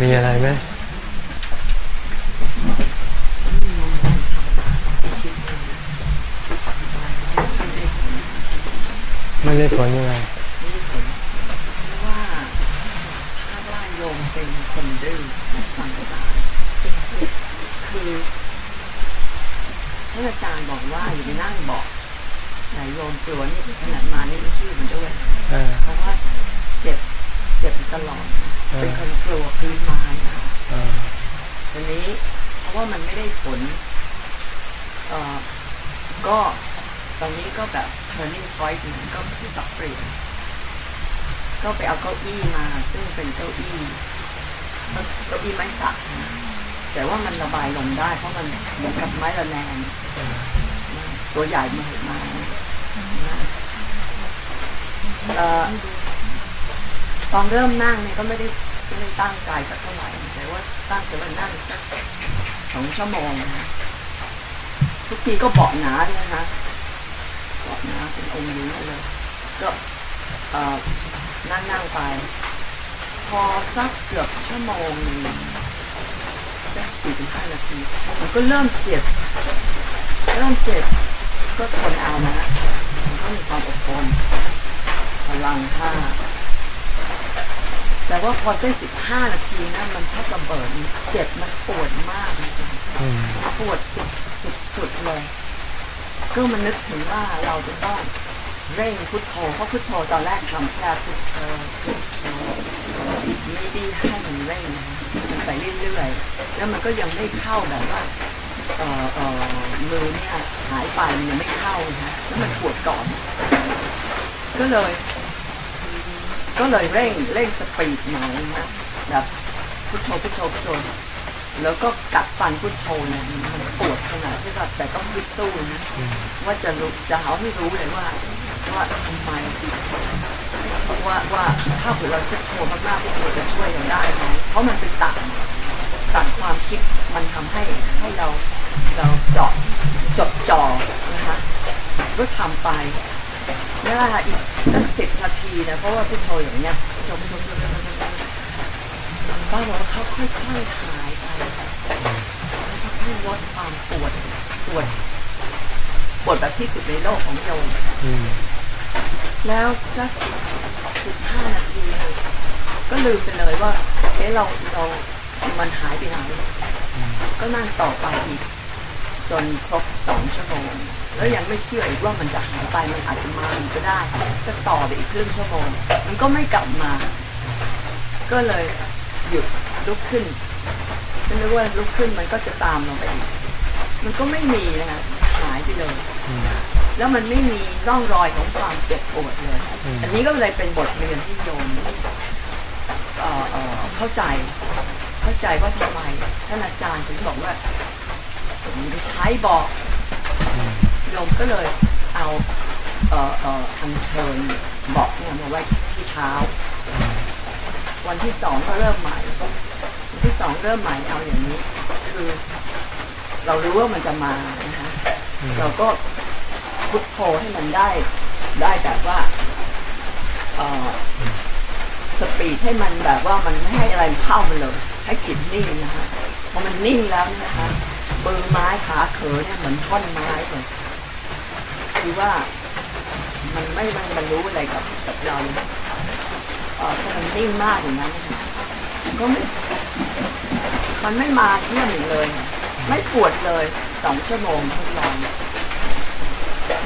มีอะไรไหมไม่ได้ผลยังไงไม่ได้ผลเพราะว่าถ้าว่าโยมเป็นคนดื้อฟังอาจารย์คือท่านอาจารย์บอกว่าอย่าไปนั่งบอกแต่โยมกลัวนี่ขนาดมานี่ไม่ชื่อมันด้วยเออเพราะว่าเจ็บเจ็บตลอดนะ เป็นคนกลัวพื้นไม้นะเออทีนี้เพราะว่ามันไม่ได้ผลเอ่อก็ตอนนี้ก็แบบ turning point หนึ่งก็ที่สับเปลี่ยน ก็ไปเอาเก้าอี้มา ซึ่งเป็นเก้าอี้เก้าอี้ไม้สักนะแต่ว่ามันระบายลมได้ เพราะมันเหมือนกับไม้ระแนงตัวใหญ่มาเหมานะเอ่อตอนเริ่มนั่งเนี่ยก็ไม่ได้ไม่ได้ตั้งใจสักเท่าไหร่แต่ว่าตั้งใจว่านั่งสักสองชั่วโมงนะทุกทีก็เบาะหนาด้วยนะคะเบาะหนาเป็นองค์ยืนเลยก็เอ่อนั่งนั่งไป พอสักเกือบชั่วโมงนึงสักสี่ถึงห้านาที มันก็เริ่มเจ็บ เริ่มเจ็บ ก็ทนเอานะมันก็มีความอดทนพลังค่า แต่ว่าพอได้สิบห้านาทีนะมันแทบระเบิดเจ็บมันปวดมากเลยปวดสุดสุดสุดเลย ก็มันนึกถึงว่าเราจะต้องเร่งพุทโธเพราะพุทโธตอนแรกทำแค่พุทโธพุทโธไม่ได้ให้มันเร่งนะมันไปเรื่อยๆแล้วมันก็ยังไม่เข้าแบบว่าเออเออมือเนี่ยหายไปมันยังไม่เข้านะแล้วมันปวดก่อน ก็เลย ก็เลยเร่งเร่งสปีดหน่อยนะแบบพุทโธพุทโธพุทโธแล้วก็กัดฟันพุทโธเนี่ยมันปวดขนาดที่แบบแต่ก็พึดสู้นะว่าจะรู้จะเอาให้รู้เลยว่า ว่าทำไมว่าว่าถ้าเผื่อเราพุทโธมากๆพุทโธจะช่วยเราได้ไหมเพราะมันเป็นตัดตัดความคิดมันทำให้ให้เราเราเจาะจดจ่อนะคะก็ทำไป เนี่ยค่ะอีกสักสิบนาทีนะเพราะว่าพุทโธอย่างเนี้ยพุทโธพุทโธพุทโธพุทโธป้าบอกว่าเขาค่อยๆหายไปแล้วก็ค่อยลดความปวดปวดปวดแบบที่สุดในโลกของโยมแล้วสักสิบสิบห้านาทีก็ลืมไปเลยว่าเอ๊ะเราเรามันหายไปไหนก็นั่งต่อไปอีก จนครบสองชั่วโมง แล้วยังไม่เชื่ออีกว่ามันจะหายไปมันอาจจะมาอีกก็ได้ก็ต่อไปอีกครึ่งชั่วโมง มันก็ไม่กลับมา ก็เลยหยุดลุกขึ้นไม่รู้ว่าลุกขึ้นมันก็จะตามลงไปอีกมันก็ไม่มีนะคะหายไปเลยแล้วมันไม่มีร่องรอยของความเจ็บปวดเลยอืมอันนี้ก็เลยเป็นบทเรียนที่โยมเอ่อเอ่อเข้าใจ เข้าใจว่าทำไมท่านอาจารย์ถึงบอกว่า มจะใช้บอกโยมก็เลยเอาเอ่อเอ่ออัญเชิญเบอกเนี่ยมาไว้ที่เท้า วันที่สองก็เริ่มใหม่วันที่สองเริ่มใหม่เอาอย่างนี้ คือ เรารู้ว่ามันจะมานะคะเราก็พุทโธให้มันได้ ได้แบบว่าเอ่อสปีดให้มันแบบว่ามันไม่ให้อะไรเข้ามันเลย ให้จิตนิ่งนะคะพอมันนิ่งแล้วนะคะ มือไม้ขาเขอเนี่ยเหมือนท่อนไม้เลยคือว่ามันไม่มันมันรู้อะไรกับกับเราเออมันนิ่งมากอย่างนั้นก็ไม่มันไม่มาเที่ยงเลย ไม่ปวดเลยสองชั่วโมงทดลอง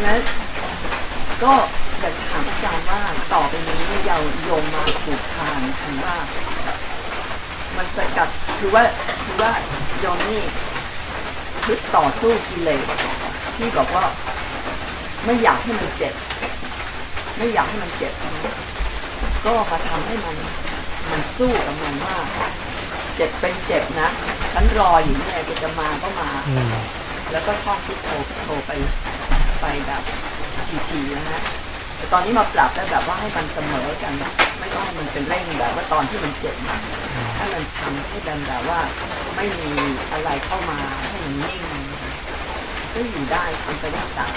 นั้นก็อยากจะถามอาจารย์ว่าต่อไปนี้เราโยมมาผูกทานคือว่า มันสกัดคือว่าคือว่าโยมนี่ พึกต่อสู้กิเลสที่บอกว่าไม่อยากให้มันเจ็บ ไม่อยากให้มันเจ็บนะก็มาทำให้มันมันสู้กับมันว่าเจ็บเป็นเจ็บนะฉันรออยู่เนี่ยจะมาก็มาอืมแล้วก็ท่องพุทโธพุทโธไปไปแบบทีๆนะฮะแต่ตอนนี้มาปรับแล้วแบบว่าให้มันเสมอกันไม่ต้องให้มันเป็นเร่งแบบว่าตอนที่มันเจ็บนะให้มันทำให้มันแบบว่าไม่มีอะไรเข้ามาให้มันนิ่งก็อยู่ได้ทำไปได้สาม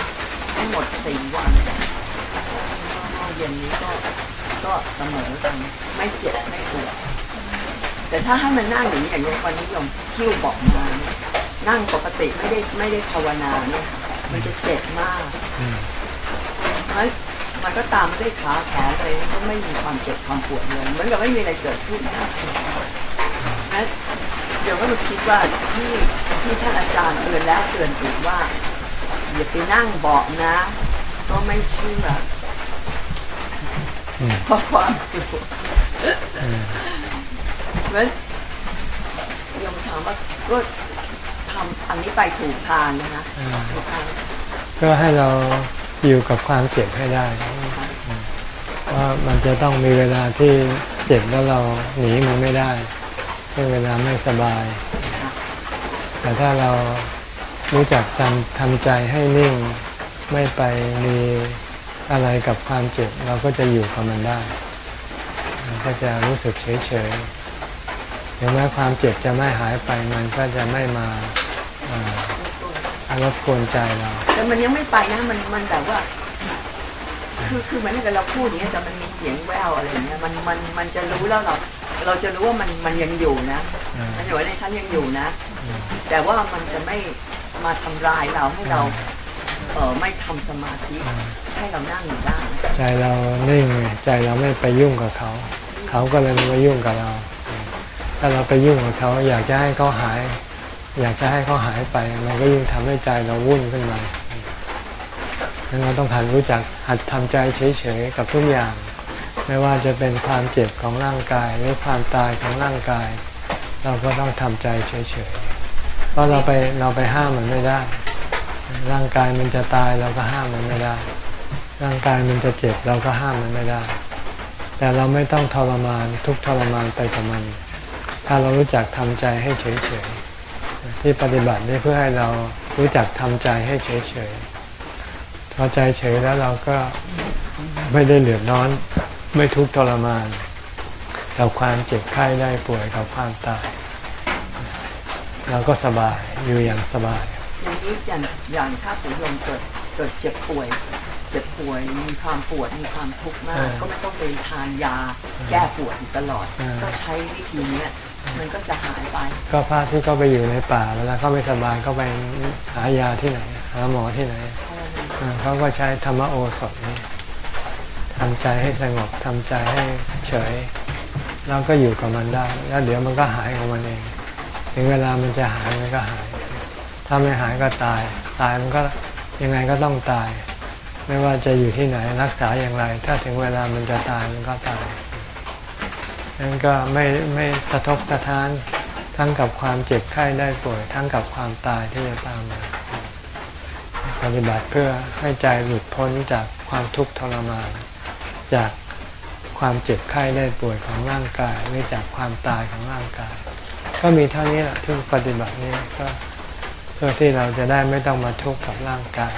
ทั้งหมดสี่วันเย็นนี้ก็ก็เสมอกันไม่เจ็บไม่ปวดแต่ถ้าให้มันนั่งอย่างนี้อย่างวันนี้โยมคิ้วบอกมานั่งปกติไม่ได้ไม่ได้ภาวนาเนี่ยมันจะเจ็บมากอืมมัน มันก็ตามด้วยขาแขนเลยก็ไม่มีความเจ็บความปวดเลยเหมือนกับไม่มีอะไรเกิดขึ้นนะนั้นเดี๋ยวก็มาคิดว่าที่ที่ท่านอาจารย์เตือนแล้วเตือนอีกว่าอย่าไปนั่งเบาะนะ ก็ไม่เชื่อเพราะความกลัวเพราะยมถามว่าก็ทำอันนี้ไปถูกทางนะคะถูกทางก็ให้เรา อยู่กับความเจ็บให้ได้ว่ามันจะต้องมีเวลาที่เจ็บแล้วเราหนีมันไม่ได้เช่นเวลาไม่สบาย แต่ถ้าเรารู้จักทำทำใจให้นิ่งไม่ไปมีอะไรกับความเจ็บ เราก็จะอยู่กับมันได้มันก็จะรู้สึกเฉยเฉยๆถึงแม้ความเจ็บจะไม่หายไปมันก็จะไม่มาเอ่อ รบกวนใจเรา แต่มันยังไม่ไปนะ มันมันแบบว่า คือคือเหมือนกับเราพูดอย่างเงี้ยแต่มันมีเสียงแววอะไรอย่างเงี้ยมันมันมันจะรู้แล้วเราเราจะรู้ว่ามันมันยังอยู่นะอ่ามัมันอยู่ในชั้นยังอยู่นะ แต่ว่ามันจะไม่มาทำลายเราให้เราเออไม่ทำสมาธิให้เรานั่งอยู่ได้ใจเรานิ่งไงใจเราไม่ไปยุ่งกับเขา เขาก็เลยไม่มายุ่งกับเรา ถ้าเราไปยุ่งกับเขา อยากจะให้เขาหาย อยากจะให้เขาหายไป มันก็ยิ่งทำให้ใจเราวุ่นขึ้นมาดังนั้นเราต้องหัดรู้จักหัดทำใจเฉยๆกับทุกอย่าง ไม่ว่าจะเป็นความเจ็บของร่างกาย หรือความตายของร่างกาย เราก็ต้องทำใจเฉยๆ เพราะเราไปเราไปห้ามมันไม่ได้ ร่างกายมันจะตายเราก็ห้ามมันไม่ได้ ร่างกายมันจะเจ็บเราก็ห้ามมันไม่ได้ แต่เราไม่ต้องทรมานทุกทรมานไปกับมัน ถ้าเรารู้จักทำใจให้เฉยๆ ที่ปฏิบัตินี่เพื่อให้เรารู้จักทำใจให้เฉยๆพอใจเฉยแล้วเราก็ไม่ได้เดือดร้อนไม่ทุกข์ทรมานกับความเจ็บไข้ได้ป่วยกับความตาย เราก็สบายอยู่อย่างสบาย อย่างนี้อย่างอย่างถ้าผู้โยมเกิดเกิดเจ็บป่วย เจ็บป่วยมีความปวดมีความทุกข์มากเออก็ไม่ต้องไปทานยาแก้ปวดอยู่ตลอดเออก็ใช้วิธีเนี้ย มันก็จะหายไป ก็พระที่เขาไปอยู่ในป่า เวลาเขาไม่สบายเขาไปหายาที่ไหน หาหมอที่ไหนเพราะว่ามันอ่าเขาก็ใช้ธรรมโอสถนี่ทำใจให้สงบทำใจให้เฉย แล้วก็อยู่กับมันได้ แล้วเดี๋ยวมันก็หายของมันเอง ถึงเวลามันจะหายมันก็หาย ถ้าไม่หายก็ตาย ตายมันก็ยังไงก็ต้องตาย ไม่ว่าจะอยู่ที่ไหนรักษาอย่างไร ถ้าถึงเวลามันจะตายมันก็ตาย นั้นก็ไม่ไม่สะทกสะท้านทั้งกับความเจ็บไข้ได้ป่วย ทั้งกับความตายที่จะตามมาปฏิบัติเพื่อให้ใจหลุดพ้นจากความทุกข์ทรมาน จากความเจ็บไข้ได้ป่วยของร่างกายหรือจากความตายของร่างกาย ก็มีเท่านี้แหละที่ปฏิบัตินี้ก็เพื่อที่เราจะได้ไม่ต้องมาทุกข์กับร่างกาย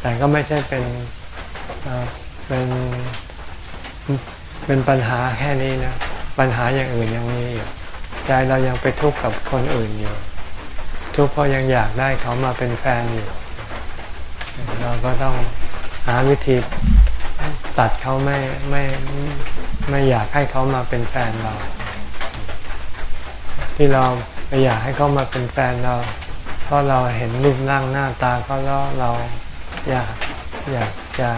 แต่ก็ไม่ใช่เป็นเป็น เป็นปัญหาแค่นี้นะ ปัญหาอย่างอื่นยังมีอยู่ใจเรายังไปทุกข์กับคนอื่นอยู่ ทุกข์เพราะยังอยากได้เขามาเป็นแฟนอยู่ เราก็ต้องหาวิธีตัดเขาไม่ไม่ไม่อยากให้เขามาเป็นแฟนเรา ที่เราไปอยากให้เขามาเป็นแฟนเรา เพราะเราเห็นรูปร่างหน้าตาเขาแล้วเราอยากอยากจะ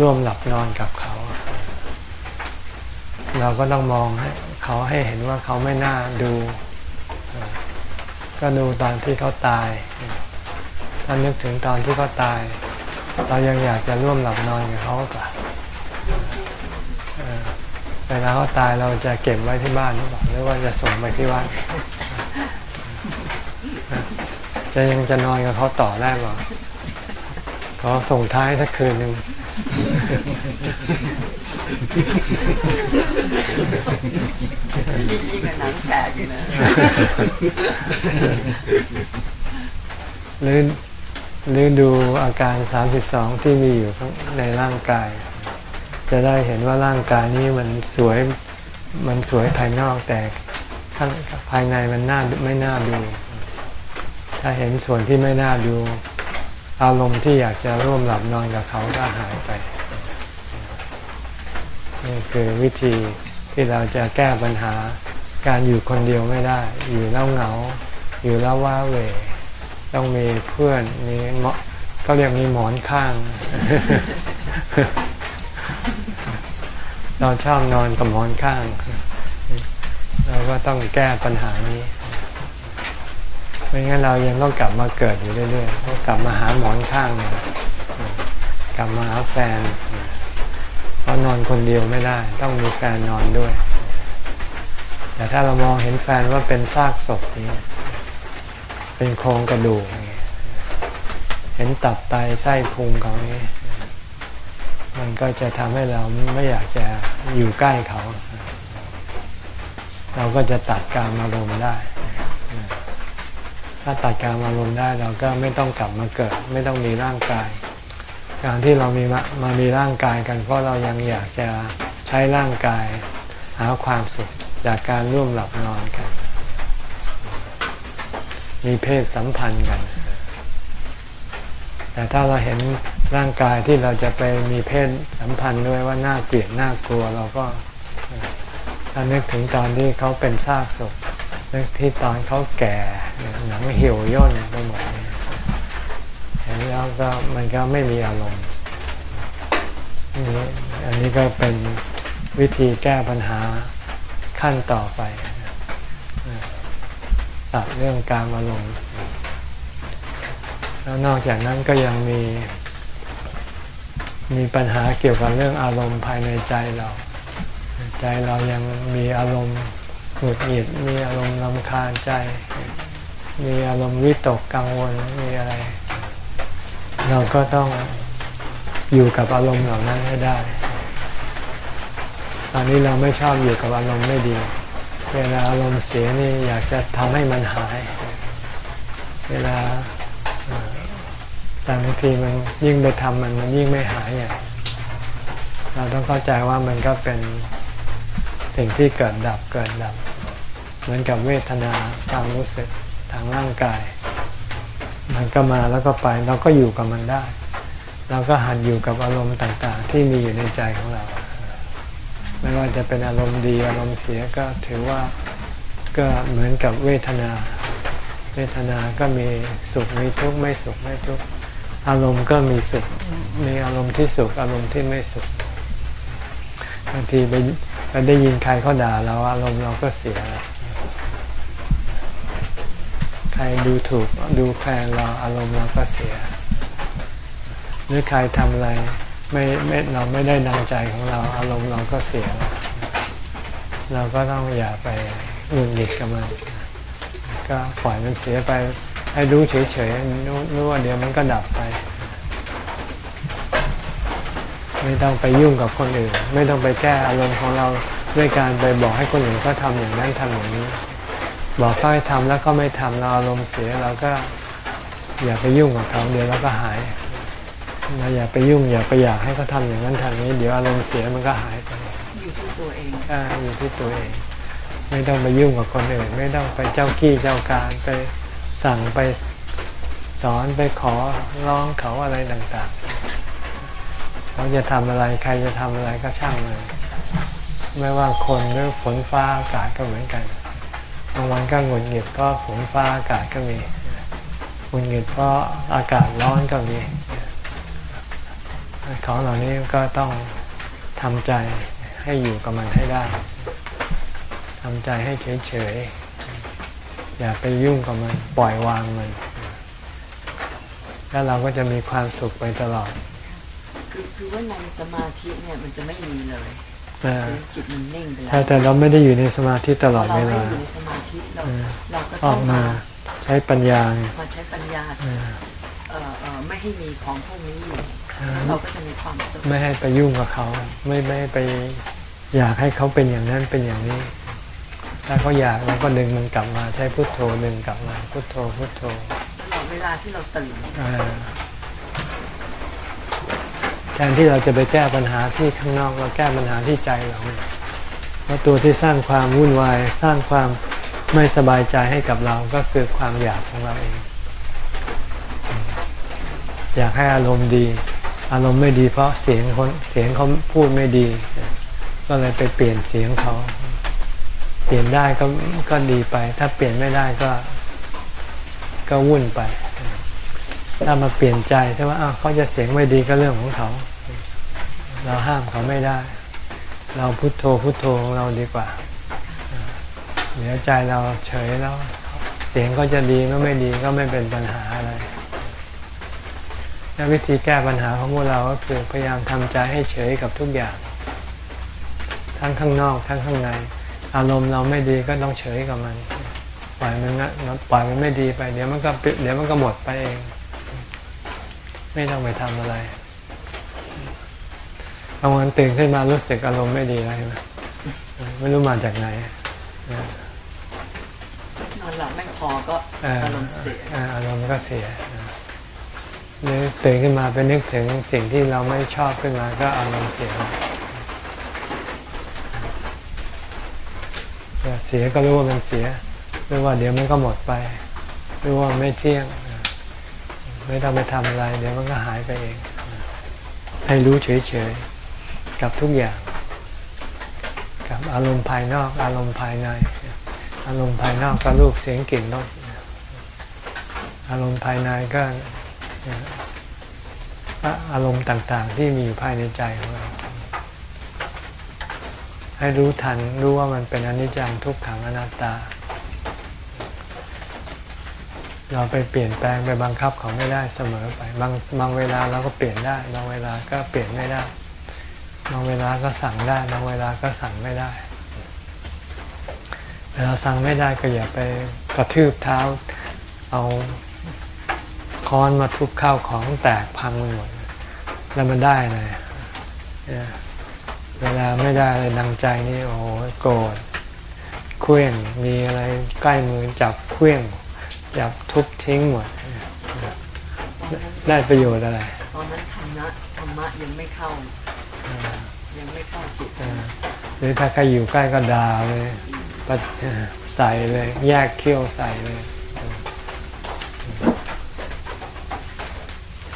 ร่วมหลับนอนกับเขา เราก็ต้องมองให้เขาให้เห็นว่าเขาไม่น่าดู ก็ดูตอนที่เขาตายถ้านึกถึงตอนที่เขาตาย เรายังอยากจะร่วมหลับนอนกับเขาก่อนเออเวลาเขาตายเราจะเก็บไว้ที่บ้านหรือเปล่าหรือว่าจะส่งไปที่วัดจะยังจะนอนกับเขาต่อได้เปล่าขอส่งท้ายสักคืนหนึ่ง ยิ่งยิ่งกับหนังแขกอยู่นะหรือหรือดูอาการ 32 ที่มีอยู่ในร่างกาย จะได้เห็นว่าร่างกายนี้มันสวยมันสวยภายนอกแต่ข้างภายในมันน่าไม่น่าดู ถ้าเห็นส่วนที่ไม่น่าดู อารมณ์ที่อยากจะร่วมหลับนอนกับเขาก็หายไป นี่คือวิธีที่เราจะแก้ปัญหาการอยู่คนเดียวไม่ได้ อยู่แล้วเหงา อยู่แล้วว้าเหวต้องมีเพื่อนมีเหมาะก็เรียกมีหมอนข้าง เราชอบนอนกับหมอนข้าง เราก็ต้องแก้ปัญหานี้ ไม่งั้นเรายังต้องกลับมาเกิดอยู่เรื่อยๆต้องกลับมาหาหมอนข้าง กลับมาหาแฟน ราะนอนคนเดียวไม่ได้ ต้องมีแฟนนอนด้วย แต่ถ้าเรามองเห็นแฟนว่าเป็นซากศพนี้เป็นโครงกระดูกเห็นตับไตไส้พุงเขานี้ มันก็จะทำให้เราไม่อยากจะอยู่ใกล้เขา เราก็จะตัดการอารมณ์ได้ ถ้าตัดการอารมณ์ได้เราก็ไม่ต้องกลับมาเกิด ไม่ต้องมีร่างกาย การที่เรามีมามีร่างกายกัน เพราะเรายังอยากจะใช้ร่างกายหาความสุขจากการร่วมหลับนอนกัน มีเพศสัมพันธ์กัน แต่ถ้าเราเห็นร่างกายที่เราจะไปมีเพศสัมพันธ์ด้วยว่าน่าเกลียดน่ากลัวเราก็ถ้านึกถึงตอนที่เขาเป็นซากศพนึกที่ตอนเขาแก่หนังเหี่ยวย่นไปหมด แล้วก็มันก็ไม่มีอารมณ์อันนี้ก็เป็นวิธีแก้ปัญหาขั้นต่อไปตัดเรื่องการอารมณ์แล้วนอกจากนั้นก็ยังมี มีปัญหาเกี่ยวกับเรื่องอารมณ์ภายในใจเรา ใจเรายังมีอารมณ์หงุดหงิดมีอารมณ์ลำคาญใจ มีอารมณ์วิตกกังวลมีอะไร เราก็ต้องอยู่กับอารมณ์เหล่านั้นให้ได้ ตอนนี้เราไม่ชอบอยู่กับอารมณ์ไม่ดี เวลาอารมณ์เสียนี่อยากจะทำให้มันหาย เวลาแต่บางทีมันยิ่งไปทำมันมันยิ่งไม่หายไงเราต้องเข้าใจว่ามันก็เป็นสิ่งที่เกิดดับเกิดดับ เหมือนกับเวทนาความรู้สึกทางร่างกาย มันก็มาแล้วก็ไป เราก็อยู่กับมันได้ เราก็หัดอยู่กับอารมณ์ต่างๆ ที่มีอยู่ในใจของเรา ไม่ว่าจะเป็นอารมณ์ดีอารมณ์เสียก็ถือว่าก็เหมือนกับเวทนา เวทนาก็มีสุขมีทุกข์ไม่สุขไม่ทุกข์อารมณ์ก็มีสุขมีอารมณ์ที่สุขอารมณ์ที่ไม่สุขบางทีไปไปได้ยินใครเขาด่าเราอารมณ์เราก็เสีย ใครดูถูกดูแคลนเราอารมณ์เราก็เสีย หรือใครทำอะไรไม่ไม่เราไม่ได้ดังใจของเราอารมณ์เราก็เสีย เราก็ต้องอย่าไปหงุดหงิดกับมันก็ปล่อยมันเสียไปให้รู้เฉยๆรู้ว่าเดี๋ยวมันก็ดับไป ไม่ต้องไปยุ่งกับคนอื่น ไม่ต้องไปแก้อารมณ์ของเราด้วยการไปบอกให้คนอื่นเขาทำอย่างนั้นทำอย่างนี้ บอกเขาให้ทำแล้วก็ไม่ทำเราอารมณ์เสียเราก็อย่าไปยุ่งกับเขาเดี๋ยวเราก็หายเราอย่าไปยุ่งอย่าไปอยากให้เขาทำอย่างนั้นทำนี้ เดี๋ยวอารมณ์เสียมันก็หายไปอยู่ที่ตัวเองอ่าอยู่ที่ตัวเอง ไม่ต้องไปยุ่งกับคนอื่น ไม่ต้องไปเจ้ากี้เจ้าการไปสั่งไปสอนไปขอร้องเขาอะไรต่างๆเขาจะทำอะไรใครจะทำอะไรก็ช่างเลยไม่ว่าคนหรือฝนฟ้าอากาศก็เหมือนกัน บางวันก็หงุดหงิดเพราะฝนฟ้าอากาศก็มีหงุดหงิดเพราะอากาศร้อนก็มีของเหล่านี้ก็ต้องทำใจให้อยู่กับมันให้ได้ทำใจให้เฉยๆ อย่าไปยุ่งกับมัน ปล่อยวางมัน แล้วเราก็จะมีความสุขไปตลอด คือคือว่าในสมาธิเนี่ยมันจะไม่มีเลย จิตมันนิ่งไปแล้ถ้าวแต่เราไม่ได้อยู่ในสมาธิตลอดเราเวไม่ลาอยู่ในสมาธิเราเออเราก็อต้อองกมามาใช้ปัญญามาใช้ปัญญาเออเอ่อเอ่อไม่ให้มีของพวกนี้อยู่อ่าแล้วเราก็จะมีความสุขไม่ให้ไปยุ่งกับเขา ไม่ไม่ให้ไปอยากให้เขาเป็นอย่างนั้นเป็นอย่างนี้ ถ้าเขาอยากเราก็ดึงมันกลับมาใช้พุทโธดึงกลับมาพุทโธพุทโธตลอดเวลาที่เราตื่นอ่า แทนที่เราจะไปแก้ปัญหาที่ข้างนอกเราแก้ปัญหาที่ใจเราเพราะตัวที่สร้างความวุ่นวายสร้างความไม่สบายใจให้กับเราก็คือความอยากของเราเอง อยากให้อารมณ์ดี อารมณ์ไม่ดีเพราะเสียงคนเสียงเขาพูดไม่ดี ก็เลยไปเปลี่ยนเสียงเขา เปลี่ยนได้ก็ก็ดีไป ถ้าเปลี่ยนไม่ได้ก็ ก็วุ่นไป ถ้ามาเปลี่ยนใจใช่ไหมอ้าเขาจะเสียงไม่ดีก็เรื่องของเขา เราห้ามเขาไม่ได้ เราพุโทโธพุโทโธของเราดีกว่าเดี๋ยวใจเราเฉยแล้ว เสียงก็จะดีก็ไม่ดีก็ไม่เป็นปัญหาอะไรและวิธีแก้ปัญหาของพวกเราก็คือพยายามทำใจให้เฉยกับทุกอย่าง ทั้งข้างนอกทั้งข้างใน อารมณ์เราไม่ดีก็ต้องเฉยกับมัน ปล่อยมันนะปล่อยมันไม่ดีไปเดี๋ยวมันก็ปิดเดี๋ยวมันก็หมดไปเอง ไม่ต้องไปทำอะไรบางวันตื่นขึ้นมารู้สึกอารมณ์ไม่ดีแล้วใช่ไหมไม่รู้มาจากไหนนอนหลับไม่พอก็เอออารมณ์เสียเอออารมณ์ก็เสียหรือตื่นขึ้นมาไปนึกถึงสิ่งที่เราไม่ชอบขึ้นมาก็อารมณ์เสียเสียก็รู้ว่ามันเสียรู้ว่าเดี๋ยวมันก็หมดไปรู้ว่าไม่เที่ยง ไม่ต้องไปทำอะไร เดี๋ยวมันก็หายไปเอง ให้รู้เฉยๆ กับทุกอย่าง กับอารมณ์ภายนอก อารมณ์ภายใน อารมณ์ภายนอกก็รูปเสียงกลิ่นรสอารมณ์ภายในก็อารมณ์ต่างๆ ที่มีอยู่ภายในใจของเราให้รู้ทันรู้ว่ามันเป็นอนิจจังทุกขังอนัตตา เราไปเปลี่ยนแปลงไปบังคับเขาไม่ได้เสมอไป บางบางเวลาเราก็เปลี่ยนได้ บางเวลาก็เปลี่ยนไม่ได้ บางเวลาก็สั่งได้ บางเวลาก็สั่งไม่ได้เวลาสั่งไม่ได้ก็อย่าไปกระทืบเท้า เอาค้อนมาทุบข้าวของแตกพังไปหมดแล้วมันได้เลยเนี่ยเวลาไม่ได้อะไรดังใจนี่โอ้โหโกรธเคว้งมีอะไรใกล้มือจับเคว้ง จับทุบทิ้งหมดได้ประโยชน์อะไร ตอนนั้นธรรมะธรรมะยังไม่เข้า ยังไม่เข้าจิตเออหรือถ้าใครอยู่ใกล้ก็ด่าเลยปะเออใส่เลย แยกเขี้ยวใส่เลย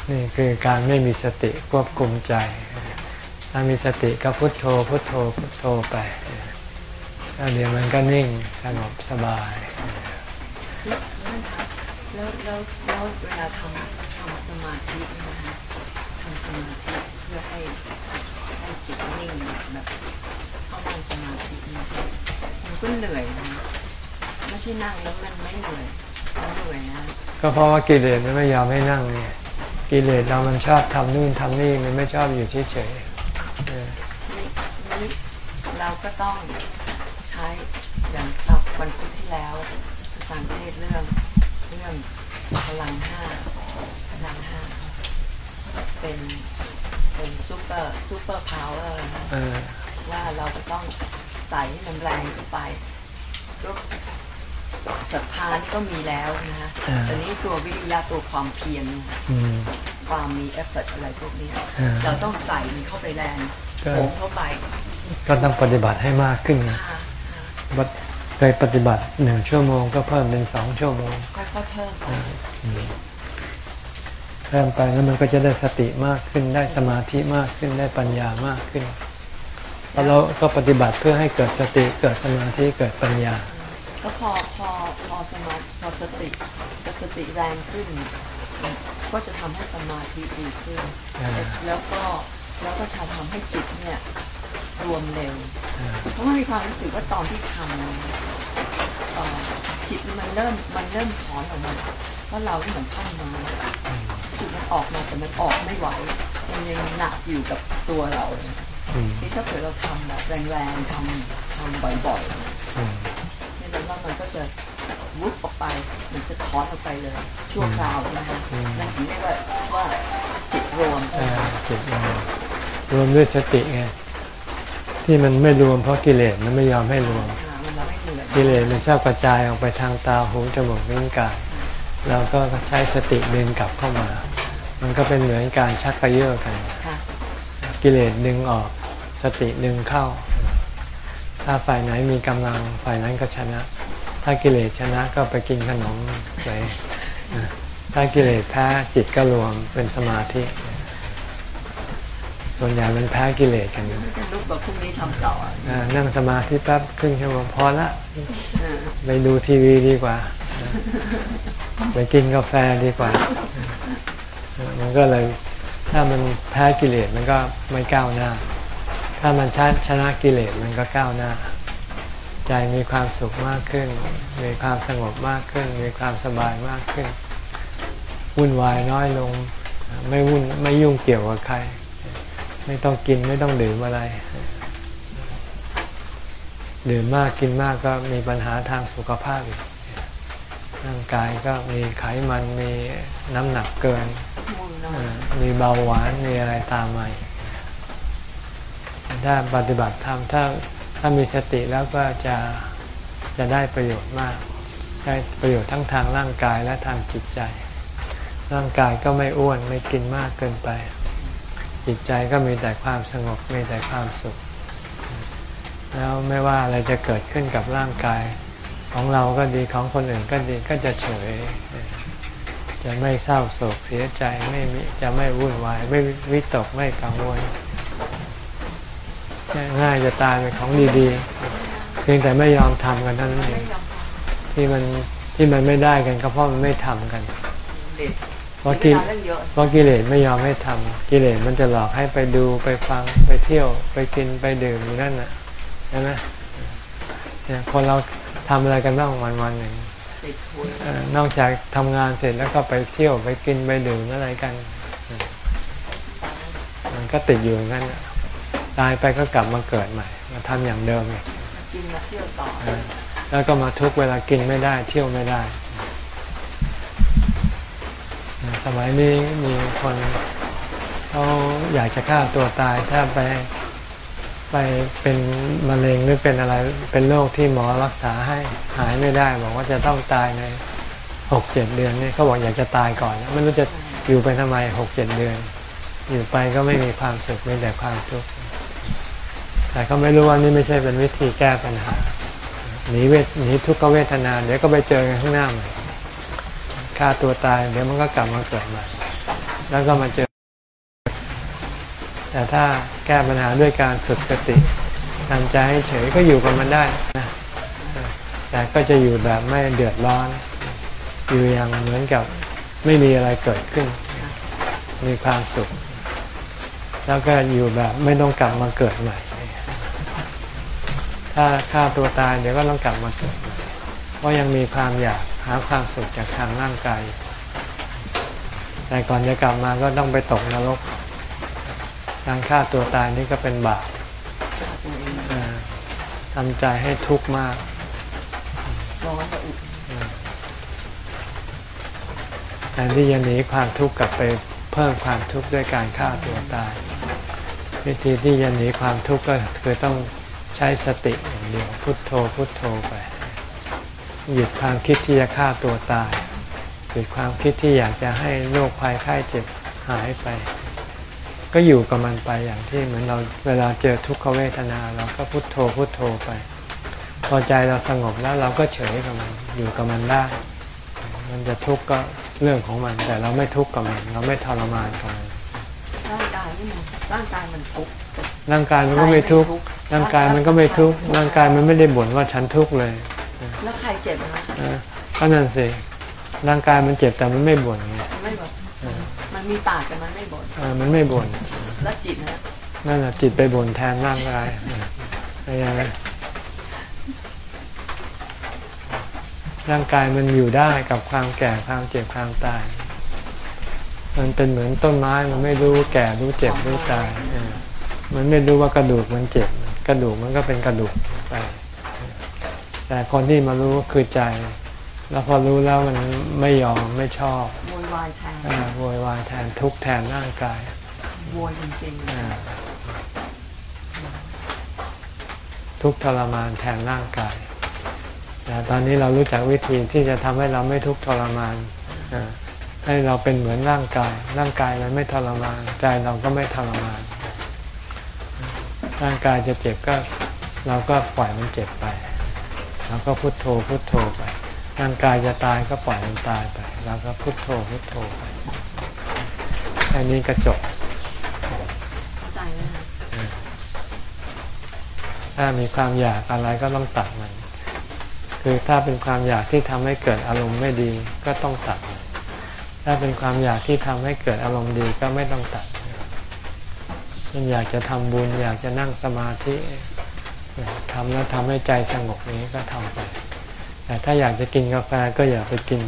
นี่คือการไม่มีสติควบคุมใจ ถ้ามีสติก็พุโทโธ พุโทโธ พุโทโธไปแล้วเดี๋ยวมันก็นิ่งสงบสบาย แล้วแล้วแล้วแล้วเวลาทำทำสมาธิเนยนะคะทำสมาธิเพื่อให้ให้จิตนิ่งแบบเข้านั่งสมาธิเนี่ยมันก็เหนื่อยนะไม่ใช่นั่งแล้วมันไม่เหนื่อยมันเหนื่อยนะก็เพราะว่ากิเลสมันไม่ยอมให้นั่งเนี่ยกิเลสเรามันชอบทำนู่นทำนี่มันไม่ชอบอยู่เฉยๆเออนี่นี่เราก็ต้องใช้อย่างครับวันพุธที่แล้วอาจารย์เทศน์เรื่องเรื่อง พลังห้าพลังห้าเป็นเป็น super super power เออ ว่าเราจะต้องใส่ให้มันแรงขึ้นไปก็ศรัทธานี่ก็มีแล้วนะฮะแต่นี้ตัววิริยะตัวความเพียรอืม ความมีเอฟเฟกอะไรพวกนี้อ่าเราต้องใส่มันเข้าไปแรงโผงเข้าไปก็ต้องปฏิบัติให้มากขึ้นไงค่ะบัด เคยปฏิบัติหนึ่งชั่วโมงก็เพิ่มเป็นสองชั่วโมงค่อยๆเพิ่มไปเพิ่มไปแล้วมันก็จะได้สติมากขึ้นได้สมาธิมากขึ้นได้ปัญญามากขึ้นเพราะเราก็ปฏิบัติเพื่อให้เกิดสติเกิดสมาธิเกิดปัญญา ก็พอพอพอสมาพอสติพอสติแรงขึ้น ก็จะทำให้สมาธิดีขึ้นอ่าแล้วก็ แล้วก็จะทำให้จิตเนี่ยรวมเร็ว เพราะว่ามีความรู้สึกว่าตอนที่ทำเนี่ยเอ่อจิตมันเริ่มมันเริ่มถอนออกมาเพราะเราที่เหมือนท่อนไม้จิตมันออกมาแต่มันออกไม่ไหว มันยังหนักอยู่กับตัวเราอืมนี่ถ้าเกิดเราทำแบบแรงๆทำทำบ่อยๆ อืม นี่แล้วมันก็จะ วุบออกไปมันจะถอนออกไปเลย ชั่วคราวใช่ไหมคะนั่นถึงเรียกว่าว่าจิตรวมใช่อ่าไหมคะจิตรวมรวมด้วยสติไงที่มันไม่รวมเพราะกิเลสมันไม่ยอมให้รวมอ่ามันเราไม่เหนื่อยกิเลสมันชอบกระจายออกไปทางตาหูจมูกลิ้นกายเราก็ใช้สติดึงกลับเข้ามา มันก็เป็นเหมือนการชักกระเยาะกันค่ะกิเลสดึงออกสติดึงเข้า ถ้าฝ่ายไหนมีกำลังฝ่ายนั้นก็ชนะ ถ้ากิเลสชนะก็ไปกินขนมไปถ้ากิเลสแพ้จิตก็รวมเป็นสมาธิ ส่วนใหญ่มันแพ้กิเลสกันอยู่จะลุกแบบพรุ่งนี้ทำต่ออ่านั่งสมาธิแป๊บครึ่งชั่วโมงพอละเออไปดูทีวีดีกว่า ไปกินกาแฟดีกว่า มันก็เลยถ้ามันแพ้กิเลสมันก็ไม่ก้าวหน้า ถ้ามันชนะชนะกิเลสมันก็ก้าวหน้า ใจมีความสุขมากขึ้น มีความสงบมากขึ้น มีความสบายมากขึ้น วุ่นวายน้อยลง ไม่วุ่นไม่ยุ่งเกี่ยวกับใคร ไม่ต้องกินไม่ต้องดื่มอะไร ดื่มมากกินมากก็มีปัญหาทางสุขภาพอีกร่างกายก็มีไขมันมีน้ำหนักเกิน มีเบาหวานมีอะไรตามมาถ้าปฏิบัติธรรมถ้า ถ้ามีสติแล้วก็จะจะได้ประโยชน์มาก ได้ประโยชน์ทั้งทางร่างกายและทางจิตใจ ร่างกายก็ไม่อ้วนไม่กินมากเกินไป จิตใจก็มีแต่ความสงบมีแต่ความสุข แล้วไม่ว่าอะไรจะเกิดขึ้นกับร่างกายของเราก็ดีของคนอื่นก็ดีก็จะเฉย จะไม่เศร้าโศกเสียใจไม่มีจะไม่วุ่นวาย ไม่วิตกไม่กังวล ง่ายจะตายเป็นของดีๆ เพียงแต่ไม่ยอมทำกันเท่านั้นเองที่มันที่มันไม่ได้กันก็เพราะมันไม่ทำกันเพราะเสีกิเลาเรื่องเพราะกิเลสไม่ยอมให้ทำกิเลสมันจะหลอกให้ไปดูไปฟังไปเที่ยวไปกินไปดื่มนั่นน่ะใช่ไหมเนี่ยคนเราทำอะไรกันบ้างวันวันๆหนึ่งนอกจากทำงานเสร็จแล้วก็ไปเที่ยวไปกินไปดื่มอะไรกัน มันก็ติดอยู่งั้นน่ะ ตายไปก็กลับมาเกิดใหม่ มาทำอย่างเดิมอีกกินมาเที่ยวต่อเออแล้วก็มาทุกข์เวลากินไม่ได้เที่ยวไม่ได้ สมัยนี้มีคนเขาอยากจะฆ่าตัวตายถ้าไปไปเป็นมะเร็งหรือเป็นอะไรเป็นโรคที่หมอรักษาให้หายไม่ได้บอกว่าจะต้องตายในหกเจ็ดเดือนนี่เขาบอกอยากจะตายก่อนแล้วไม่รู้จะอยู่ไปทำไมหกเจ็ดเดือน อยู่ไปก็ไม่มีความสุขมีแต่ความทุกข์ แต่เขาไม่รู้ว่านี่ไม่ใช่เป็นวิธีแก้ปัญหาหนีเวทหนีทุกขเวทนาเดี๋ยวก็ไปเจอกันข้างหน้าใหม่ฆ่าตัวตายเดี๋ยวมันก็กลับมาเกิดใหม่แล้วก็มาเจอ แต่ถ้าแก้ปัญหาด้วยการฝึกสติทำใจให้เฉยก็อยู่กับมันได้นะแต่ก็จะอยู่แบบไม่เดือดร้อน อยู่อย่างเหมือนกับไม่มีอะไรเกิดขึ้น มีความสุข แล้วก็อยู่แบบไม่ต้องกลับมาเกิดใหม่ ถ้าฆ่าตัวตายเดี๋ยวก็ต้องกลับมาเกิดใหม่เพราะยังมีความอยากหาความสุขจากทางร่างกาย แต่ก่อนจะกลับมาก็ต้องไปตกนรก การฆ่าตัวตายนี่ก็เป็นบาปทำใจให้ทุกข์มากร้อนระอุแทนที่จะหนีความทุกข์กลับไปเพิ่มความทุกข์ด้วยการฆ่าตัวตาย วิธีที่จะหนีความทุกข์ก็คือต้อง ใช้สติอย่างเดียวพุทโธพุทโธไป หยุดความคิดที่จะฆ่าตัวตาย หยุดความคิดที่อยากจะให้โรคภัยไข้เจ็บหายไป ก็อยู่กับมันไปอย่างที่เหมือนเราเวลาเจอทุกขเวทนาเราก็พุทโธพุทโธไป พอใจเราสงบแล้วเราก็เฉยกับมันอยู่กับมันได้ มันจะทุกข์ก็เรื่องของมันแต่เราไม่ทุกข์กับมัน เราไม่ทรมานกับมันร่างกายนี่มันร่างกายมันทุกข์ ร่างกายมันก็ไม่ทุกข์ร่างกายมันก็ไม่ทุกข์ร่างกายมันไม่ได้บ่นว่าฉันทุกข์เลย แล้วใครเจ็บนะเออก็นั่นสิร่างกายมันเจ็บแต่มันไม่บ่นไงมันไม่แบบมันมีปากแต่มันไม่บ่นเออมันไม่บ่นแล้วจิตนะนั่นแหละจิตไปบ่นแทนร่างกายเอออะไรอย่างนั้นร่างกายมันอยู่ได้กับความแก่ความเจ็บความตาย มันเป็นเหมือนต้นไม้มันไม่รู้แก่รู้เจ็บรู้ตายเออ มันไม่รู้ว่ากระดูกมันเจ็บ กระดูกมันก็เป็นกระดูกไปแต่คนที่มารู้ก็คือใจ แล้วพอรู้แล้วมันไม่ยอมไม่ชอบโวยวายแทนอ่าโวยวายแทนทุกข์แทนร่างกายโวยจริงๆอ่าทุกข์ทรมานแทนร่างกาย แต่ตอนนี้เรารู้จักวิธีที่จะทำให้เราไม่ทุกข์ทรมานอ่าให้เราเป็นเหมือนร่างกาย ร่างกายมันไม่ทรมาน ใจเราก็ไม่ทรมาน ร่างกายจะเจ็บก็เราก็ปล่อยมันเจ็บไปเราก็พุทโธพุทโธไป ร่างกายจะตายก็ปล่อยมันตายไปเราก็พุทโธพุทโธไปแค่นี้กระจบเข้าใจแล้วะถ้ามีความอยากอะไรก็ต้องตัดมัน คือถ้าเป็นความอยากที่ทำให้เกิดอารมณ์ไม่ดีก็ต้องตัด ถ้าเป็นความอยากที่ทำให้เกิดอารมณ์ดีก็ไม่ต้องตัด ช่นอยากจะทำบุญ อยากจะนั่งสมาธิทำแล้วทำให้ใจสงบนี้ก็ทำไป แต่ถ้าอยากจะกินกาแฟก็อย่าไปกิน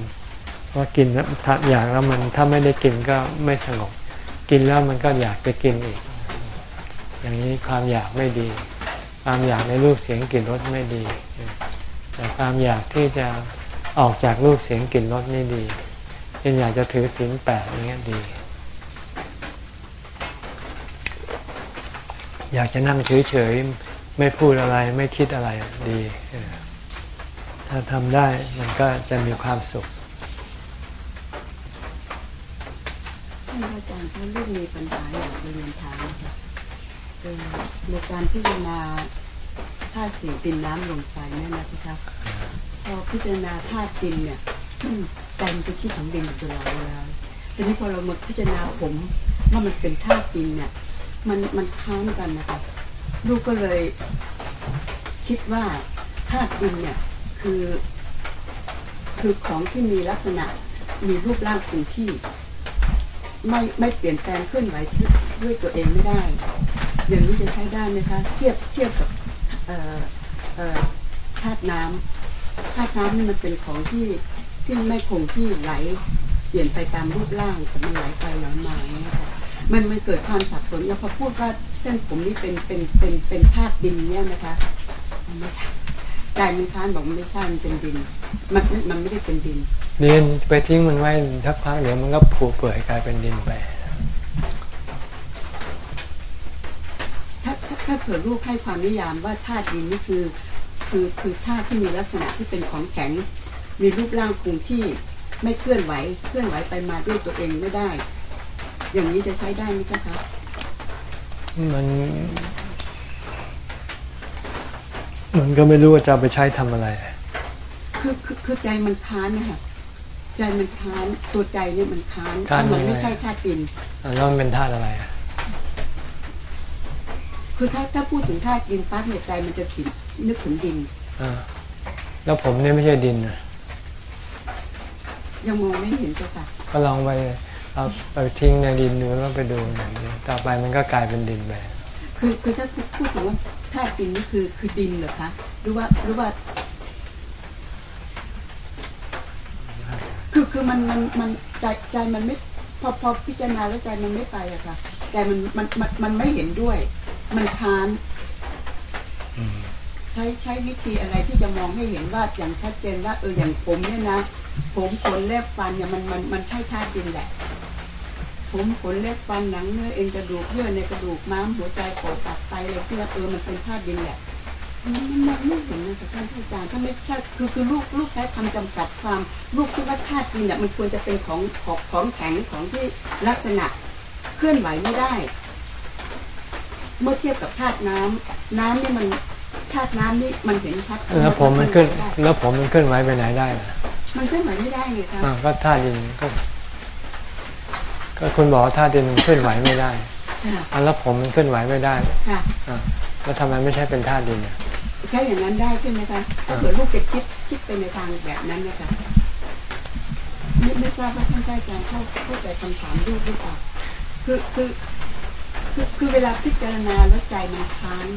เพราะกินแล้วถ้าอยากแล้วมันถ้าไม่ได้กินก็ไม่สงบ กินแล้วมันก็อยากจะกินอีก อย่างนี้ความอยากไม่ดี ความอยากในรูปเสียงกลิ่นรสไม่ดี แต่ความอยากที่จะออกจากรูปเสียงกลิ่นรสนี่ดีเช่นอยากจะถือศีลแปดอย่างเงี้ยดี อยากจะนั่งเฉยๆ ไม่พูดอะไรไม่คิดอะไรดี ถ้าทำได้มันก็จะมีความสุขท่านอาจารย์คะลูกมีปัญหาอยากเรียนถามค่ะเอ่อในการพิจารณาธาตุสีดินน้ำลมไฟเนี่ยนะคะพอพิจารณาธาตุดินเนี่ยใจมันจะคิดถึงดินอยู่ตลอดเวลาทีนี้พอเรามาพิจารณาผมว่ามันเป็นธาตุดินเนี่ย มันมันค้านกันนะคะลูกก็เลยคิดว่าธาตุดินเนี่ยคือ คือของที่มีลักษณะมีรูปร่างคงที่ ไม่ไม่เปลี่ยนแปลงเคลื่อนไหวด้วยตัวเองไม่ได้ อย่างนี้จะใช้ได้ไหมคะ เทียบเทียบกับธาตุน้ำธาตุน้ำนี่มันเป็นของที่ที่ไม่คงที่ไหล เปลี่ยนไปตามรูปร่างแต่มันไหลไปไหลมาเนี่ย มันมันเกิดความสับสนแล้วพอพูดว่าเส้นผมนี่เป็นเป็นเป็นเป็นธาตุดินเนี่ยนะคะมันไม่ใช่ใจมันค้านบอกมันไม่ใช่มันเป็นดิน มันมันไม่ได้เป็นดินดินไปทิ้งมันไว้ทักพักเดี๋ยวมันก็ผุเปื่อยกลายเป็นดินไปถ้าถ้าถ้าเผื่อลูกให้ความนิยามว่าธาตุดินนี่คือ คือคือธาตุที่มีลักษณะที่เป็นของแข็ง มีรูปร่างคงที่ไม่เคลื่อนไหว เคลื่อนไหวไปมาด้วยตัวเองไม่ได้ อย่างนี้จะใช้ได้ไหมเจ้าคะมัน มันก็ไม่รู้ว่าจะเอาไปใช้ทำอะไร คือคือคือใจมันค้านนะคะใจมันค้านตัวใจเนี่ยมันค้านค้านเพราะมันยังไงไม่ใช่ธาตุดินแล้วมันเป็นธาตุอะไรอะคือถ้าถ้าพูดถึงธาตุดินปั๊บเนี่ยใจมันจะคิดนึกถึงดินอ่าแล้วผมเนี่ยไม่ใช่ดินนะยังมองไม่เห็นเจ้าค่ะก็ลองไป เอาไปทิ้งในดินดูแล้วไปดูอย่างนี้ต่อไปมันก็กลายเป็นดินไปคือคือถ้าพูดพูดถึงว่าธาตุดินนี่คือคือดินเหรอคะหรือว่าหรือว่าคือคือมันมันมันใจใจมันไม่พอพอพิจารณาแล้วใจมันไม่ไปอะค่ะใจมันมันมันมันไม่เห็นด้วย มันค้านใช้ใช้วิธีอะไรที่จะมองให้เห็นว่าอย่างชัดเจนว่าเอออย่างผมเนี่ยนะ ผมขนเล็บฟันเนี่ยมันมันมันใช่ธาตุดินแหละ ผมขนเล็บฟันหนังเนื้อเอ็นกระดูกเยื่อในกระดูกม้ามหัวใจปอดตับไตอะไรที่ว่าเออมันเป็นธาตุดินแหละมันมันไม่เห็นนะท่านอาจารย์ถ้าไม่ถ้าคือคือลูกลูกใช้คำจำกัดความลูกคิดว่าธาตุดินเนี่ยมันควรจะเป็นของของของแข็งของที่ลักษณะเคลื่อนไหวไม่ได้ เมื่อเทียบกับธาตุน้ำน้ำนี่มันธาตุน้ำนี่มันเห็นชัดแล้วผมมันขึ้นได้แล้วผมมันขึ้นไหวไปไหนได้ล่ะ มันเคลื่อนไหวไม่ได้ไงคะอ่าก็ธาตุดินก็ ก็คุณบอกว่าธาตุดินมันเคลื่อนไหวไม่ได้ค่ะอะแล้วผมมันเคลื่อนไหวไม่ได้ค่ะอ่าแล้วทำไมไม่ใช่เป็นธาตุดินอะใช่อย่างนั้นได้ใช่ไหมคะถ้าเกิดลูกจะคิดคิดไปในทางแบบนั้นนะคะไม่ไม่ทราบว่าท่านอาจารย์เข้าเข้าใจคำถามลูกหรือเปล่าคือคือ คือคือเวลาพิจารณาแล้วใจมันค้าน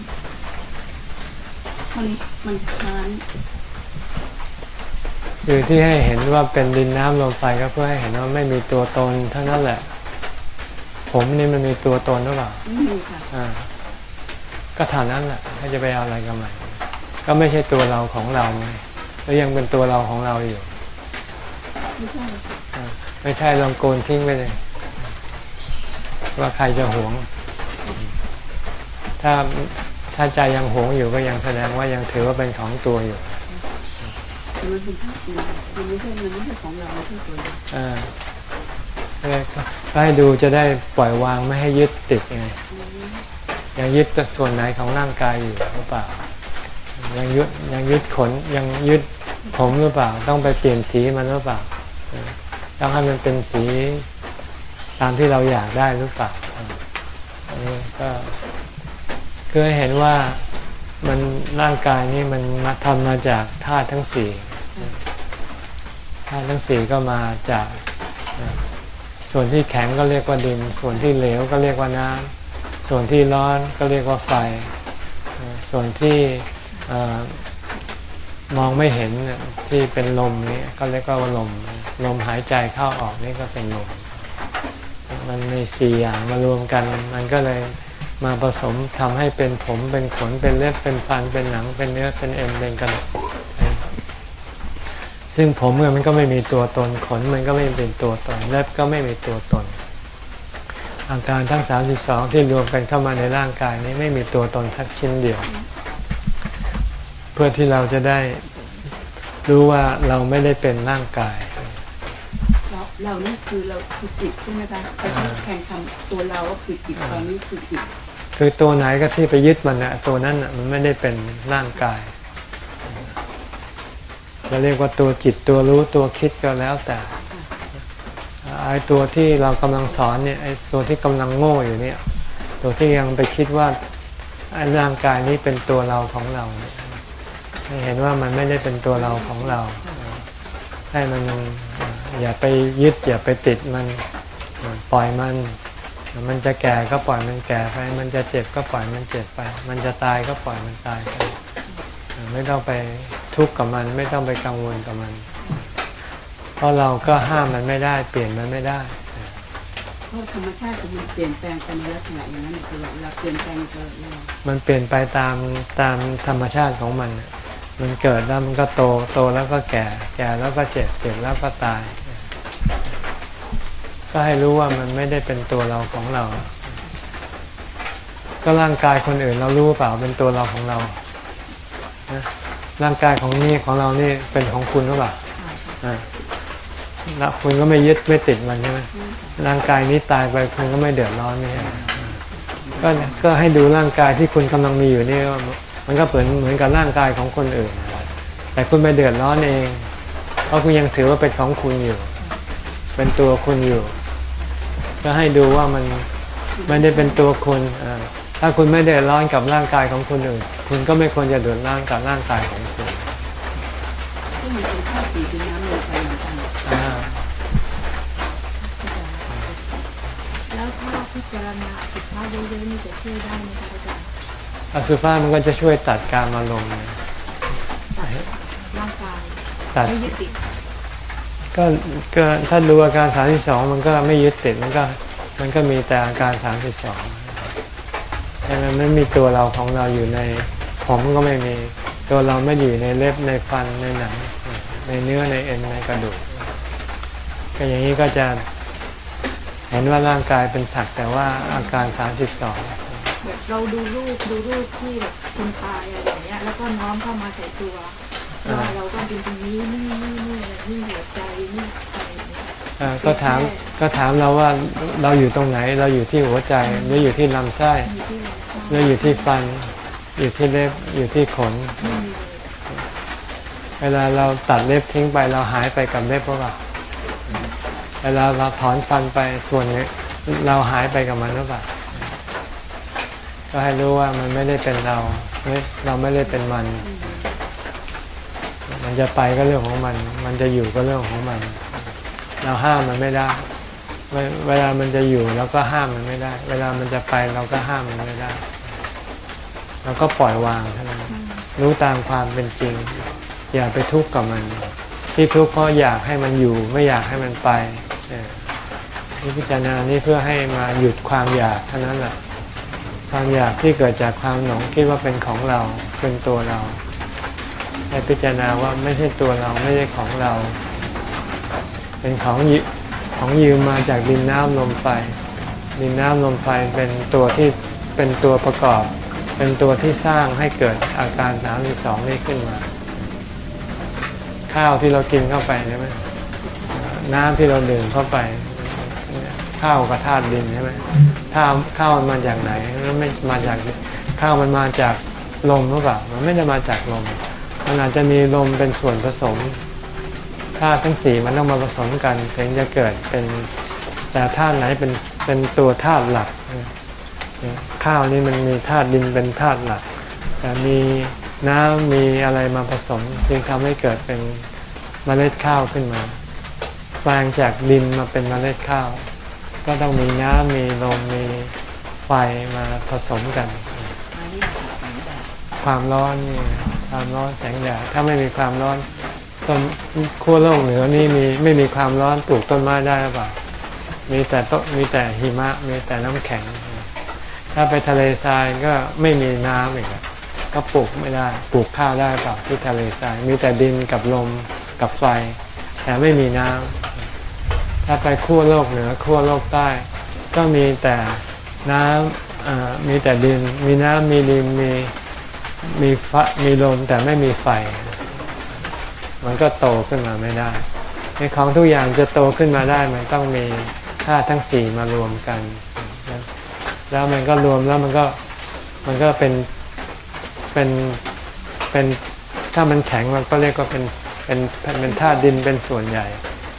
มันมันค้าน คือที่ให้เห็นว่าเป็นดินน้ำลมไฟก็เพื่อให้เห็นว่าไม่มีตัวตนเท่านั้นแหละ ผมนี่มันมีตัวตนหรือเปล่าไม่มีค่ะอ่าก็เท่านั้นแหละถ้าจะไปเอาอะไรกับมันก็ไม่ใช่ตัวเราของเราไงแล้วยังเป็นตัวเราของเราอยู่ ไม่ใช่ค่ะอ่าไม่ใช่ลองโกนทิ้งไปเลย ว่าใครจะหวง ถ้าถ้าใจยังหวงอยู่ก็ยังแสดงว่ายังถือว่าเป็นของตัวอยู่แต่ มันเป็นธาตุดินมันไม่ใช่มันไม่ใช่ของเราไม่ใช่ตัวเราอ่าก็ให้ดูจะได้ปล่อยวางไม่ให้ยึดติดไงยังยึดส่วนไหนของร่างกายอยู่หรือเปล่า ยังยึดยังยึดขนยังยึดผมหรือเปล่า ต้องไปเปลี่ยนสีมันหรือเปล่าต้องให้มันเป็นสีตามที่เราอยากได้หรือเปล่าอันนี้ก็คือเห็นว่ามันร่างกายนี่มันมาทำมาจากธาตุทั้งสี่ ธาตุทั้งสี่ก็มาจากส่วนที่แข็งก็เรียกว่าดิน ส่วนที่เหลวก็เรียกว่าน้ำส่วนที่ร้อนก็เรียกว่าไฟ ส่วนที่มองไม่เห็นที่เป็นลมนี่ก็เรียกว่าลม ลมหายใจเข้าออกนี่ก็เป็นลม มันมีสี่อย่างมารวมกัน มันก็เลยมาผสมทำให้เป็นผมเป็นขนเป็นเล็บเป็นฟันเป็นหนังเป็นเนื้อเป็นเอ็นเป็นกระดูก ซึ่งผมเนี่ยมันก็ไม่มีตัวตนขนมันก็ไม่เป็นตัวตนเล็บก็ไม่มีตัวตน อาการทั้ง 32 ที่รวมกันเข้ามาในร่างกายนี้ไม่มีตัวตนสักชิ้นเดียว เพื่อที่เราจะได้รู้ว่าเราไม่ได้เป็นร่างกาย เราเรานี่คือเราคือจิตใช่ไหมคะไปแข่งคำตัวเราก็คือจิตตอนนี้คือจิตคือตัวไหนก็ที่ไปยึดมันนะตัวนั้นน่ะมันไม่ได้เป็นร่างกาย จะเรียกว่าตัวจิตตัวรู้ตัวคิดก็แล้วแต่ไอ้ตัวที่เรากำลังสอนเนี่ยไอ้ตัวที่กำลังโง่อยู่เนี่ย ตัวที่ยังไปคิดว่าไอ้ร่างกายนี้เป็นตัวเราของเราให้เห็นว่ามันไม่ได้เป็นตัวเราของเรา ให้มันอย่าไปยึดอย่าไปติดมันปล่อยมัน มันจะแก่ก็ปล่อยมันแก่ไป มันจะเจ็บก็ปล่อยมันเจ็บไป มันจะตายก็ปล่อยมันตายไป ไม่ต้องไป ทุกข์กับมันไม่ต้องไปกังวลกับมัน เพราะเราก็ห้ามมันไม่ได้ เปลี่ยนมันไม่ได้เพราะธรรมชาติของมันเปลี่ยนแปลงไปในลักษณะอย่างนั้นตลอดเวลาเปลี่ยนแปลงตลอดเวลามันเปลี่ยนไปตามตามธรรมชาติของมันน่ะมันเกิดแล้วมันก็โตโตแล้วก็แก่ แก่แล้วก็เจ็บเจ็บแล้วก็ตาย ก็ให้รู้ว่ามันไม่ได้เป็นตัวเราของเรา ก็ร่างกายคนอื่นเรารู้เปล่าเป็นตัวเราของเรานะ ร่างกายของนี่ของเรานี่เป็นของคุณหรือเปล่าอ่าแล้วคุณก็ไม่ยึดไม่ติดมันใช่ไหมร่างกายนี้ตายไปคุณก็ไม่เดือดร้อนไม่ใช่ไหมก็ก็ให้ดูร่างกายที่คุณกำลังมีอยู่นี่ว่ามันก็เหมือนเหมือนกับร่างกายของคนอื่น แต่คุณไม่เดือดร้อนเอง เพราะคุณยังถือว่าเป็นของคุณอยู่ เป็นตัวคุณอยู่ ก็ให้ดูว่ามันไม่ได้เป็นตัวคุณอ่าถ้าคุณไม่เดือดร้อนกับร่างกายของคนอื่น คุณก็ไม่ควรจะเดือดร้อนกับร่างกายของคุณที่มันเป็นข้าสีเป็นน้ำลงไปเหมือนกันอ่าแล้วถ้าพิจารณาสุภาพเยอะๆนี่จะช่วยได้ไหมคะอาจารย์อสุภะมันก็จะช่วยตัดการอารมณ์ร่างกายตัดไม่ยึดติดก็ก็ถ้าดูอาการ32มันก็ไม่ยึดติดมันก็มันก็มีแต่อาการ32แต่มันไม่มีตัวเราของเราอยู่ใน ผมก็ไม่มี ตัวเราไม่อยู่ในเล็บในฟันในหนัง ในเนื้อในเอ็นในกระดูกก็อย่างนี้ก็จะเห็นว่าร่างกายเป็นสัตว์แต่ว่าอาการ 32แบบเราดูรูปดูรูปที่แบบคนตายอะไรอย่างเงี้ยแล้วก็น้อมเข้ามาใส่ตัวว่าเราต้องเป็นตรงนี้นี่นี่นี่อะไรนี่หัวใจนี่อะไรอย่างเงี้ยเอ่อก็ถามก็ถามเราว่าเราอยู่ตรงไหน เราอยู่ที่หัวใจหรืออยู่ที่ลำไส้มีที่เราชอบหรืออยู่ที่ฟัน อยู่ที่เล็บอยู่ที่ขน เวลาเราตัดเล็บทิ้งไปเราหายไปกับเล็บหรือเปล่าเวลาเราถอนฟันไปส่วนนี้เราหายไปกับมันหรือเปล่าก็ให้รู้ว่ามันไม่ได้เป็นเราเราไม่ได้เป็นมัน มันจะไปก็เรื่องของมัน มันจะอยู่ก็เรื่องของมัน เราห้ามมันไม่ได้ เวลามันจะอยู่เราก็ห้ามมันไม่ได้ เวลามันจะไปเราก็ห้ามมันไม่ได้ เราก็ปล่อยวางเท่านั้นรู้ตามความเป็นจริง อย่าไปทุกข์กับมัน ที่ทุกข์เพราะอยากให้มันอยู่ไม่อยากให้มันไปนี่พิจารณานี่เพื่อให้มาหยุดความอยากเท่านั้นแหละความอยากที่เกิดจากความหลงคิดว่าเป็นของเราเป็นตัวเราให้พิจารณาว่าไม่ใช่ตัวเราไม่ใช่ของเรา เป็นของยืของยืมมาจากดินน้ำลมไฟดินน้ำลมไฟเป็นตัวที่เป็นตัวประกอบ เป็นตัวที่สร้างให้เกิดอาการ32นี้ขึ้นมา ข้าวที่เรากินเข้าไปใช่ไหมน้ำที่เราดื่มเข้าไป ข้าวกับธาตุดินใช่ไหมข้าวข้าวมันมาจากไหนมันไม่มาจากข้าวมันมาจากลมหรือเปล่ามันไม่ได้มาจากลมมันอาจจะมีลมเป็นส่วนผสมธาตุทั้งสี่มันต้องมาผสมกัน ถึงจะเกิดเป็นแต่ธาตุไหนเป็นเป็นตัวธาตุหลัก ข้าวนี่มันมีธาตุดินเป็นธาตุหลักแต่มีน้ำมีอะไรมาผสมจึงทำให้เกิดเป็นเมล็ดข้าวขึ้นมาแปลงจากดินมาเป็นเมล็ดข้าว ก็ต้องมีน้ำมีลมมีไฟมาผสมกัน ความร้อนนี่ความร้อนแสงแดดถ้าไม่มีความร้อนต้นขั้วโลกเหนือนี่มีไม่มีความร้อนปลูกต้นไม้ได้หรือเปล่ามีแต่ต้นมีแต่หิมะ มีแต่น้ำแข็ง ถ้าไปทะเลทรายก็ไม่มีน้ำอีกอะก็ปลูกไม่ได้ปลูกข้าวได้เปล่าที่ทะเลทรายมีแต่ดินกับลมกับไฟ แต่ไม่มีน้ำถ้าไปขั้วโลกเหนือขั้วโลกใต้ ก็มีแต่น้ำมีแต่ดิน มีน้ำมีดินมีมีไฟมีลมแต่ไม่มีไฟ มันก็โตขึ้นมาไม่ได้ ในของทุกอย่างจะโตขึ้นมาได้มันต้องมีธาตุทั้งสี่มารวมกัน แล้วมันก็รวมแล้วมันก็มันก็เป็นเป็นเป็นถ้ามันแข็งมันก็เรียกว่าเป็นเป็นเป็นธาตุดินเป็นส่วนใหญ่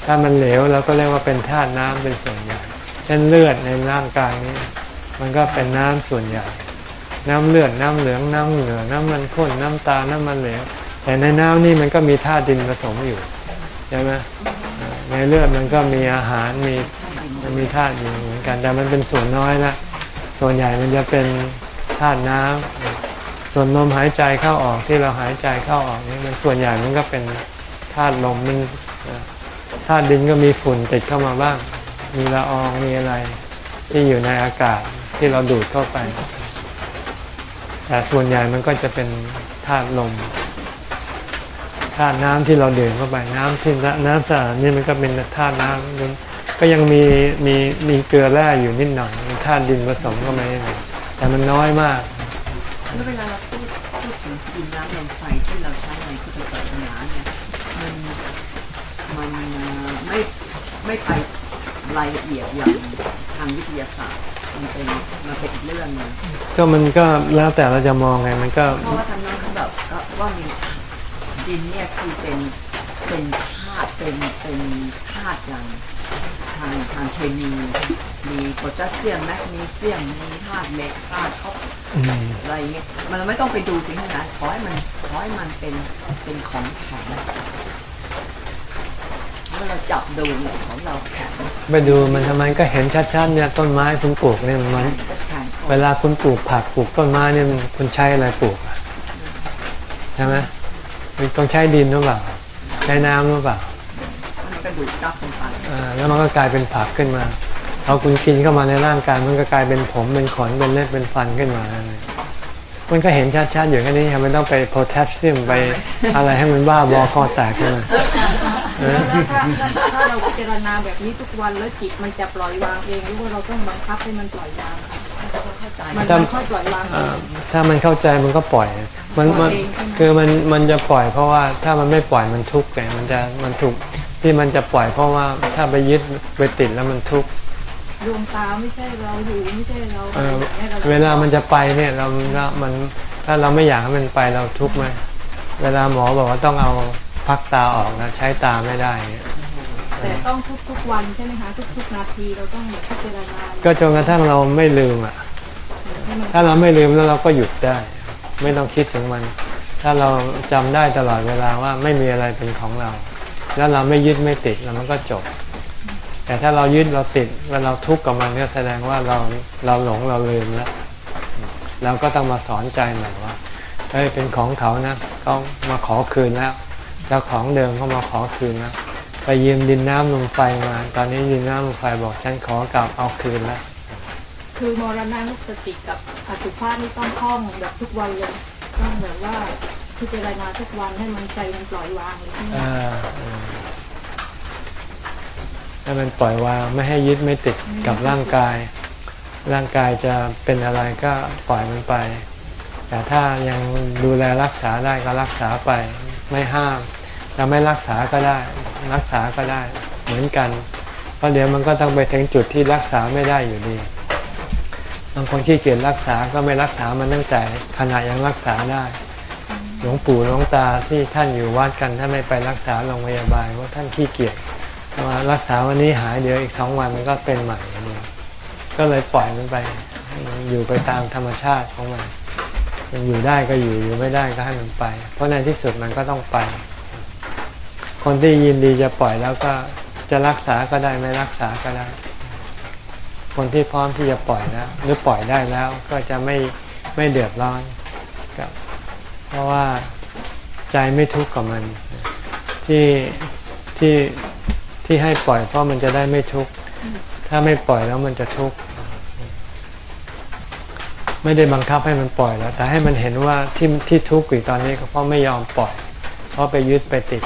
ถ้ามันเหลวเราก็เรียกว่าเป็นธาตุน้ำเป็นส่วนใหญ่ เช่นเลือดในร่างกายนี้ มันก็เป็นน้ำส่วนใหญ่ น้ำเลือดน้ำเหลืองน้ำเหนือน้ำมันข้นน้ำตาลน้ำมันเหลว แต่ในน้ำนี่มันก็มีธาตุดินผสมอยู่ใช่ไหมในเลือดมันก็มีอาหารมีมันมีธาตุดินเหมือนกันแต่มันเป็นส่วนน้อยนะ ส่วนใหญ่มันจะเป็นธาตุน้ำส่วนลมหายใจเข้าออกที่เราหายใจเข้าออกนี่มันส่วนใหญ่มันก็เป็นธาตุลมมันธาตุดินก็มีฝุ่นติดเข้ามาบ้าง มีละอองมีอะไรที่อยู่ในอากาศที่เราดูดเข้าไป แต่ส่วนใหญ่มันก็จะเป็นธาตุลมธาตุน้ำที่เราดื่มเข้าไปน้ำที่น้ำสะอาดนี่มันก็เป็นธาตุน้ำก็ยังมีมีมีเกลือแร่อยู่นิดหน่อย ธาตุดินผสมเข้ามานิดหน่อยแต่มันน้อยมากแล้วเวลาเราพูดพูดถึงดินน้ำลมไฟที่เราใช้ในพุทธศาสนาเนี่ยมันมันเอ่อไม่ไม่ไปรายละเอียดอย่างทางวิทยาศาสตร์มันเป็นมันเป็นอีกเรื่องหนึงก็มันก็แล้วแต่เราจะมองไงมันก็เพราะว่าทางนั้นเขาแบบก็ว่ามีดินเนี่ยคือเป็นเป็นธาตุเป็นเป็นธาตุอย่างทางทางเคมีมีโพแทสเซียมแมกนีเซียมมีธาตุเหล็กธาตุคอปอืมอะไรเงี้ยมันไม่ต้องไปดูถึงขนาดขอให้มันขอให้มันเป็นเป็นของแข็งเมื่อเราจับดูเนี่ยของเราแข็งไปดูมันทำไมก็เห็นชัดๆเนี่ยต้นไม้คุณปลูกเนี่ยมันแข็งเวลาคุณปลูกผักปลูกต้นไม้เนี่ยคุณใช้อะไรปลูกอะใช่ไหมมันต้องใช้ดินหรือเปล่าใช้น้ำหรือเปล่ามันก็ ดูดซับลงไปอ่าแล้วมันก็กลายเป็นผักขึ้นมาพอคุณกินเข้ามาในร่างกายมันก็กลายเป็นผมเป็นขนเป็นเล็บเป็นฟันขึ้นมาเลยมันก็เห็นชัดๆอยู่แค่นี้ครับไม่ต้องไปโพแทสเซียมไปอะไรให้มันบ้าบอคอแตกขึ้นมาเออแล้วถ้าถ้าถ้าเราพิจารณาแบบนี้ทุกวันแล้วจิตมันจะปล่อยวางเองหรือว่าเราต้องบังคับให้มันปล่อยวางค่ะเราก็เข้าใจมันมันค่อยปล่อยวางเออ่างถ้ามันเข้าใจมันก็ปล่อย มันมันคือมันมันจะปล่อย เพราะว่าถ้ามันไม่ปล่อยมันทุกข์ไงมันจะมันถูก ที่มันจะปล่อยเพราะว่าถ้าไปยึดไปติดแล้วมันทุกข์ดวงตาไม่ใช่เราหูไม่ใช่เราเออนี่ยรเวลามันจะไปเนี่ยเราเรามันถ้าเราไม่อยากให้มันไปเราทุกข์ไหมเวลาหมอบอกว่าต้องเอาพักตาออกนะใช้ตาไม่ได้เนี่ยแต่ต้องทุกทุกๆวันใช่ไหมคะทุกๆนาทีเราต้องพิจารณาก็จนกระทั่งเราไม่ลืมอะให้มันถ้าเราไม่ลืมแล้วเราก็หยุดได้ ไม่ต้องคิดถึงมัน ถ้าเราจำได้ตลอดเวลาว่าไม่มีอะไรเป็นของเรา แล้วเราไม่ยึดไม่ติดแล้วมันก็จบ แต่ถ้าเรายึดเราติดเวลาเราทุกข์กับมันก็แสดงว่าเราเราหลงเราลืมแล้วเราก็ต้องมาสอนใจใหม่ว่าเฮ้ยเป็นของเขานะเขามาขอคืนแล้วเจ้าของเดิมเขามาขอคืนแล้วไปยืมดินน้ำลมไฟมา ตอนนี้ดินน้ำลมไฟบอกฉันขอกลับเอาคืนแล้วคือมรณะนุสติกับอสุภาพนี่ต้องคล่องแบบทุกวันเลยต้องแบบว่า พิจารณาทุกวันให้มันใจมันปล่อยวางเลยใช่ไหมอ่าอ่าให้มันปล่อยวางไม่ให้ยึดไม่ติดกับร่างกาย ร่างกายจะเป็นอะไรก็ปล่อยมันไป แต่ถ้ายังดูแลรักษาได้ก็รักษาไปไม่ห้ามจะไม่รักษาก็ได้รักษาก็ได้เหมือนกัน เพราะเดี๋ยวมันก็ต้องไปถึงจุดที่รักษาไม่ได้อยู่ดีบางคนขี้เกียจรักษาก็ไม่รักษามันตั้งแต่ขณะยังรักษาได้ หลวงปู่หลวงตาที่ท่านอยู่วัดกันท่านไม่ไปรักษาโรงพยาบาลเพราท่านขี้เกียจมารักษาวันนี้หายเดี๋ยวอีกสองวันมันก็เป็นใหม่อย่างนี้ก็เลยปล่อยมันไปอยู่ไปตามธรรมชาติของมันมันอยู่ได้ก็อยู่อยู่ไม่ได้ก็ให้มันไป เพราะในที่สุดมันก็ต้องไป คนที่ยินดีจะปล่อยแล้วก็จะรักษาก็ได้ไม่รักษาก็ได้ คนที่พร้อมที่จะปล่อยแล้วหรือปล่อยได้แล้วก็จะไม่ไม่เดือดร้อนกับ ราะว่าใจไม่ทุกข์กับมัน ที่ที่ที่ให้ปล่อยเพราะมันจะได้ไม่ทุกข์ถ้าไม่ปล่อยแล้วมันจะทุกข์ไม่ได้บังคับให้มันปล่อยแล้ว แต่ให้มันเห็นว่าที่ที่ทุกข์อยู่ตอนนี้ก็เพราะไม่ยอมปล่อย เพราะไปยึดไปติด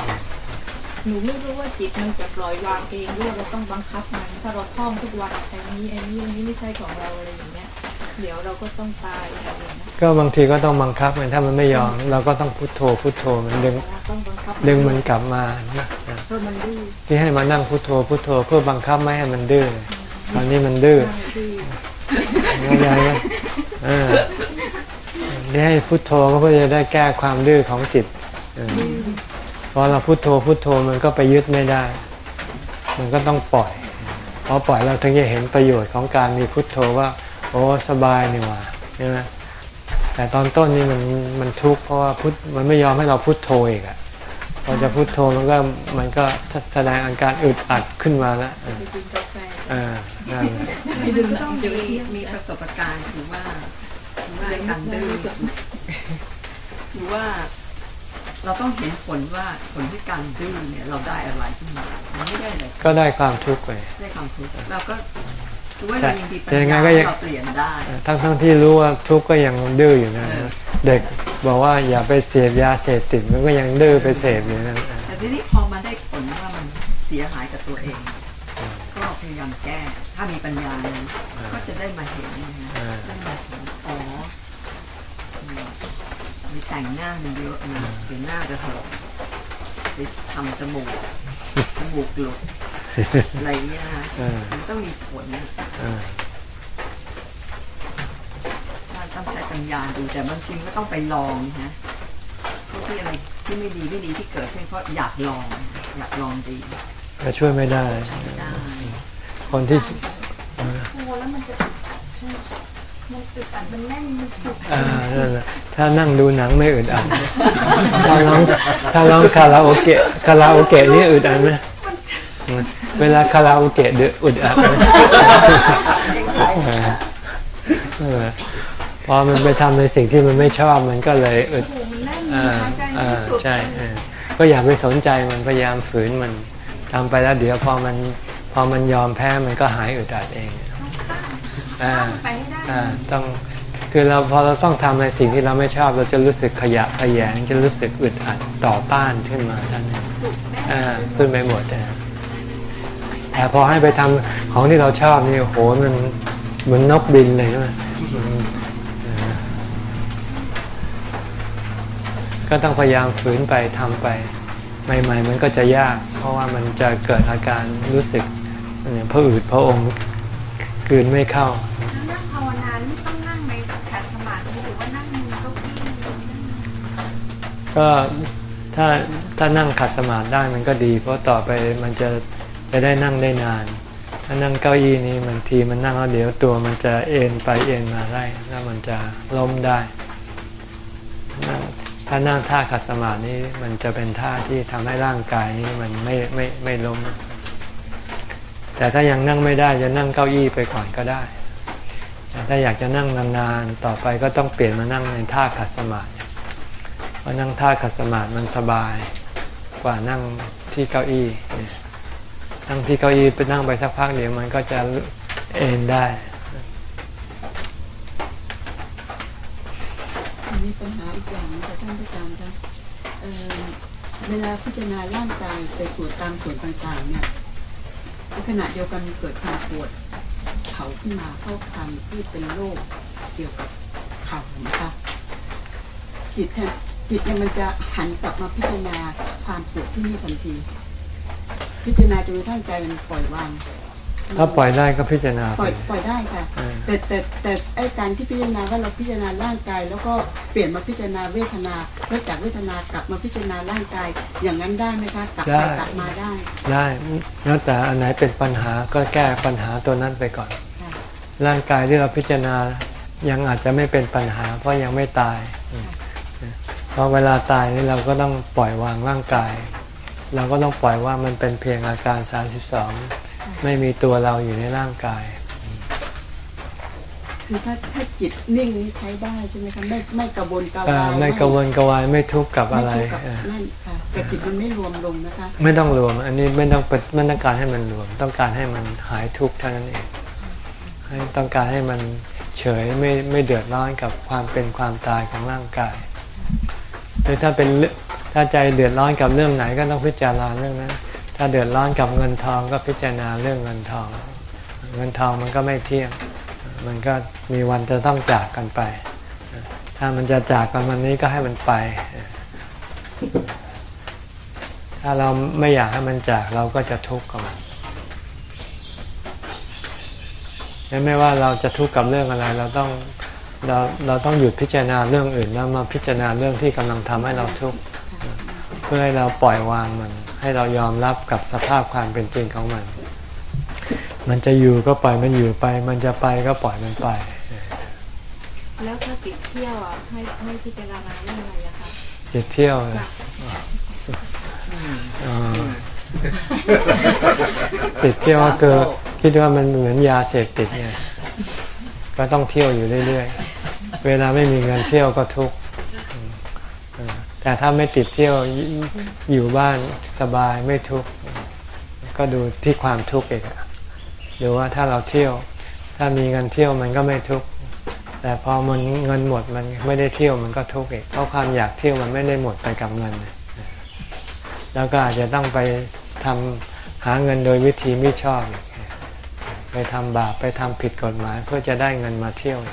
หนูไม่รู้ว่าจิตมันจะปล่อยวางเองด้วยเราต้องบังคับมัน ถ้าเราท่องทุกวันไอ้นี้ไอ้นี้ไอ้นี้ไม่ใช่ของเราอะไรอย่างเงี้ย เดี๋ยวเราก็ต้องตายอะไรอย่างเงี้ยก็บางทีก็ต้องบังคับมันถ้ามันไม่ยอม เราก็ต้องพุโทโธพุโทโธมันดึงต้องบังคับดึงมันกลับมานะเพราะมันดื้อที่ให้มานั่งพุโทโธพุโทโธเพื่อบังคับไม่ให้มันดื้อตอนนี้มันดื้อนั่งดื้อเข้าใจไหมเออที่ให้พุโทโธก็เพื่อจะได้แก้ความดื้อของจิตเออพอเราพุโทโธพุโทโธมันก็ไปยึดไม่ได้ มันก็ต้องปล่อยพอปล่อยเราถึงจะเห็นประโยชน์ของการมีพุโทโธว่า โอ้สบายนี่หว่าใช่ไหมแต่ตอนต้นนี่มันมันทุกข์เพราะว่าพุทมันไม่ยอมให้เราพุโทโธอีกอะพอจะพุโทโธมันก็มันก็แสดงอาการอึดอัดขึ้นมาแล้วเออไปกินกาแฟเออนั่นแหละไม่ดื้อต้องมีมีประสบการณ์ถือว่าถือว่าการดื้อถือว่าเราต้องเห็นผลว่าผลที่การดื้อเนี่ยเราได้อะไรขึ้นมามันไม่ได้อะไรก็ได้ความทุกข์ไปได้ความทุกข์เราก็ ถือว่าเรายังมีปัญแต่ยังไงญาก็ยังเราเปลี่ยนได้ ทั้งทั้งที่รู้ว่าทุกข์ก็ยังดื้ออยู่นะเออเด็กบอกว่าอย่าไปเสพยาเสพติดมันก็ยังดื้อไปเสพอยู่นั่นแต่ทีนี้พอมาได้ผลว่ามันเสียหายกับตัวเอง ก็พยายามแก้ ถ้ามีปัญญาเนี่ยก็จะได้มาเห็นนะฮะได้มาเห็นอ๋ออืมมีแต่งหน้ามันเยอะนะเดี๋ยวหน้าจะถลอกไปทำจมูกจมูกหลุด อะไรเงี้ยนะฮะเออมันต้องมีผลนะเออถ้าต้องใช้ปัญญาดูแต่บางทีก็ต้องไปลองนะพวกที่อะไรที่ไม่ดีไม่ดีที่เกิดขึ้นเพราะอยากลอง อยากลองดีก็ช่วยไม่ได้ไม่ได้คนที่โอ้แล้วมันจะอึดอัดใช่ไหมคะมันอึดอัดมันแน่นมันจุกอ่านั่นแหละถ้านั่งดูหนังไม่อึดอัดถ้าร้องถ้าร้องคาราโอเกะคาราโอเกะนี่อึดอัดไหม เวลาคาราโอเกะเดืออึดอัดไหมเออพอมันไปทำในสิ่งที่มันไม่ชอบมันก็เลยอึดโอ้มันแน่นอ่าหายใจไม่อ่าสุดใช่เออก็อย่าไปสนใจมันพยายามฝืนมันทำไปแล้วเดี๋ยวพอมันพอมันยอมแพ้มันก็หายอึดอัดเองอ่าข้ามไปให้ได้อ่าต้องคือเราพอเราต้องทำในสิ่งที่เราไม่ชอบ เราจะรู้สึกขยะขยงจะรู้สึกอึดอัดต่อต้านขึ้นมาท่านนจุกแน่นอ่าขึ้นไปหมดนะ แต่พอให้ไปทำของที่เราชอบนี่โอ้โหมันเหมือนนกบินเลยใช่ไหมมันอ่าก็ต้องพยายามฝืนไปทำไป ใหม่ ๆ มันก็จะยาก เพราะว่ามันจะเกิดอาการรู้สึกเนี่ยพระอืดพระองค์กลืนไม่เข้าถ้านั่งภาวนานี่ต้องนั่งในขัดสมาธิหรือว่านั่งในเก้าอี้ก็ถ้าถ้านั่งขัดสมาธิได้มันก็ดี เพราะต่อไปมันจะ จะได้นั่งได้นาน ถ้านั่งเก้าอี้นี้บางทีมันนั่งแล้วเดี๋ยวตัวมันจะเอ็นไปเอ็นมาได้แล้วมันจะล้มได้ถ้านั่งท่าขัดสมาธินี้มันจะเป็นท่าที่ทำให้ร่างกายนี้มันไม่ไม่ไม่ล้ม แต่ถ้ายังนั่งไม่ได้จะนั่งเก้าอี้ไปก่อนก็ได้แต่ถ้าอยากจะนั่งนานๆต่อไปก็ต้องเปลี่ยนมานั่งในท่าขัดสมาธิเพราะนั่งท่าขัดสมาธิมันสบายกว่านั่งที่เก้าอี้ นั่งที่เก้าอี้ไปนั่งไปสักพักเดี๋ยวมันก็จะเอนได้มีปัญหาอีกอย่างนะคะท่านอาจารย์คะเอ่อเวลาพิจารณาร่างกายไปส่วนตามส่วนต่างๆเนี่ยในขณะเดียวกันเกิดความปวดเข่าขึ้นมาเข้าคำที่เป็นโรคเกี่ยวกับเข่านะคะจิตจิตเนี่ยมันจะหันกลับมาพิจารณาความปวดที่นี่ทันที พิจารณาจนกระทั่งใจมันปล่อยวางถ้าปล่อยได้ก็พิจารณาปไปล่อยปล่อยได้ค่ะเออแต่แต่แต่ไอ้การที่พิจารณาว่าเราพิจารณาร่างกาย แล้วก็เปลี่ยนมาพิจารณาเวทนาแล้วจากเวทนากลับมาพิจารณาร่างกาย อย่างนั้นได้ไหมคะกลับไปกลับมาได้ ได้แล้วแต่อันไหนเป็นปัญหาก็แก้ปัญหาตัวนั้นไปก่อนค่ะร่างกายที่เราพิจารณายังอาจจะไม่เป็นปัญหา เพราะยังไม่ตายคราะเวลาตายนี่เราก็ต้องปล่อยวางร่างกาย เราก็ต้องปล่อยว่ามันเป็นเพียงอาการ 32 ไม่มีตัวเราอยู่ในร่างกาย คือถ้าถ้าจิตนิ่งนี่ใช้ได้ใช่ไหมคะไม่ไม่กระวนกระเอ่วาอยไม่กระวนกระวายไม่ทุกข์กับอะไรม่ทุกข์กับเออนั่นค่ะแต่จิตมันไม่รวมลงนะคะ ไม่ต้องรวม อันนี้ไม่ต้องเป็นไม่ต้องการให้มันรวม ต้องการให้มันหายทุกข์เท่านั้นเองให้ต้องการให้มันเฉยไม่ไม่เดือดร้อนกับความเป็นความตายของร่างกายหรือถ้าเป็นเรื่อง ถ้าใจเดือดร้อนกับเรื่องไหนก็ต้องพิจารณาเรื่องนั้น ถ้าเดือดร้อนกับเงินทองก็พิจารณาเรื่องเงินทอง เงินทองมันก็ไม่เที่ยง มันก็มีวันจะต้องจากกันไป ถ้ามันจะจากกันวันนี้ก็ให้มันไป ถ้าเราไม่อยากให้มันจากเราก็จะทุกข์กับมันงั้นไม่ว่าเราจะทุกข์กับเรื่องอะไร เราต้องเราเราต้องหยุดพิจารณาเรื่องอื่นแล้วมาพิจารณาเรื่องที่กำลังทำให้เราทุกข์ เพื่อให้เราปล่อยวางมัน ให้เรายอมรับกับสภาพความเป็นจริงของมัน มันจะอยู่ก็ปล่อยมันอยู่ไป มันจะไปก็ปล่อยมันไป แล้วถ้าติดเที่ยวอะให้ให้พิจารณาเรื่องอะไรอะคะจะเที่ยวเลยอ่าติดเที่ยวก็คือคิดว่ามันเหมือนยาเสพติดไงก็ต้องเที่ยวอยู่เรื่อยๆ เวลาไม่มีเงินเที่ยวก็ทุกข์อืม แต่ถ้าไม่ติดเที่ยวอยู่บ้านสบายไม่ทุกข์ก็ดูที่ความทุกข์เองอะดูว่าถ้าเราเที่ยว ถ้ามีเงินเที่ยวมันก็ไม่ทุกข์แต่พอมันเงินหมดมันไม่ได้เที่ยวมันก็ทุกข์เอีกเพราะความอยากเที่ยวมันไม่ได้หมดไปกับเงิน แล้วก็อาจจะต้องไปทำหาเงินโดยวิธีไม่ชอบ ไปทำบาปไปทำผิดกฎหมายเพื่อจะได้เงินมาเที่ยวก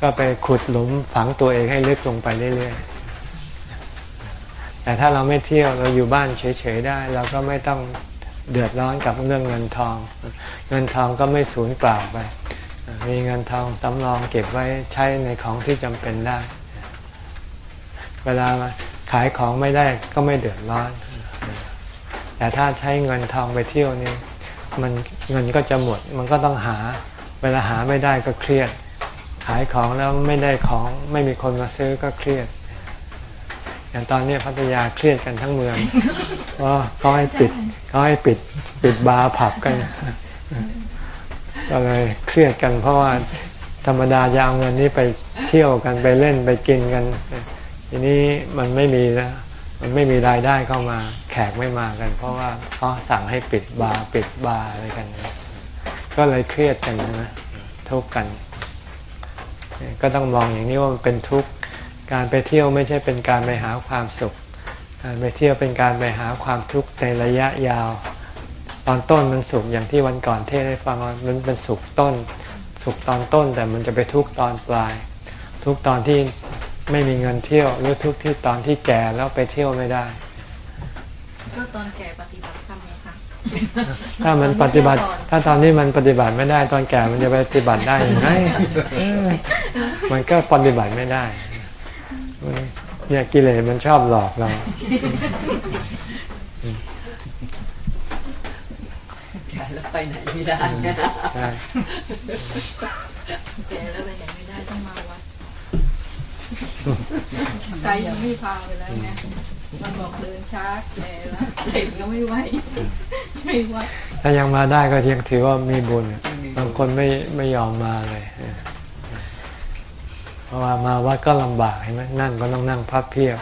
ก็ไปขุดหลุมฝังตัวเองให้ลึกลงไปเรื่อยๆ แต่ถ้าเราไม่เที่ยวเราอยู่บ้านเฉยๆได้ เราก็ไม่ต้องเดือดร้อนกับเรื่องเงินทอง เงินทองก็ไม่สูญเปล่าไป มีเงินทองสำรองเก็บไว้ใช้ในของที่จำเป็นได้ เวลาขายของไม่ได้ก็ไม่เดือดร้อน แต่ถ้าใช้เงินทองไปเที่ยวนี่มันเงินก็จะหมด มันก็ต้องหา เวลาหาไม่ได้ก็เครียด ขายของแล้วไม่ได้ของไม่มีคนมาซื้อก็เครียด อย่างตอนนี้พัทยาเครียดกันทั้งเมืองเพราะเขาให้ปิดเขาให้ปิดปิดบาร์ผับกันก็เลยเครียดกันเพราะว่าธรรมดาจะเอาเงินนี้ไปเที่ยวกันไปเล่นไปกินกัน ทีนี้มันไม่มีแล้วมันไม่มีรายได้เข้ามาแขกไม่มากัน เพราะว่าเขาสั่งให้ปิดบาร์ปิดบาร์อะไรกัน ก็เลยเครียดกันนะทุกข์กัน ก็ต้องมองอย่างนี้ว่ามันเป็นทุกข์ การไปเที่ยวไม่ใช่เป็นการไปหาความสุข การไปเที่ยวเป็นการไปหาความทุกข์ในระยะยาว ตอนต้นมันสุขอย่างที่วันก่อนเทศให้ฟังว่ามันเป็นสุขต้น สุขตอนต้นแต่มันจะไปทุกข์ตอนปลาย ทุกข์ตอนที่ไม่มีเงินเที่ยวหรือทุกข์ที่ตอนที่แก่แล้วไปเที่ยวไม่ได้ ก็ตอนแก่ปฏิบัติธรรมไงคะถ้ามันปฏิบัติ ถ้าตอนนี้มันปฏิบัติไม่ได้ ตอนแก่มันจะไปปฏิบัติได้ยังไงเออมันก็ปฏิบัติไม่ได้ เนี่ยกิเลสมันชอบหลอกเราแก่แล้วไปไหนไม่ได้นะใช่แก่แล้วไปไหนไม่ได้ต้องมาวัดใจยังไม่พาไปแล้วไงมันบอกเดินช้าแก่แล้วเด็กก็ไม่ไหวไม่ไหวถ้ายังมาได้ก็ยังถือว่ามีบุญบางคนไม่ไม่ยอมมาเลยเพ ราะว่ามาวัดก็ลำบากเห็นไหมนั่งก็ต้องนั่งพับเพียบ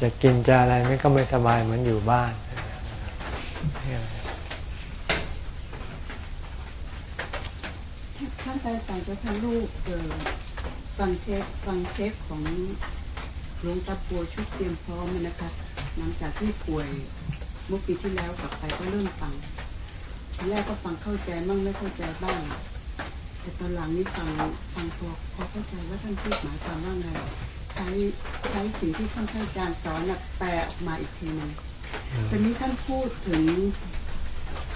จะกินจะอะไรไมันก็ไม่สบายเหมือนอยู่บ้าน ท่านอาจารย์จ้าค่ะลูกเออฟังเทปฟังเทปของหลวงตาปัวชุดเตรียมพร้อมนะคะหลังจากที่ป่วยเมื่อปีที่แล้วกลับไปก็เริ่มฟังทีแรกก็ฟังเข้าใจบ้างไม่เข้าใจบ้าง แต่ตอนหลังนี่ฟังฟังพอพอเข้าใจว่าท่านพูดหมายความว่าไงใช้ใช้สิ่งที่ท่านอาจารย์สอนน่ะแปลออกมาอีกทีหนึงตอนนี้ท่านพูดถึง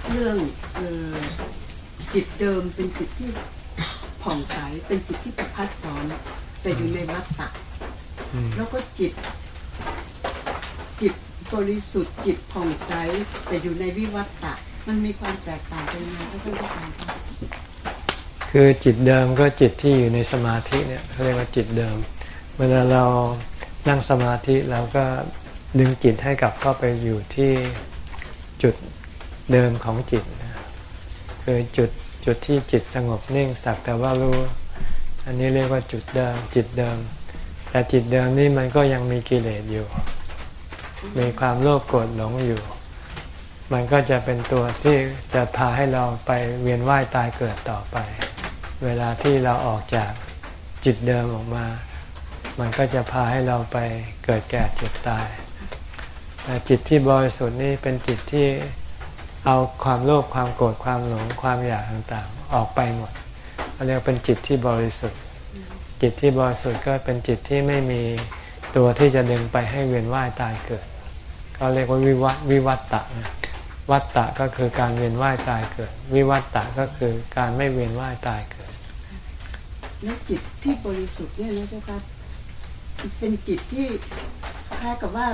เรื่องเออจิตเดิมเป็นจิตที่ผ่องใสเป็นจิตที่ประพัดสอนแต่อยู่ในวัฏฏะอืมแล้วก็จิต จิตบริสุทธิ์จิตผ่องใสแต่อยู่ในวิวัฏฏะมันมีความแตกต่างกันยังไงก็ต้องการครับ คือจิตเดิมก็จิตที่อยู่ในสมาธิเนี่ยเขาเรียกว่าจิตเดิม เวลาเรานั่งสมาธิเราก็ดึงจิตให้กลับเข้าไปอยู่ที่จุดเดิมของจิตนะคือจุดจุดที่จิตสงบนิ่งสักแต่ว่ารู้ อันนี้เรียกว่าจุดเดิมจิตเดิม แต่จิตเดิมนี่มันก็ยังมีกิเลสอยู่ มีความโลภโกรธหลงอยู่ มันก็จะเป็นตัวที่จะพาให้เราไปเวียนว่ายตายเกิดต่อไป เวลาที่เราออกจากจิตเดิมออกมา มันก็จะพาให้เราไปเกิดแก่เจ็บตายแต่จิตที่บริสุทธิ์นี่เป็นจิตที่เอาความโลภความโกรธความหลงความอยากต่างๆ ออกไปหมดเขาเรียกเป็นจิตที่บริสุทธิ์ จิตที่บริสุทธิ์ก็เป็นจิตที่ไม่มีตัวที่จะดึงไปให้เวียนว่ายตายเกิด ก็เรียกว่าวิวัตวิวัตตะนะวัตตะก็คือการเวียนว่ายตายเกิด วิวัตตะก็คือการไม่เวียนว่ายตายเกิด แล้วจิตที่บริสุทธิ์เนี่ยนะเจ้าค่ะเป็นจิตที่คล้ายกับว่า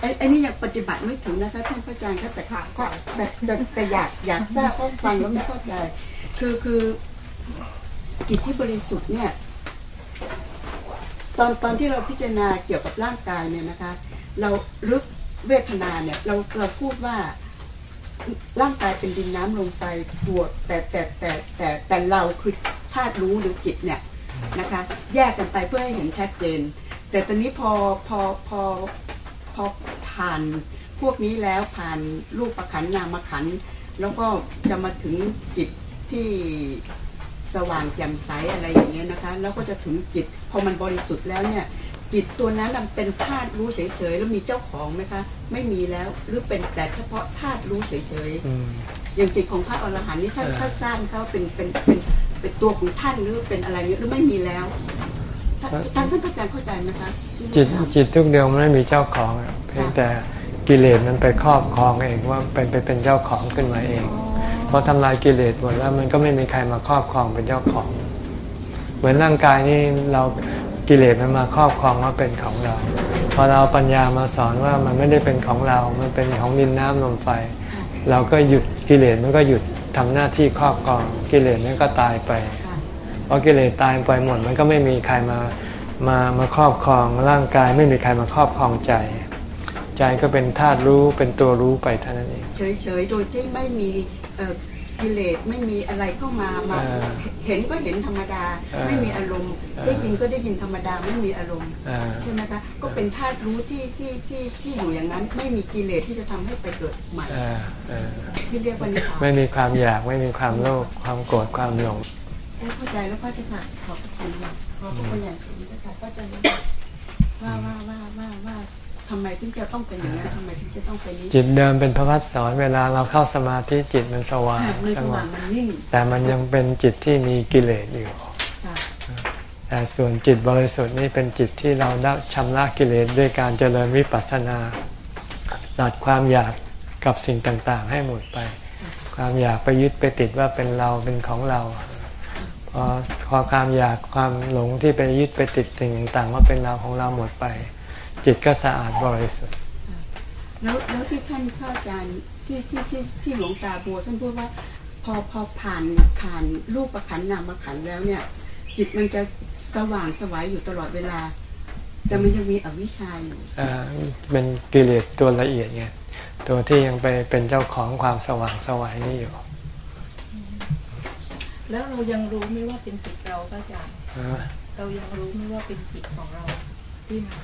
ไอ้ไอ้นี่ยังปฏิบัติไม่ถึงนะคะท่านพระอาจารย์คะแต่ก็แต่แต่แต่อยากอยากทราบเพราะฟังแล้วไม่เข้าใจ คือคือจิตที่บริสุทธิ์เนี่ย ตอนตอนที่เราพิจารณาเกี่ยวกับร่างกายเนี่ยนะคะ เราลึกเวทนาเนี่ย เราเราพูดว่าร่างกายเป็นดินน้ำลมไฟตัวแต่แต่แต่แต่แต่เราคือ ธาตุรู้หรือจิตเนี่ยนะคะ แยกกันไปเพื่อให้เห็นชัดเจน แต่ตอนนี้พอพอพอพอผ่านพวกนี้แล้วผ่านรูปประขันนามขันธ์แล้วก็จะมาถึงจิตที่สว่างแจ่มใสอะไรอย่างเงี้ยนะคะ แล้วก็จะถึงจิตพอมันบริสุทธิ์แล้วเนี่ยจิตตัวนั้นมันเป็นธาตุรู้เฉยๆแล้วมีเจ้าของไหมคะ ไม่มีแล้วหรือเป็นแต่เฉพาะธาตุรู้เฉยๆอืมอย่างจิตของพระอรหันต์นี่ท่านเออท่านสร้างเขาเป็นเป็นเป็น เป็นตัวของท่านหรือเป็นอะไรเงี้ยหรือไม่มีแล้วท่านท่านท่านพระอาจารย์เข้าใจไหมคะที่จิตถามจิตทุกดวงมันไม่มีเจ้าของอะเพียงแต่กิเลสมันไปครอบครองเองว่าเป็นไปเป็นเจ้าของขึ้นมาเองพอทำลายกิเลสหมดแล้วมันก็ไม่มีใครมาครอบครองเป็นเจ้าของ เหมือนร่างกายนี่เรากิเลสมันมาครอบครองว่าเป็นของเรา พอเราเอาปัญญามาสอนว่ามันไม่ได้เป็นของเรา มันเป็นของดินน้ำลมไฟ เราก็หยุดกิเลสมันก็หยุด ทำหน้าที่ครอบครองกิเลสนั้นก็ตายไปค่ะพอกิเลสตายไปหมดมันก็ไม่มีใครมามามาครอบครองร่างกายไม่มีใครมาครอบครองใจ ใจก็เป็นธาตุรู้เป็นตัวรู้ไปเท่านั้นเองเฉยๆโดยที่ไม่มีเอ่อ กิเลสไม่มีอะไรเข้ามามาเออเห็นก็เห็นธรรมดาเออไม่มีอารมณ์เออได้ยินก็ได้ยินธรรมดาไม่มีอารมณ์อ่า ใช่ไหมคะก็เป็นธาตุรู้ที่ที่ที่ที่อยู่อย่างนั้น ไม่มีกิเลสที่จะทำให้ไปเกิดใหม่อ่าอ่าที่เรียกว่านิพพานไม่มีความอยากไม่มีความโลภความโกรธความหลงเข้าใจแล้วพระเจ้าค่ะขอบพระคุณค่ะขอบพระคุณอย่างสูงเจ้าค่ะก็จะรู้ว่าว่าว่าว่าว่า ทำไมถึงจะต้องเป็นอย่างนั้นทำไมถึงจะต้องเป็นนี้จิตเดิมเป็นพระพัฒสอนเวลาเราเข้าสมาธิจิตมันสว่างค่ะมันสสงว่าบงมันนิ่งแต่มันยังเป็นจิตที่มีกิเลสอยู่ค่ะแต่ส่วนจิตบริสุทธิ์นี่เป็นจิตที่เราได้ชำระกิเลสด้วยการเจริญวิปัสสนาตัดความอยากกับสิ่งต่างๆ ให้หมดไป ความอยากไปยึดไปติดว่าเป็นเราเป็นของเราพอพอความอยากความหลงที่ไปยึดไปติดสิ่งต่างๆว่าเป็นเราของเราหมดไป จิตก็สะอาดบริสุทธิ์ แล้วแล้วที่ท่านพระอาจารย์ที่ที่ที่ที่หลวงตาบัวท่านพูดว่า พอพอผ่านผ่านรูปประขันนามขันธ์แล้วเนี่ย จิตมันจะสว่างสวายอยู่ตลอดเวลา แต่มันยังมีอวิชชาอยู่อ่าเป็นกิเลสตัวละเอียดไงตัวที่ยังไปเป็นเจ้าของความสว่างสวายนี่อยู่ แล้วเรายังรู้ไหมว่าเป็นจิตเราพระอาจารย์อ่าเรายังรู้ไหมว่าเป็นจิตของเราที่มัน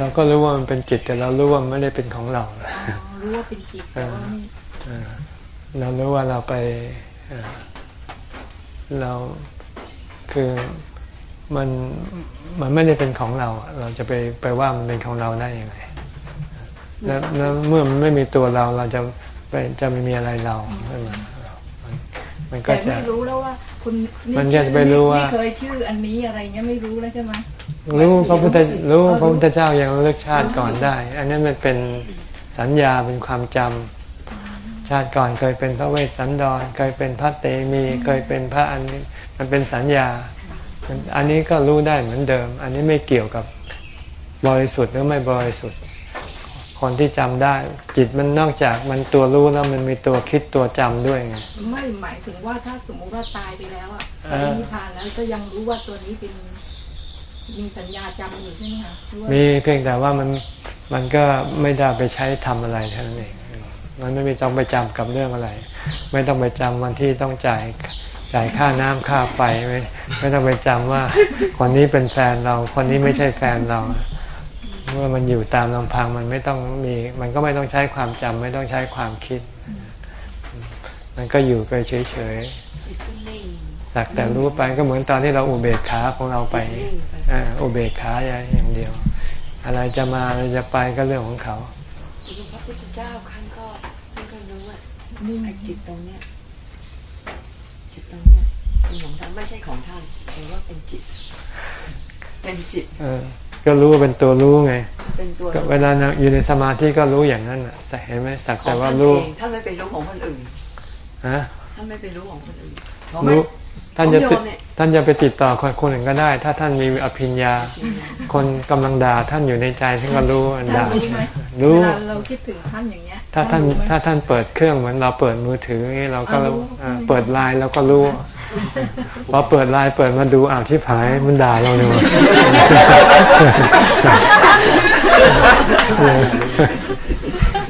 เราก็รู้ว่ามันเป็นจิตแต่เรารู้ว่ามันไม่ได้เป็นของเราอ๋อรู้ว่าเป็นจิตแต่ว่าไม่เออเรารู้ว่าเราไปเอ่อเราคือมันมันไม่ได้เป็นของเราอะเราจะไปไปว่ามันเป็นของเราได้ยังไงแล้วแล้วเมื่อมันไม่มีตัวเราเราจะไปจะไม่มีอะไรเราขึ้นมามัน มันก็แต่จะไม่รู้แล้วว่าคุณมันจะไปรู้ว่าไม่เคยชื่ออันนี้อะไรเงี้ยไม่รู้แล้วใช่ไหมรู้พระพุทธรู้พระพุทธเจ้ายังระลึกชาติก่อนได้ อันนั้นมันเป็นสัญญาเป็นความจำชาติก่อนเคยเป็นพระเวสสันดร เคยเป็นพระเตมีเคยเป็นพระอันนี้มันเป็นสัญญา อันนี้ก็รู้ได้เหมือนเดิม อันนี้ไม่เกี่ยวกับบริสุทธิ์หรือไม่บริสุทธิ์ คนที่จำได้ จิตมันนอกจากมันตัวรู้แล้วมันมีตัวคิดตัวจำด้วยไงไม่หมายถึงว่าถ้าสมมุติว่าตายไปแล้วอะเออไปนิพพานแล้วก็ยังรู้ว่าตัวนี้เป็นมีสัญญาจำอยู่ใช่ไหมคะหรือว่ามีเพียงแต่ว่ามันมันก็ไม่ได้ไปใช้ทำอะไรเท่านั้นเองมันไม่มีต้องไปจำกับเรื่องอะไร ไม่ต้องไปจำวันที่ต้องจ่ายจ่ายค่าน้ำค่าไฟไม่ไม่ต้องไปจำว่าคนนี้เป็นแฟนเรา คนนี้ไม่ใช่แฟนเรา เมื่อมันอยู่ตามลำพังมันไม่ต้องมี มันก็ไม่ต้องใช้ความจำไม่ต้องใช้ความคิด มันก็อยู่ไปเฉยจิตก็เล่งๆสักแต่รู้ไปก็เหมือนตอนที่เราอุเบกขาของเราไปเล่งไปอ่าอุเบกขาอย่างเดียว อะไรจะมาอะไรจะไปก็เรื่องของเขาดูพระพุทธเจ้าท่านก็ท่านก็รู้ว่านิ่งไอ้จิตตรงเนี้ยจิตตรงเนี้ยเป็นของท่านไม่ใช่ของท่านแต่ว่าเป็นจิต เป็นจิตเออ ก็รู้ว่าเป็นตัวรู้ไงเป็นตัวก็เวลาอยู่ในสมาธิก็รู้อย่างนั้นน่ะเห็นไหมสักขอแต่งว่าท่านรู้เองท่านไม่ไปรู้ของคนอื่นฮะท่านไม่ไปรู้ของคนอื่นรู้ท่านจะของโยติดมเนี่ยท่านจะไปติดต่อคนคนอื่นก็ได้ ถ้าท่านมีอภิญญา คนกำลังด่าท่านอยู่ในใจท่านก็รู้อันท่านด่ารู้ไหมรู้เวลาเราคิดถึงท่านอย่างเงี้ยถ้าท่านรู้ไหมถ้าท่านเปิดเครื่องเหมือนเราเปิดมือถืออย่างนี้เราก็อ่ารู้รู้อ่าเปิดไลน์เราก็รู้ พอเปิดไลน์เปิดมาดูอ้าวที่ผายมันด่าเราเนี่ย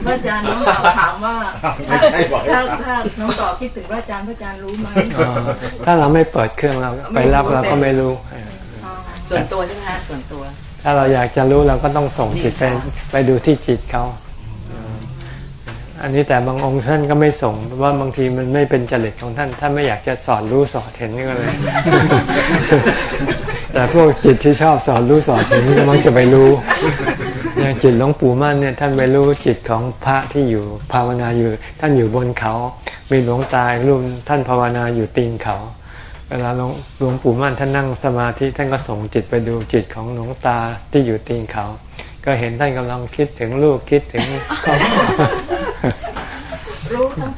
พระอาจารย์น้องต่อถามว่าไม่ใช่บอกให้ถ้าถามถ้าน้องต่อคิดถึงพระอาจารย์พระอาจารย์รู้ไหมอ๋อถ้าเราไม่เปิดเครื่องเราไปรับเราก็ไม่รู้อ๋อส่วนตัวใช่ไหมฮะส่วนตัว ถ้าเราอยากจะรู้เราก็ต้องส่งจิตไปไปดูที่จิตเขา อันนี้แต่บางองค์ท่านก็ไม่ส่งว่าบางทีมันไม่เป็นจริตของท่านท่านไม่อยากจะสอนรู้สอนเห็นนี่ก็เลย แต่พวกจิตที่ชอบสอนรู้สอนเห็นก็มักจะไปรู้อย่างจิตหลวงปู่มั่นเนี่ยท่านไปรู้จิตของพระที่อยู่ภาวนาอยู่ ท่านอยู่บนเขา มีหลวงตารูปท่านภาวนาอยู่ตีนเขา เวลาหลวงหลวงปู่มั่นท่านนั่งสมาธิท่านก็ส่งจิตไปดูจิตของหลวงตาที่อยู่ตีนเขา ก็เห็นท่านกำลังคิดถึงลูกคิดถึงรู้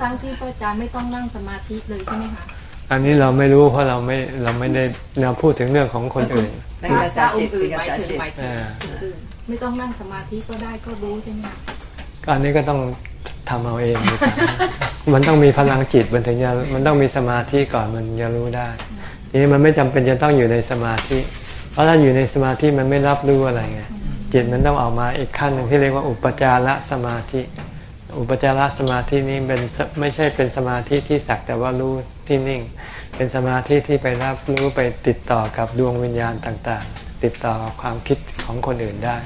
ทั้งๆที่พระอาจารย์ไม่ต้องนั่งสมาธิเลยใช่ไหมคะอันนี้เราไม่รู้เพราะเราไม่เราไม่ได้เราพูดถึงเรื่องของคนอื่นเป็นพระภาษาองจิตค์อื่เป็นนหภามายษาถึงจิตหมายถึงอ่าคนอื่นไม่ต้องนั่งสมาธิก็ได้ก็รู้ใช่ไหมคะก็อันนี้ก็ต้องทำเอาเองดีกว่ามันต้องมีพลังจิตมันถึงจะมันต้องมีสมาธิก่อนมันจะรู้ได้ ทีนี้มันไม่จำเป็นจะต้องอยู่ในสมาธิ เพราะถ้าอยู่ในสมาธิมันไม่รับรู้อะไรไงจิตมันต้องออกมาอีกขั้นหนึ่งที่เรียกว่าอุปจารสมาธิ อุปจารสมาธินี้เป็นไม่ใช่เป็นสมาธิที่สักแต่ว่ารู้ที่นิ่ง เป็นสมาธิที่ไปรับรู้ไปติดต่อกับดวงวิญญาณต่างๆ ติดต่อกับความคิดของคนอื่นได้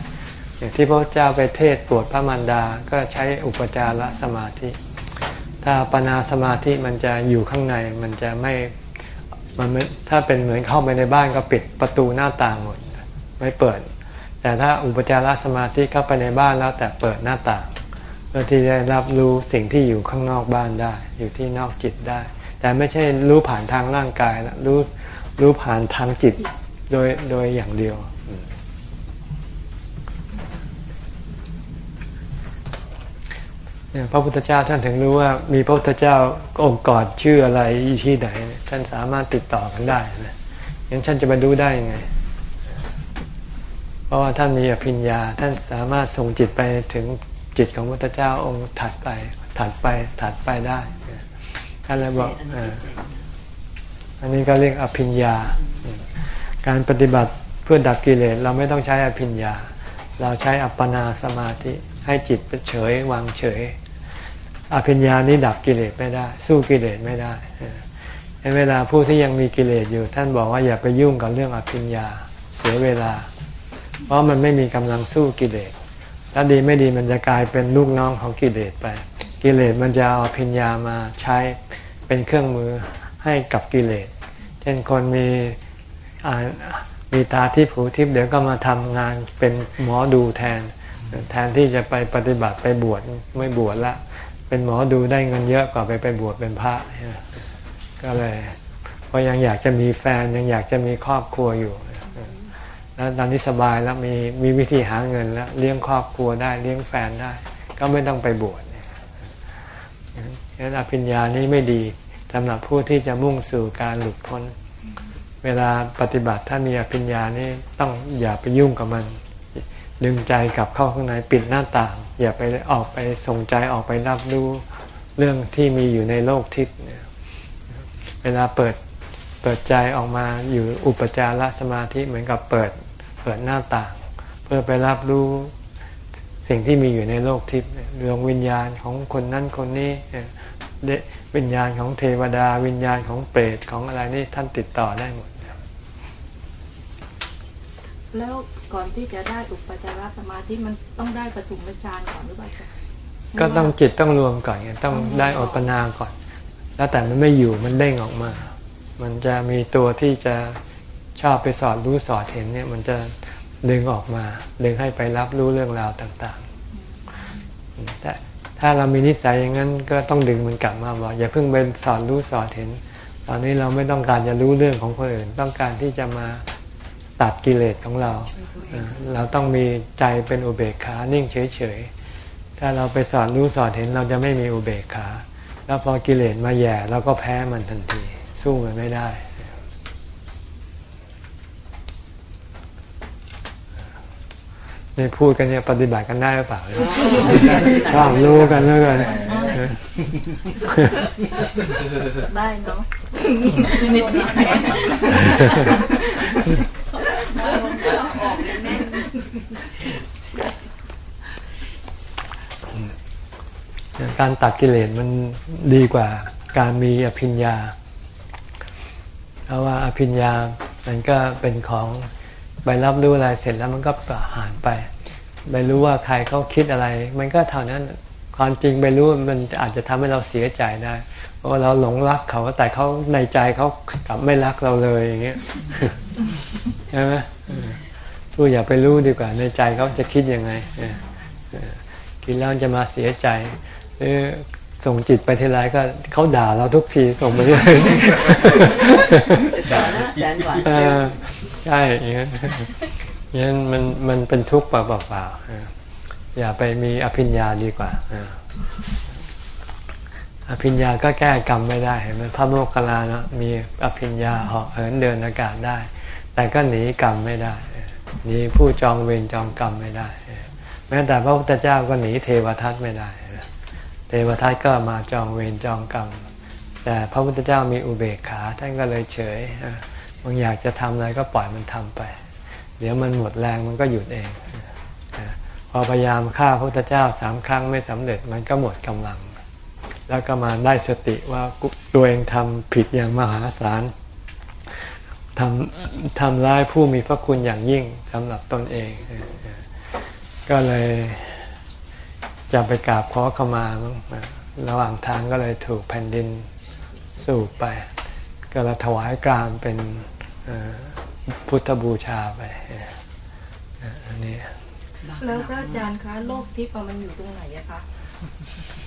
อย่างที่พระเจ้าไปเทศปรดพระมารดา ก็ใช้อุปจารสมาธิ ถ้าปนาสมาธิมันจะอยู่ข้างในมันจะไม่มันม่ถ้าเป็นเหมือนเข้าไปในบ้านก็ปิดประตูหน้าต่างหมดไม่เปิด แต่ถ้าอุปจารสมาธิเข้าไปในบ้านแล้วแต่เปิดหน้าต่าง พื่อที่จะรับรู้สิ่งที่อยู่ข้างนอกบ้านได้ อยู่ที่นอกจิตได้ แต่ไม่ใช่รู้ผ่านทางร่างกายนะรู้รู้ผ่านทางจิตโดยโดยอย่างเดียวพระพุทธเจ้าท่านถึงรู้ว่ามีพระพุทธเจ้าองค์กอนชื่ออะไรอยู่ที่ไหน ท่านสามารถติดต่อกันได้นะยังท่านจะไปรู้ได้ยังไง เพราะว่าท่านมีอภิญญาท่านสามารถส่งจิตไปถึง จิตของพระพุทธเจ้าองค์ถัดไปถัดไปถัดไปได้ท่านเลยบอกอันเอนี้อพิเศษอันนี้ก็เรียกอภิญญา การปฏิบัติเพื่อดับกิเลสเราไม่ต้องใช้อภิญญา เราใช้อัปปนาสมาธิให้จิตเป็นเฉยวางเฉย อภิญญานี้ดับกิเลสไม่ได้ สู้กิเลสไม่ได้เออในเวลาผู้ที่ยังมีกิเลสอยู่ ท่านบอกว่าอย่าไปยุ่งกับเรื่องอภิญญาเสียเวลา เพราะมันไม่มีกำลังสู้กิเลส ถ้าดีไม่ดีมันจะกลายเป็นลูกน้องของกิเลสไป กิเลสมันจะเอาอภิญญามาใช้เป็นเครื่องมือให้กับกิเลส เช่นคนมีอามีตาทิพย์หูทิพย์เดี๋ยวก็มาทำงานเป็นหมอดูแทน แทนที่จะไปปฏิบัติไปบวชไม่บวชละ เป็นหมอดูได้เงินเยอะกว่าไปไปบวชเป็นพระก็เลยเพราะยังอยากจะมีแฟนยังอยากจะมีครอบครัวอยู่ แล้วตอนนี้สบายแล้วมีมีวิธีหาเงินแล้วเลี้ยงครอบครัวได้เลี้ยงแฟนได้ ก็ไม่ต้องไปบวชเนี่ยงั้นอภิญญานี้ไม่ดีสำหรับผู้ที่จะมุ่งสู่การหลุดพ้น เวลาปฏิบัติถ้ามีอภิญญานี่ต้องอย่าไปยุ่งกับมัน ดึงใจกลับเข้าข้างในปิดหน้าต่าง อย่าไปออกไปส่งใจออกไปรับรู้เรื่องที่มีอยู่ในโลกทิพย์เวลาเปิดเปิดใจออกมาอยู่อุปจารสมาธิเหมือนกับเปิด ปิดหน้าต่าง เพื่อไปรับรู้สิ่งที่มีอยู่ในโลกทิพย์ดวงวิญญาณของคนนั้นคนนี้เอ่อเดวิญญาณของเทวดา วิญญาณของเปรตของอะไรนี่ท่านติดต่อได้หมด แล้วก่อนที่จะได้อุปจารสมาธิมันต้องได้ปฐมฌานก่อนหรือเปล่าจ๊ะก็ต้องจิตต้องรวมก่อนไงต้องได้อปนาก่อน แล้วแต่มันไม่อยู่มันเด้งออกมา มันจะมีตัวที่จะ ชอบไปสอดรู้สอดเห็นเนี่ยมันจะดึงออกมา ดึงให้ไปรับรู้เรื่องราวต่างๆ แต่ถ้าเรามีนิสัยอย่างนั้นก็ต้องดึงมันกลับมาบอกอย่าเพิ่งไปสอดรู้สอดเห็น ตอนนี้เราไม่ต้องการจะรู้เรื่องของคนอื่น ต้องการที่จะมาตัดกิเลสของเราเออเราต้องมีใจเป็นอุเบกขา นิ่งเฉยๆ ถ้าเราไปสอนรู้สอนเห็นเราจะไม่มีอุเบกขา แล้วพอกิเลสมาแย่เราก็แพ้มันทันที สู้มันไม่ได้ นี่พูดกันเนี่ยปฏิบัติกันได้หรือเปล่าเนี่ยชอบรู้กันแล้วกันได้เนาะนิดหน่อยการตัดกิเลสมันดีกว่าการมีอภิญญา เพราะว่าอภิญญามันก็เป็นของ ไปรับรู้อะไรเสร็จแล้วมันก็ประหารไป ไปรู้ว่าใครเขาคิดอะไร มันก็เท่านั้นความจริงไปรู้มันอาจจะทำให้เราเสียใจได้เพราะว่าเราหลงรักเขาแต่เขาในใจเขากลับไม่รักเราเลยอย่างเงี้ยใช่ไหมเออทูอย่าไปรู้ดีกว่า ในใจเขาจะคิดยังไงเออเออคิดแล้วจะมาเสียใจหรือส่งจิตไปทีไรก็เขาด่าเราทุกทีส่งไปเรื่อยต่อหน้าแสนหวานเอซึ้งอ ใช่อย่างนั้นอย่างนั้นมันมันเป็นทุกข์เปล่าๆเอออย่าไปมีอภิญญาดีกว่าอภิญญาก็แก้กรรมไม่ได้เห็นไหมพระโมคคัลลานะมีอภิญญาเหาะเหินเดินอากาศได้ แต่ก็หนีกรรมไม่ได้หนีผู้จองเวรจองกรรมไม่ได้ แม้แต่พระพุทธเจ้าก็หนีเทวทัตไม่ได้เออเทวทัตก็มาจองเวรจองกรรม แต่พระพุทธเจ้ามีอุเบกขาท่านก็เลยเฉย เออบางอยากจะทำอะไรก็ปล่อยมันทำไป เดี๋ยวมันหมดแรงมันก็หยุดเอง พอพยายามฆ่าพระพุทธเจ้าสามครั้งไม่สำเร็จมันก็หมดกำลัง แล้วก็มาได้สติว่าตัวเองทำผิดอย่างมหาศาลทำทำร้ายผู้มีพระคุณอย่างยิ่งสำหรับตนเอง ก็เลยจะไปกราบขอขมาระหว่างทางก็เลยถูกแผ่นดินสูบไป ก็เลยถวายกรามเป็น พุทธบูชาไปเออเอ่ออันนี้แล้วพระอาจารย์คะโลกทิพย์อะมันอยู่ตรงไหนอะคะ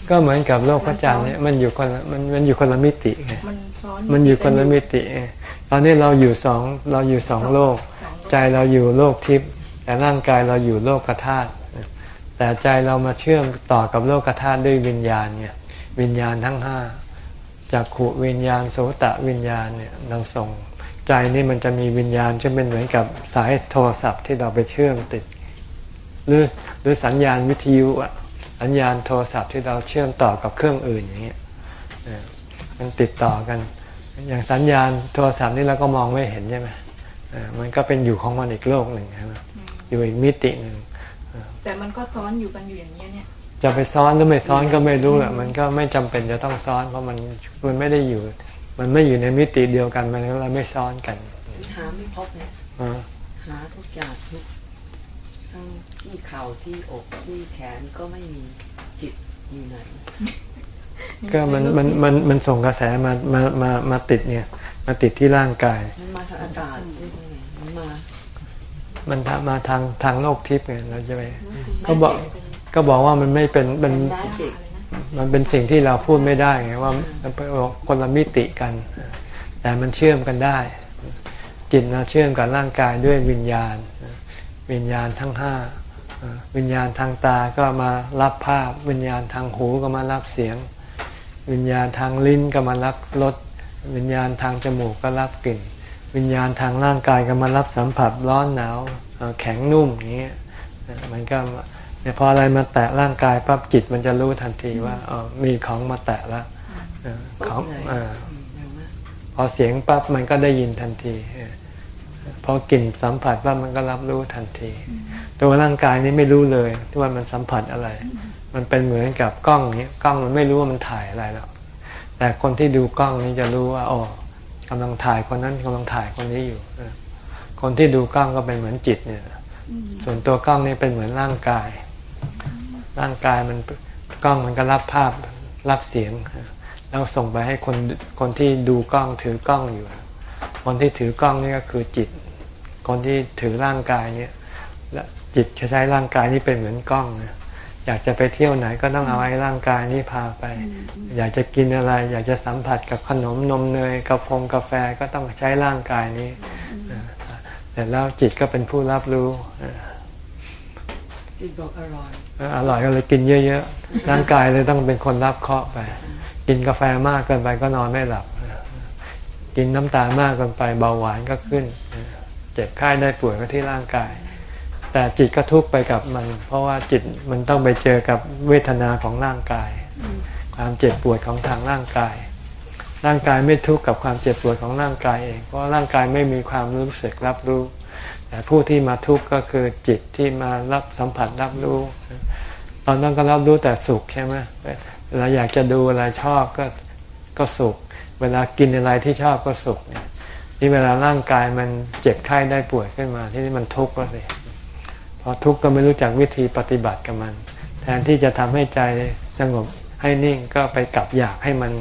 ก็เหมือนกับโลกพระจันทร์เนี่ยมันอยู่คนละมันมันอยู่คนละมิติไงมันซ้อนมันอยู่คนละมิติไงตอนนี้เราอยู่สองเราอยู่สองโลก ใจเราอยู่โลกทิพย์แต่ร่างกายเราอยู่โลกธาตุแต่ใจเรามาเชื่อมต่อกับโลกธาตุด้วยวิญญาณเนี่ยวิญญาณทั้งห้าจากขุวิญญาณโสตะวิญญาณเนี่ยเราส่ง ใจนี่มันจะมีวิญญาณจะเป็นเหมือนกับสายโทรศัพท์ที่เราไปเชื่อมติด หรือหรือสัญญาณวิทยุอะสัญญาณโทรศัพท์ที่เราเชื่อมต่อกับเครื่องอื่นอย่างเงี้ยเออมันติดต่อกัน อย่างสัญญาณโทรศัพท์นี่เราก็มองไม่เห็นใช่ไหมเออมันก็เป็นอยู่ของมันอีกโลกหนึ่งใช่ไหมอยู่อีกมิติหนึ่งแต่มันก็ซ้อนอยู่กันอยู่อย่างนี้ยเนี่ย จะไปซ้อนหรือไม่ซ้อนก็ไม่รู้แหละมันก็ไม่จำเป็นจะต้องซ้อน เพราะมันมันไม่ได้อยู่ มันไม่อยู่ในมิติเดียวกันมันก็เลยไม่ซ้อนกันหาไม่พบเนี่ยเออหาทุกอย่างทุกทั้งที่เข่าที่อกที่แขนก็ไม่มีจิตอยู่ไหนก็มันมันมันมันส่งกระแสมามามามาติดเนี่ย มาติดที่ร่างกายมันมาทางอากาศได้ยังไงมันมามันทางมาทางทางโลกทิพย์ไงเราจะไปก็บอกก็บอกว่ามันไม่เป็นมัเป็นนแมันเป็นสิ่งที่เราพูดไม่ได้ไงว่าคนละมิติกัน แต่มันเชื่อมกันได้ จิตเราเชื่อมกับร่างกายด้วยวิญญาณ วิญญาณทั้งห้าวิญญาณทางตาก็มารับภาพ วิญญาณทางหูก็มารับเสียง วิญญาณทางลิ้นก็มารับรสวิญญาณทางจมูกก็รับกลิ่น วิญญาณทางร่างกายก็มารับสัมผัสร้อนหนาวแข็งนุ่มอย่างเงี้ยมันก็ เนี่ยพออะไรมาแตะร่างกายปั๊บจิตมันจะรู้ทันทีว่าเออมีของมาแตะแล้วเออของเลยเออเร็วมากพอเสียงปั๊บมันก็ได้ยินทันทีเออพอกลิ่นสัมผัสว่ามันก็รับรู้ทันที ตัวร่างกายนี้ไม่รู้เลยว่ามันสัมผัสอะไร มันเป็นเหมือนกับกล้องนี้กล้องมันไม่รู้ว่ามันถ่ายอะไรหรอกแต่คนที่ดูกล้องนี้จะรู้ว่าอ๋อกำลังถ่ายคนนั้นกำลังถ่ายคนนี้อยู่เออคนที่ดูกล้องก็เป็นเหมือนจิตเนี่ย ส่วนตัวกล้องนี่เป็นเหมือนร่างกาย ร่างกายมันกล้องมันก็รับภาพรับเสียง แล้วส่งไปให้คนคนที่ดูกล้องถือกล้องอยู่ คนที่ถือกล้องนี่ก็คือจิต คนที่ถือร่างกายเนี่ยและจิตจะใช้ร่างกายนี้เป็นเหมือนกล้องนะอยากจะไปเที่ยวไหนก็ต้องเอาไอ้ร่างกายนี้พาไป อยากจะกินอะไร อยากจะสัมผัสกับขนมนมเนยกาแฟกาแฟก็ต้องใช้ร่างกายนี้เสร็จแล้วจิตก็เป็นผู้รับรู้จิตบอกอร่อย อร่อยก็เลยกินเยอะๆร่างกายเลยต้องเป็นคนรับเคราะห์ไป กินกาแฟมากเกินไปก็นอนไม่หลับ กินน้ำตาลมากเกินไปเบาหวานก็ขึ้น เจ็บไข้ได้ป่วยก็ที่ร่างกาย แต่จิตก็ทุกข์ไปกับมัน เพราะว่าจิตมันต้องไปเจอกับเวทนาของร่างกาย ความเจ็บปวดของทางร่างกาย ร่างกายไม่ทุกข์กับความเจ็บปวดของร่างกายเอง เพราะร่างกายไม่มีความรู้สึกรับรู้ แต่ผู้ที่มาทุกข์ก็คือจิตที่มารับสัมผัสรับรู้ ตอนนั้นก็รับรู้แต่สุขใช่ไหมเวลาอยากจะดูอะไรชอบก็ก็สุข เวลากินอะไรที่ชอบก็สุขเนี่ยนี่เวลาร่างกายมันเจ็บไข้ได้ป่วยขึ้นมา ที่นี่มันทุกข์แล้วสิพอทุกข์ก็ไม่รู้จักวิธีปฏิบัติกับมัน แทนที่จะทำให้ใจสงบให้นิ่งก็ไปกลับอยากให้มัน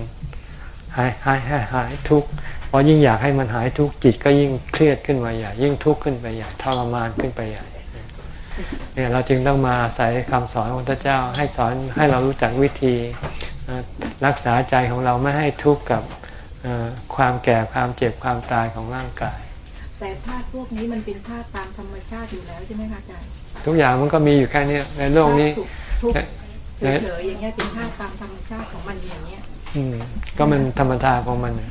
หายหายหายหายทุกข์พอยิ่งอยากให้มันหายทุกข์จิตก็ยิ่งเครียดขึ้นมาใหญ่ยิ่งทุกข์ขึ้นไปใหญ่ทรมานขึ้นไปใหญ่ เนี่ยเราจึงต้องมาอาศัยคำสอนของพระเจ้าให้สอนให้เรารู้จักวิธีรักษาใจของเราไม่ให้ทุกข์กับความแก่ความเจ็บความตายของร่างกาย แต่ธาตุพวกนี้มันเป็นธาตุตามธรรมชาติอยู่แล้วใช่ไหมคะอาจารย์ทุกอย่างมันก็มีอยู่แค่นี้ในโลกนี้ธาตุสุขทุกข์เฉยๆอย่างเงี้ยเป็นธาตุตามธรรมชาติของมันอย่างเงี้ยอืมก็มันธรรมดาของมันเนี่ย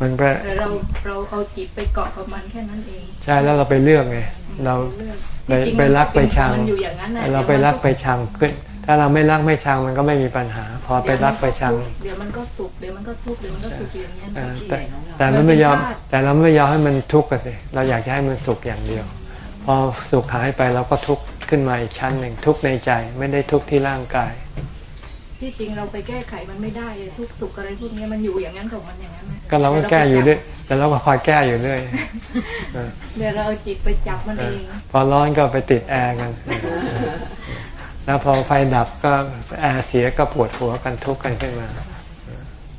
มันไปแต่เราเราเอาจิตไปเกาะกับมันแค่นั้นเอง ใช่แล้วเราไปเลือกไงเราไปจงๆไปรักไปชังมันอยู่อย่างนั้นน่ะเราไปรักไปชังขึ้น ถ้าเราไม่รักไม่ชังมันก็ไม่มีปัญหา พอไปรักไปชัง เดี๋ยวมันก็สุขเดี๋ยวมันก็ทุกข์เดี๋ยวมันก็สุขอยู่อย่างเงี้ยเออแต่แต่เราไม่ยอม แต่เราไม่ยอมให้มันทุกข์กันสิเราอยากจะให้มันสุขอย่างเดียว พอสุขหายไปเราก็ทุกข์ขึ้นมาอีกชั้นหนึ่งทุกข์ในใจไม่ได้ทุกข์ที่ร่างกาย ที่จริงเราไปแก้ไขมันไม่ได้เลยทุกข์สุขอะไรพวกเนี้ยมันอยู่อย่างนั้นของมันอย่างนั้นนะก็เราก็แก้อยู่ด้วยแต่เราก็คอยแก้อยู่เรื่อยเออเดี๋ยวเราเอาจิตไปจับมันเอเอองพอร้อนก็ไปติดแอร์กัน แล้วพอไฟดับก็แอร์เสียก็ปวดหัวกันทุกข์กันขึ้นมา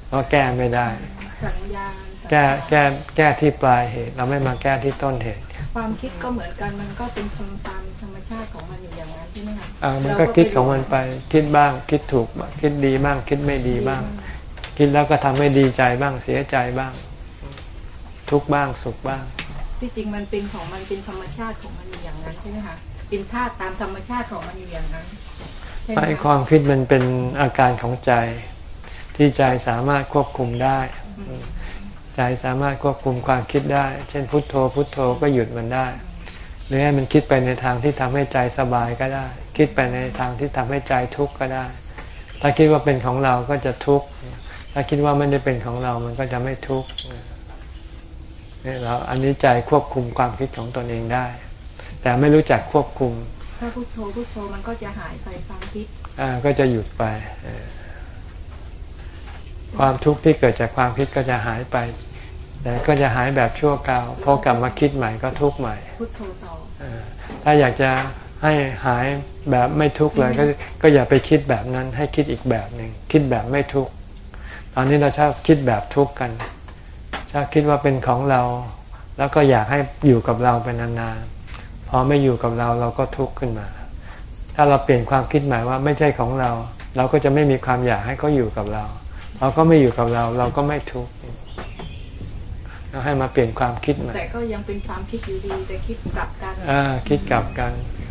เพราะแก้ไม่ได้สัญญาณแก้แก้แก้ที่ปลายเหตุ เราไม่มาแก้ที่ต้นเหตุ ความคิดก็เหมือนกันมันก็เป็นคนตาม มคะอ่ามันก็คิดของมันไป คิดบ้าง คิดถูกบ้างคิดดีบ้าง คิดไม่ดีบ้าง คิดแล้วก็ทำให้ดีใจบ้าง เสียใจบ้าง ทุกข์บ้าง สุขบ้าง ที่จริงมันเป็นของมันเป็นธรรมชาติของมันอยู่อย่างนั้นใช่ไหมคะ เป็นธาตุตามธรรมชาติของมันอยู่อย่างนั้นใช่ไหมไอ้คคะวามคิดมันเป็นอาการของใจ ที่ใจสามารถควบคุมได้ ใจสามารถควบคุมความคิดได้ เช่นพุทโธ พุทโธก็หยุดมันได้ หรือให้มันคิดไปในทางที่ทำให้ใจสบายก็ได้ คิดไปในทางที่ทำให้ใจทุกข์ก็ได้ ถ้าคิดว่าเป็นของเราก็จะทุกข์ ถ้าคิดว่าไม่ได้เป็นของเรา มันก็จะไม่ทุกข์เนี่ยเราอันนี้ใจควบคุมความคิดของตนเองได้ แต่ไม่รู้จักควบคุม ถ้าพุทโธพุทโธมันก็จะหายไปความคิด อ่าก็จะหยุดไปเออความทุกข์ที่เกิดจากความคิดก็จะหายไป แต่ก็จะหายแบบชั่วคราวพอกลับมาคิดใหม่ก็ทุกข์ใหม่พุทโธต่อเออถ้าอยากจะ ให้หายแบบไม่ทุกข์เลยก็ก็อย่าไปคิดแบบนั้น ให้คิดอีกแบบหนึ่งคิดแบบไม่ทุกข์ตอนนี้เราชอบคิดแบบทุกข์กันชอบคิดว่าเป็นของเรา แล้วก็อยากให้อยู่กับเราเป็นนานๆพอไม่อยู่กับเราเราก็ทุกข์ขึ้นมา ถ้าเราเปลี่ยนความคิดหมายว่าไม่ใช่ของเรา เราก็จะไม่มีความอยากให้เขาอยู่กับเราเขาก็ไม่อยู่กับเราเราก็ไม่ทุกข์เราให้มาเปลี่ยนความคิดใหม่แต่ก็ยังเป็นความคิดอยู่ดีแต่คิดกลับกันอ่าคิดกลับกันเออ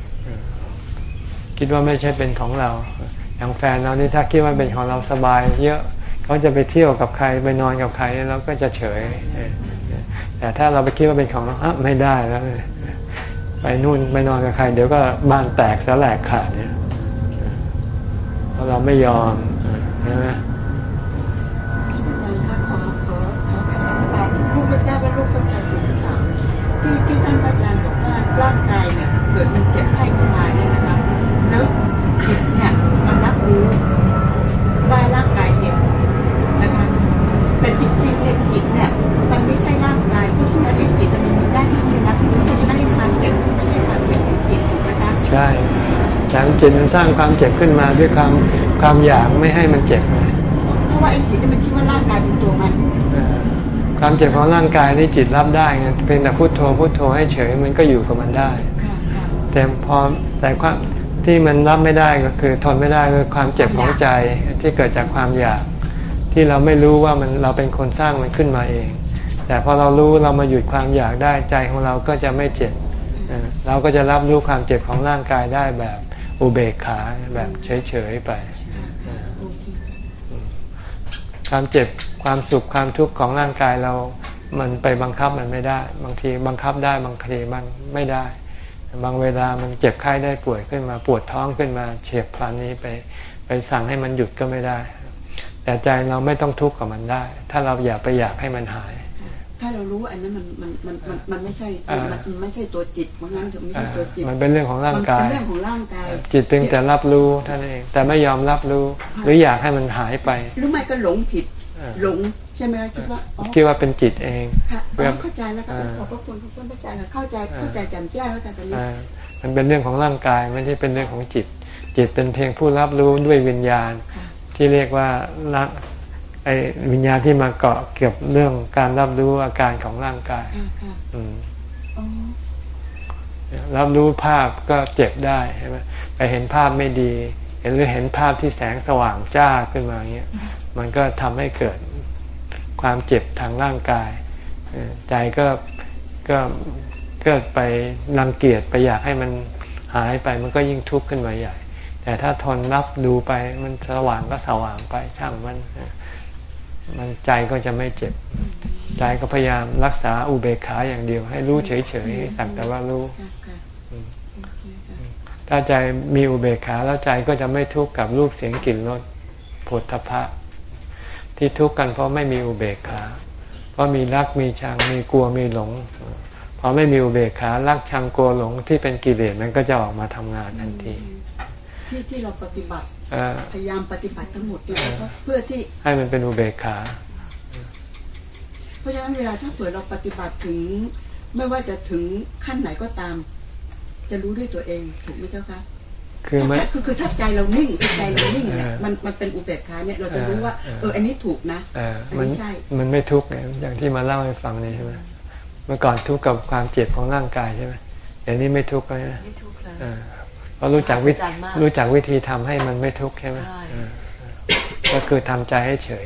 คิดว่าไม่ใช่เป็นของเรา อย่างแฟนเรานี่ถ้าคิดว่าเป็นของเราสบายเยอะเขาจะไปเที่ยวกับใครไปนอนกับใครเราก็จะเฉย แต่ถ้าเราไปคิดว่าเป็นของเราอะไม่ได้แล้วไปนู่นไปนอนกับใคร เดี๋ยวก็บ้านแตกสลายขาดเนี่ยเพราะเราไม่ยอมใช่ไหม จิตมันสร้างความเจ็บขึ้นมาด้วยความความอยากไม่ให้มันเจ็บไงเพราะว่าไอ้จิตเนี่ยมันคิดว่าร่างกายเป็นตัวมันเออความเจ็บของร่างกายนี่จิตรับได้ไงเพียงแต่พุโทโธพุโทโธให้เฉยมันก็อยู่กับมันได้ค่ะค่ะแต่พอแต่ความที่มันรับไม่ได้ก็คือ ทนไม่ได้คือความเจ็บของใจที่เกิดจากความอยาก ที่เราไม่รู้ว่ามันเราเป็นคนสร้างมันขึ้นมาเอง แต่พอเรารู้เรามาหยุดความอยากได้ใจของเราก็จะไม่เจ็บเออเราก็จะรับรู้ความเจ็บของร่างกายได้แบบ อุเบกขาแบบเฉยๆไปคความเจ็บความสุขความทุกข์ของร่างกายเรา มันไปบังคับมันไม่ได้ บางทีบังคับได้บางทีมันไม่ได้ บางเวลามันเจ็บไข้ได้ป่วยขึ้นมาปวดท้องขึ้นมาเฉียบพลันนี้ไป ไปสั่งให้มันหยุดก็ไม่ได้ แต่ใจเราไม่ต้องทุกข์กับมันได้ ถ้าเราอยากไปอยากให้มันหาย ถ้าเรารู้ว่าอันนั้นมันมันมันมันมันไม่ใช่อ่ามัมันมันไม่ใช่ตัวจิตว่างั้นเถอะไม่ใช่ตัวจิต มันเป็นเรื่องของร่างกายมันเป็นเรื่องของร่างกาย จิตเพียงแต่รับรู้เท่านั้นเอง แต่ไม่ยอมรับรู้ หรืออยากให้มันหายไปหรือไม่ก็หลงผิดเออหลงใช่ไหมคะคิดว่าอ๋อคิดว่าเป็นจิตเองค่ะอ๋แบอบเข้าใจแล้วค่ะอ่าขอบพระคุณขอบคุณพระอาจารย์ค่ะเข้าใจเข้าใจแจ่มแจ้งแล้วค่ะตอนนี้อ่ามันเป็นเรื่องของร่างกายไม่ใช่เป็นเรื่องของจิต จิตเป็นเพียงผู้รับรู้ด้วยวิญญาณค่ะที่เรียกว่าละ ไอ้วิญญาณที่มาเกาะเกี่ยวกับเรื่องการรับรู้อาการของร่างกายค่ะค่ะอืมอ๋อรับรู้ภาพก็เจ็บได้ใช่ไหมไปเห็นภาพไม่ดี เห็นหรือเห็นภาพที่แสงสว่างจ้าขึ้นมาอย่างเงี้ยมันก็ทำให้เกิดความเจ็บทางร่างกายเออใจก็ก็ก็ไปรังเกียจไปอยากให้มันหายไปมันก็ยิ่งทุกข์ขึ้นมาใหญ่ แต่ถ้าทนรับดูไปมันสว่างก็สว่างไปช่างมันเออ มันใจก็จะไม่เจ็บ ใจก็พยายามรักษาอุเบกขาอย่างเดียว ให้รู้เฉยๆให้สักแต่ว่ารู้ค่ะค่ะโอเคค่ะถ้าใจมีอุเบกขาแล้วใจก็จะไม่ทุกข์กับรูปเสียงกลิ่นรสผลทพะ ที่ทุกข์กันเพราะไม่มีอุเบกขา เพราะมีรักมีชังมีกลัวมีหลงพอไม่มีอุเบกขารักชังกลัวหลงที่เป็นกิเลสมันก็จะออกมาทำงานทันที ที่ที่เราปฏิบัติเอ่อ พยายามปฏิบัติทั้งหมดเนี่ยก็เพื่อที่ให้มันเป็นอุเบกขา เพราะฉะนั้นเวลาถ้าเผื่อเราปฏิบัติถึง ไม่ว่าจะถึงขั้นไหนก็ตาม จะรู้ด้วยตัวเองถูกไหมเจ้าคะคือไม่ถ้าคือคือถ้าใจเรานิ่งใจเรานิ่งเนี่ยเออมันมันเป็นอุเบกขาเนี่ยเราจะรู้ว่าเออเอออันนี้ถูกนะเอออันมันนี้ใช่มันไม่ทุกข์ไงอย่างที่มาเล่าให้ฟังนี่ใช่ไหมเมื่อก่อนทุกข์กับความเจ็บของร่างกายใช่ไหมเดี๋ยวนี้ไม่ทุกข์แล้วนะไม่ทุกข์เลย เออเพราะรู้จักวิมหัศจรรย์มากรู้จักวิธีทำให้มันไม่ทุกข์ใช่ไหมใช่เออก็คือทำใจให้เฉย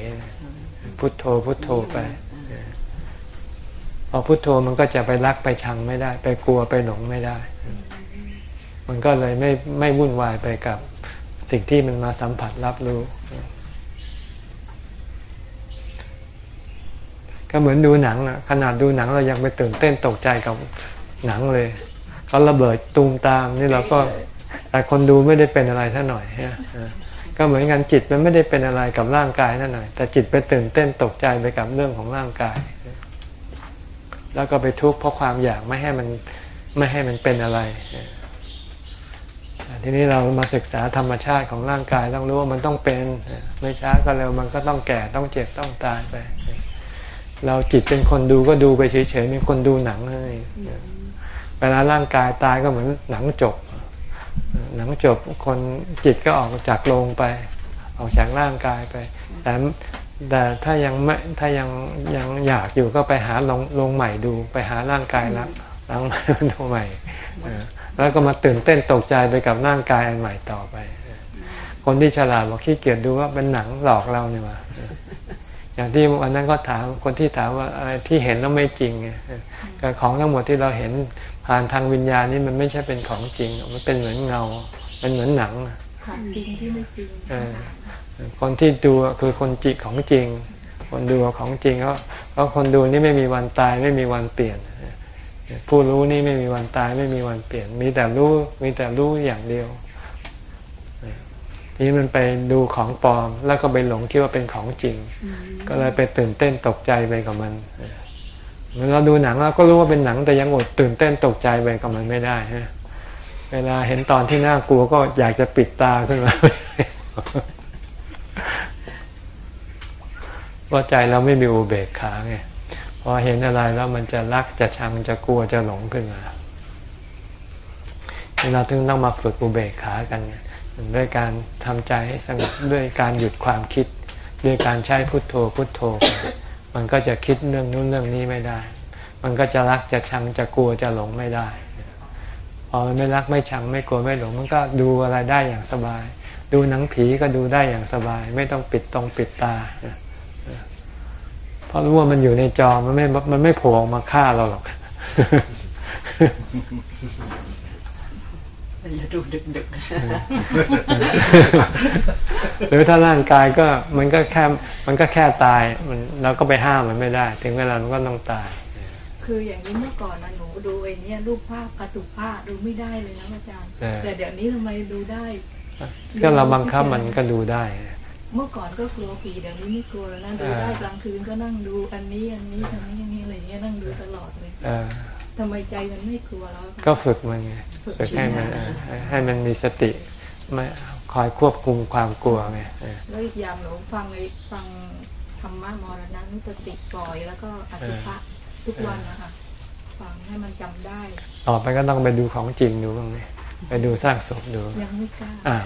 พุทโธพุทโธไปเออพอพุทโธมันก็จะไปรักไปชังไม่ได้ ไปกลัวไปหลงไม่ได้ มันก็เลยไม่ไม่วุ่นวายไปกับสิ่งที่มันมาสัมผัสรับรู้ ก็เหมือนดูหนังอะขนาดดูหนังเรายังไปตื่นเต้นตกใจกับหนังเลยเขาระเบิดตูมตามนี่เราก็ แต่คนดูไม่ได้เป็นอะไรท่าหน่อยฮะก็เหมือนกันจิตมันไม่ได้เป็นอะไรกับร่างกายท่าหน่อย แต่จิตไปตื่นเต้นตกใจไปกับเรื่องของร่างกาย แล้วก็ไปทุกข์เพราะความอยากไม่ให้มันไม่ให้มันเป็นอะไรทีนี้เรามาศึกษาธรรมชาติของร่างกายต้องรู้ว่ามันต้องเป็นไม่ช้าก็เร็วมันก็ต้องแก่ต้องเจ็บต้องตายไป เราจิตเป็นคนดูก็ดูไปเฉยๆเป็นคนดูหนังเลยเวลาร่างกายตายก็เหมือนหนังจบ หนังจบคนจิตก็ออกจากโลงไป ออกจากร่างกายไป แต่แต่ถ้ายังไม่ถ้ายังยังอยากอยู่ก็ไปหาลงลงใหม่ดู ไปหาร่างกายรับร่างใหม่ดูใหม่แล้วก็มาตื่นเต้นตกใจไปกับร่างกายอันใหม่ต่อไป คนที่ฉลาดบอกขี้เกียจดูว่าเป็นหนังหลอกเราเนี่ยมาอย่างที่วันนั้นก็ถามคนที่ถามว่าอะไรที่เห็นแล้วไม่จริงไงกับของทั้งหมดที่เราเห็น ผ่านทางวิญญาณนี่มันไม่ใช่เป็นของจริง มันเป็นเหมือนเงา เป็นเหมือนหนังของจริงที่ไม่จริงเออคนที่ดูคือคนจิตของจริง คนดูของจริงเขาเพราะคนดูนี่ไม่มีวันตายไม่มีวันเปลี่ยน ผู้รู้นี่ไม่มีวันตายไม่มีวันเปลี่ยน มีแต่รู้มีแต่รู้อย่างเดียวทีนี้มันไปดูของปลอมแล้วก็ไปหลงคิดว่าเป็นของจริง ก็เลยไปตื่นเต้นตกใจไปกับมันพ เหมือนเราดูหนังเราก็รู้ว่าเป็นหนังแต่ยังอดตื่นเต้นตกใจไปกับมันไม่ได้ฮะเวลาเห็นตอนที่น่ากลัวก็อยากจะปิดตาขึ้นมาเพราะใจเราไม่มีอุเบกขาไงพอเห็นอะไรแล้วมันจะรักจะชังจะกลัวจะหลงขึ้นมาเราถึงต้องมาฝึกอุเบกขากัน ด้วยการทำใจให้สงบด้วยการหยุดความคิด ด้วยการใช้พุทโธพุทโธ มันก็จะคิดเรื่องนู้นเรื่องนี้ไม่ได้ มันก็จะรักจะชังจะกลัวจะหลงไม่ได้ พอมันไม่รักไม่ชังไม่กลัวไม่หลง มันก็ดูอะไรได้อย่างสบาย ดูหนังผีก็ดูได้อย่างสบาย ไม่ต้องปิดตรงปิดตา เพราะรู้ว่ามันอยู่ในจอมันไม่ มันไม่โผล่ออกมาฆ่าเราหรอก มันจะดูดึกดึกหรือถ้าร่างกายก็มันก็แค่มันก็แค่ตายมันเราก็ไปห้ามมันไม่ได้ ถึงเวลามันก็ต้องตาย คืออย่างนี้เมื่อก่อนนะหนูดูไอ้เนี่ยรูปภาพการ์ตูนภาพดูไม่ได้เลยนะอาจารย์เออแต่เดี๋ยวนี้ทำไมดูได้ก็เราบังคับมันก็ดูได้ เมื่อก่อนก็กลัวผีเดี๋ยวนี้ไม่กลัวแล้วนะดูได้เออกลางคืนก็นั่งดูอันนี้อันนี้อันนี้อันนี้อะไรเงี้ยนั่งดูตลอดเลยเออ ทำไมใจมันไม่กลัวแล้วก็ฝึกมันไงฝึกให้มันเออให้มันมีสติไม่คอยควบคุมความกลัวไงเออแล้วอีกอย่างหนูฟังไอ้ฟังธรรมะมรณะนุสติปล่อย แล้วก็อสุภะทุกวันนะคะฟังให้มันจำได้ ต่อไปก็ต้องไปดูของจริงดูบ้างไง ไปดูซากศพดูยังไม่กล้าอ่า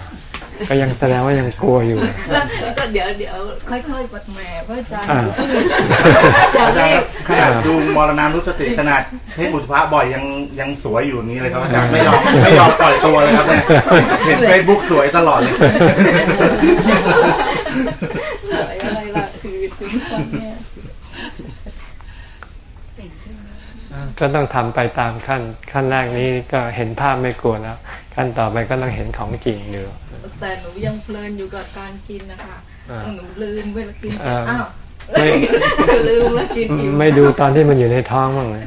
ก็ยังแสดงว่ายังกลัวอยู่แล้วก็เดี๋ยวเดี๋ยวค่อยๆปัดแหม่พระอาจารย์อ่าอย่าอาจารรีย์บครับขนาดดูมรณานุสติขนาดเทพบุษภะบ่อยยังยังสวยอยู่อย่างนี้เลยครับอาจารย์ไม่ยอมไม่ยอมปล่อยตัวเลยครับเนี่ยเห็นเฟซบุ๊กสวยตลอดเลย อะไรอะไรล่ะคือถึงคนเนี่ย ก็ต้องทำไปตามขั้น ขั้นแรกนี้ก็เห็นภาพไม่กลัวแล้ว ขั้นต่อไปก็ต้องเห็นของจริงดูแต่หนูยังเพลินอยู่กับการกินนะคะอ่าหนูลืมเวลากินอ่าอ้าวไม่ลืมแล้วกินอิ่มไม่ดูตอนที่มันอยู่ในท้องบ้างเลย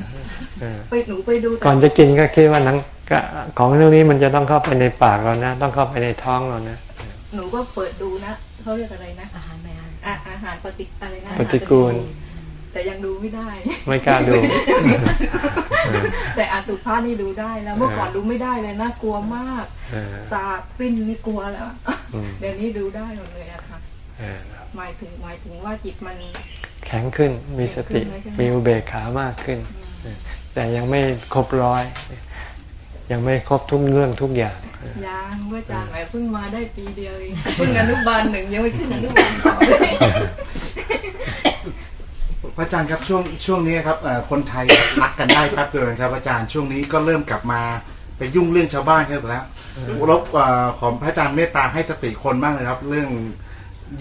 เออไปหนูไปดูแต่ก่อนจะกินก็คิดว่าหนังก็ของเรื่องนี้มันจะต้องเข้าไปในปากเรานะ ต้องเข้าไปในท้องเรานะ หนูก็เปิดดูนะเขาเรียกอะไรนะอาหารแมวอะอาหารปฏิอะไรนะปฏิกูล แต่ยังดูไม่ได้ ไม่กล้าดู แต่อาตุภานี่ดูได้แล้ว เมื่อก่อนดูไม่ได้เลยน่ากลัวมากเออตาปิ้นนี่กลัวแล้วอืมเดี๋ยวนี้ดูได้หมดเลยอะค่ะเออหมายถึงหมายถึงว่าจิตมัน แข็งขึ้นมีสติแข็งขึ้นไหมใช่ไหมมีอุเบกขามากขึ้น แต่ยังไม่ครบร้อย ยังไม่ครบทุกเรื่องทุกอย่างยังเมื่อจางไหนเพิ่งมาได้ปีเดียวเองเพิ่งอนุบาลหนึ่งยังไม่ขึ้นอนุบาลสองเลย พระอาจารย์ครับช่วงช่วงนี้ครับเอ่อคนไทย รักกันได้แป๊บเดียวนะครับอาจารย์ช่วงนี้ก็เริ่มกลับมาไปยุ่งเรื่องชาวบ้านกันแล้วรบเอ่อขอพระอาจารย์เมตตาให้สติคนบ้างเลยครับ เรื่อง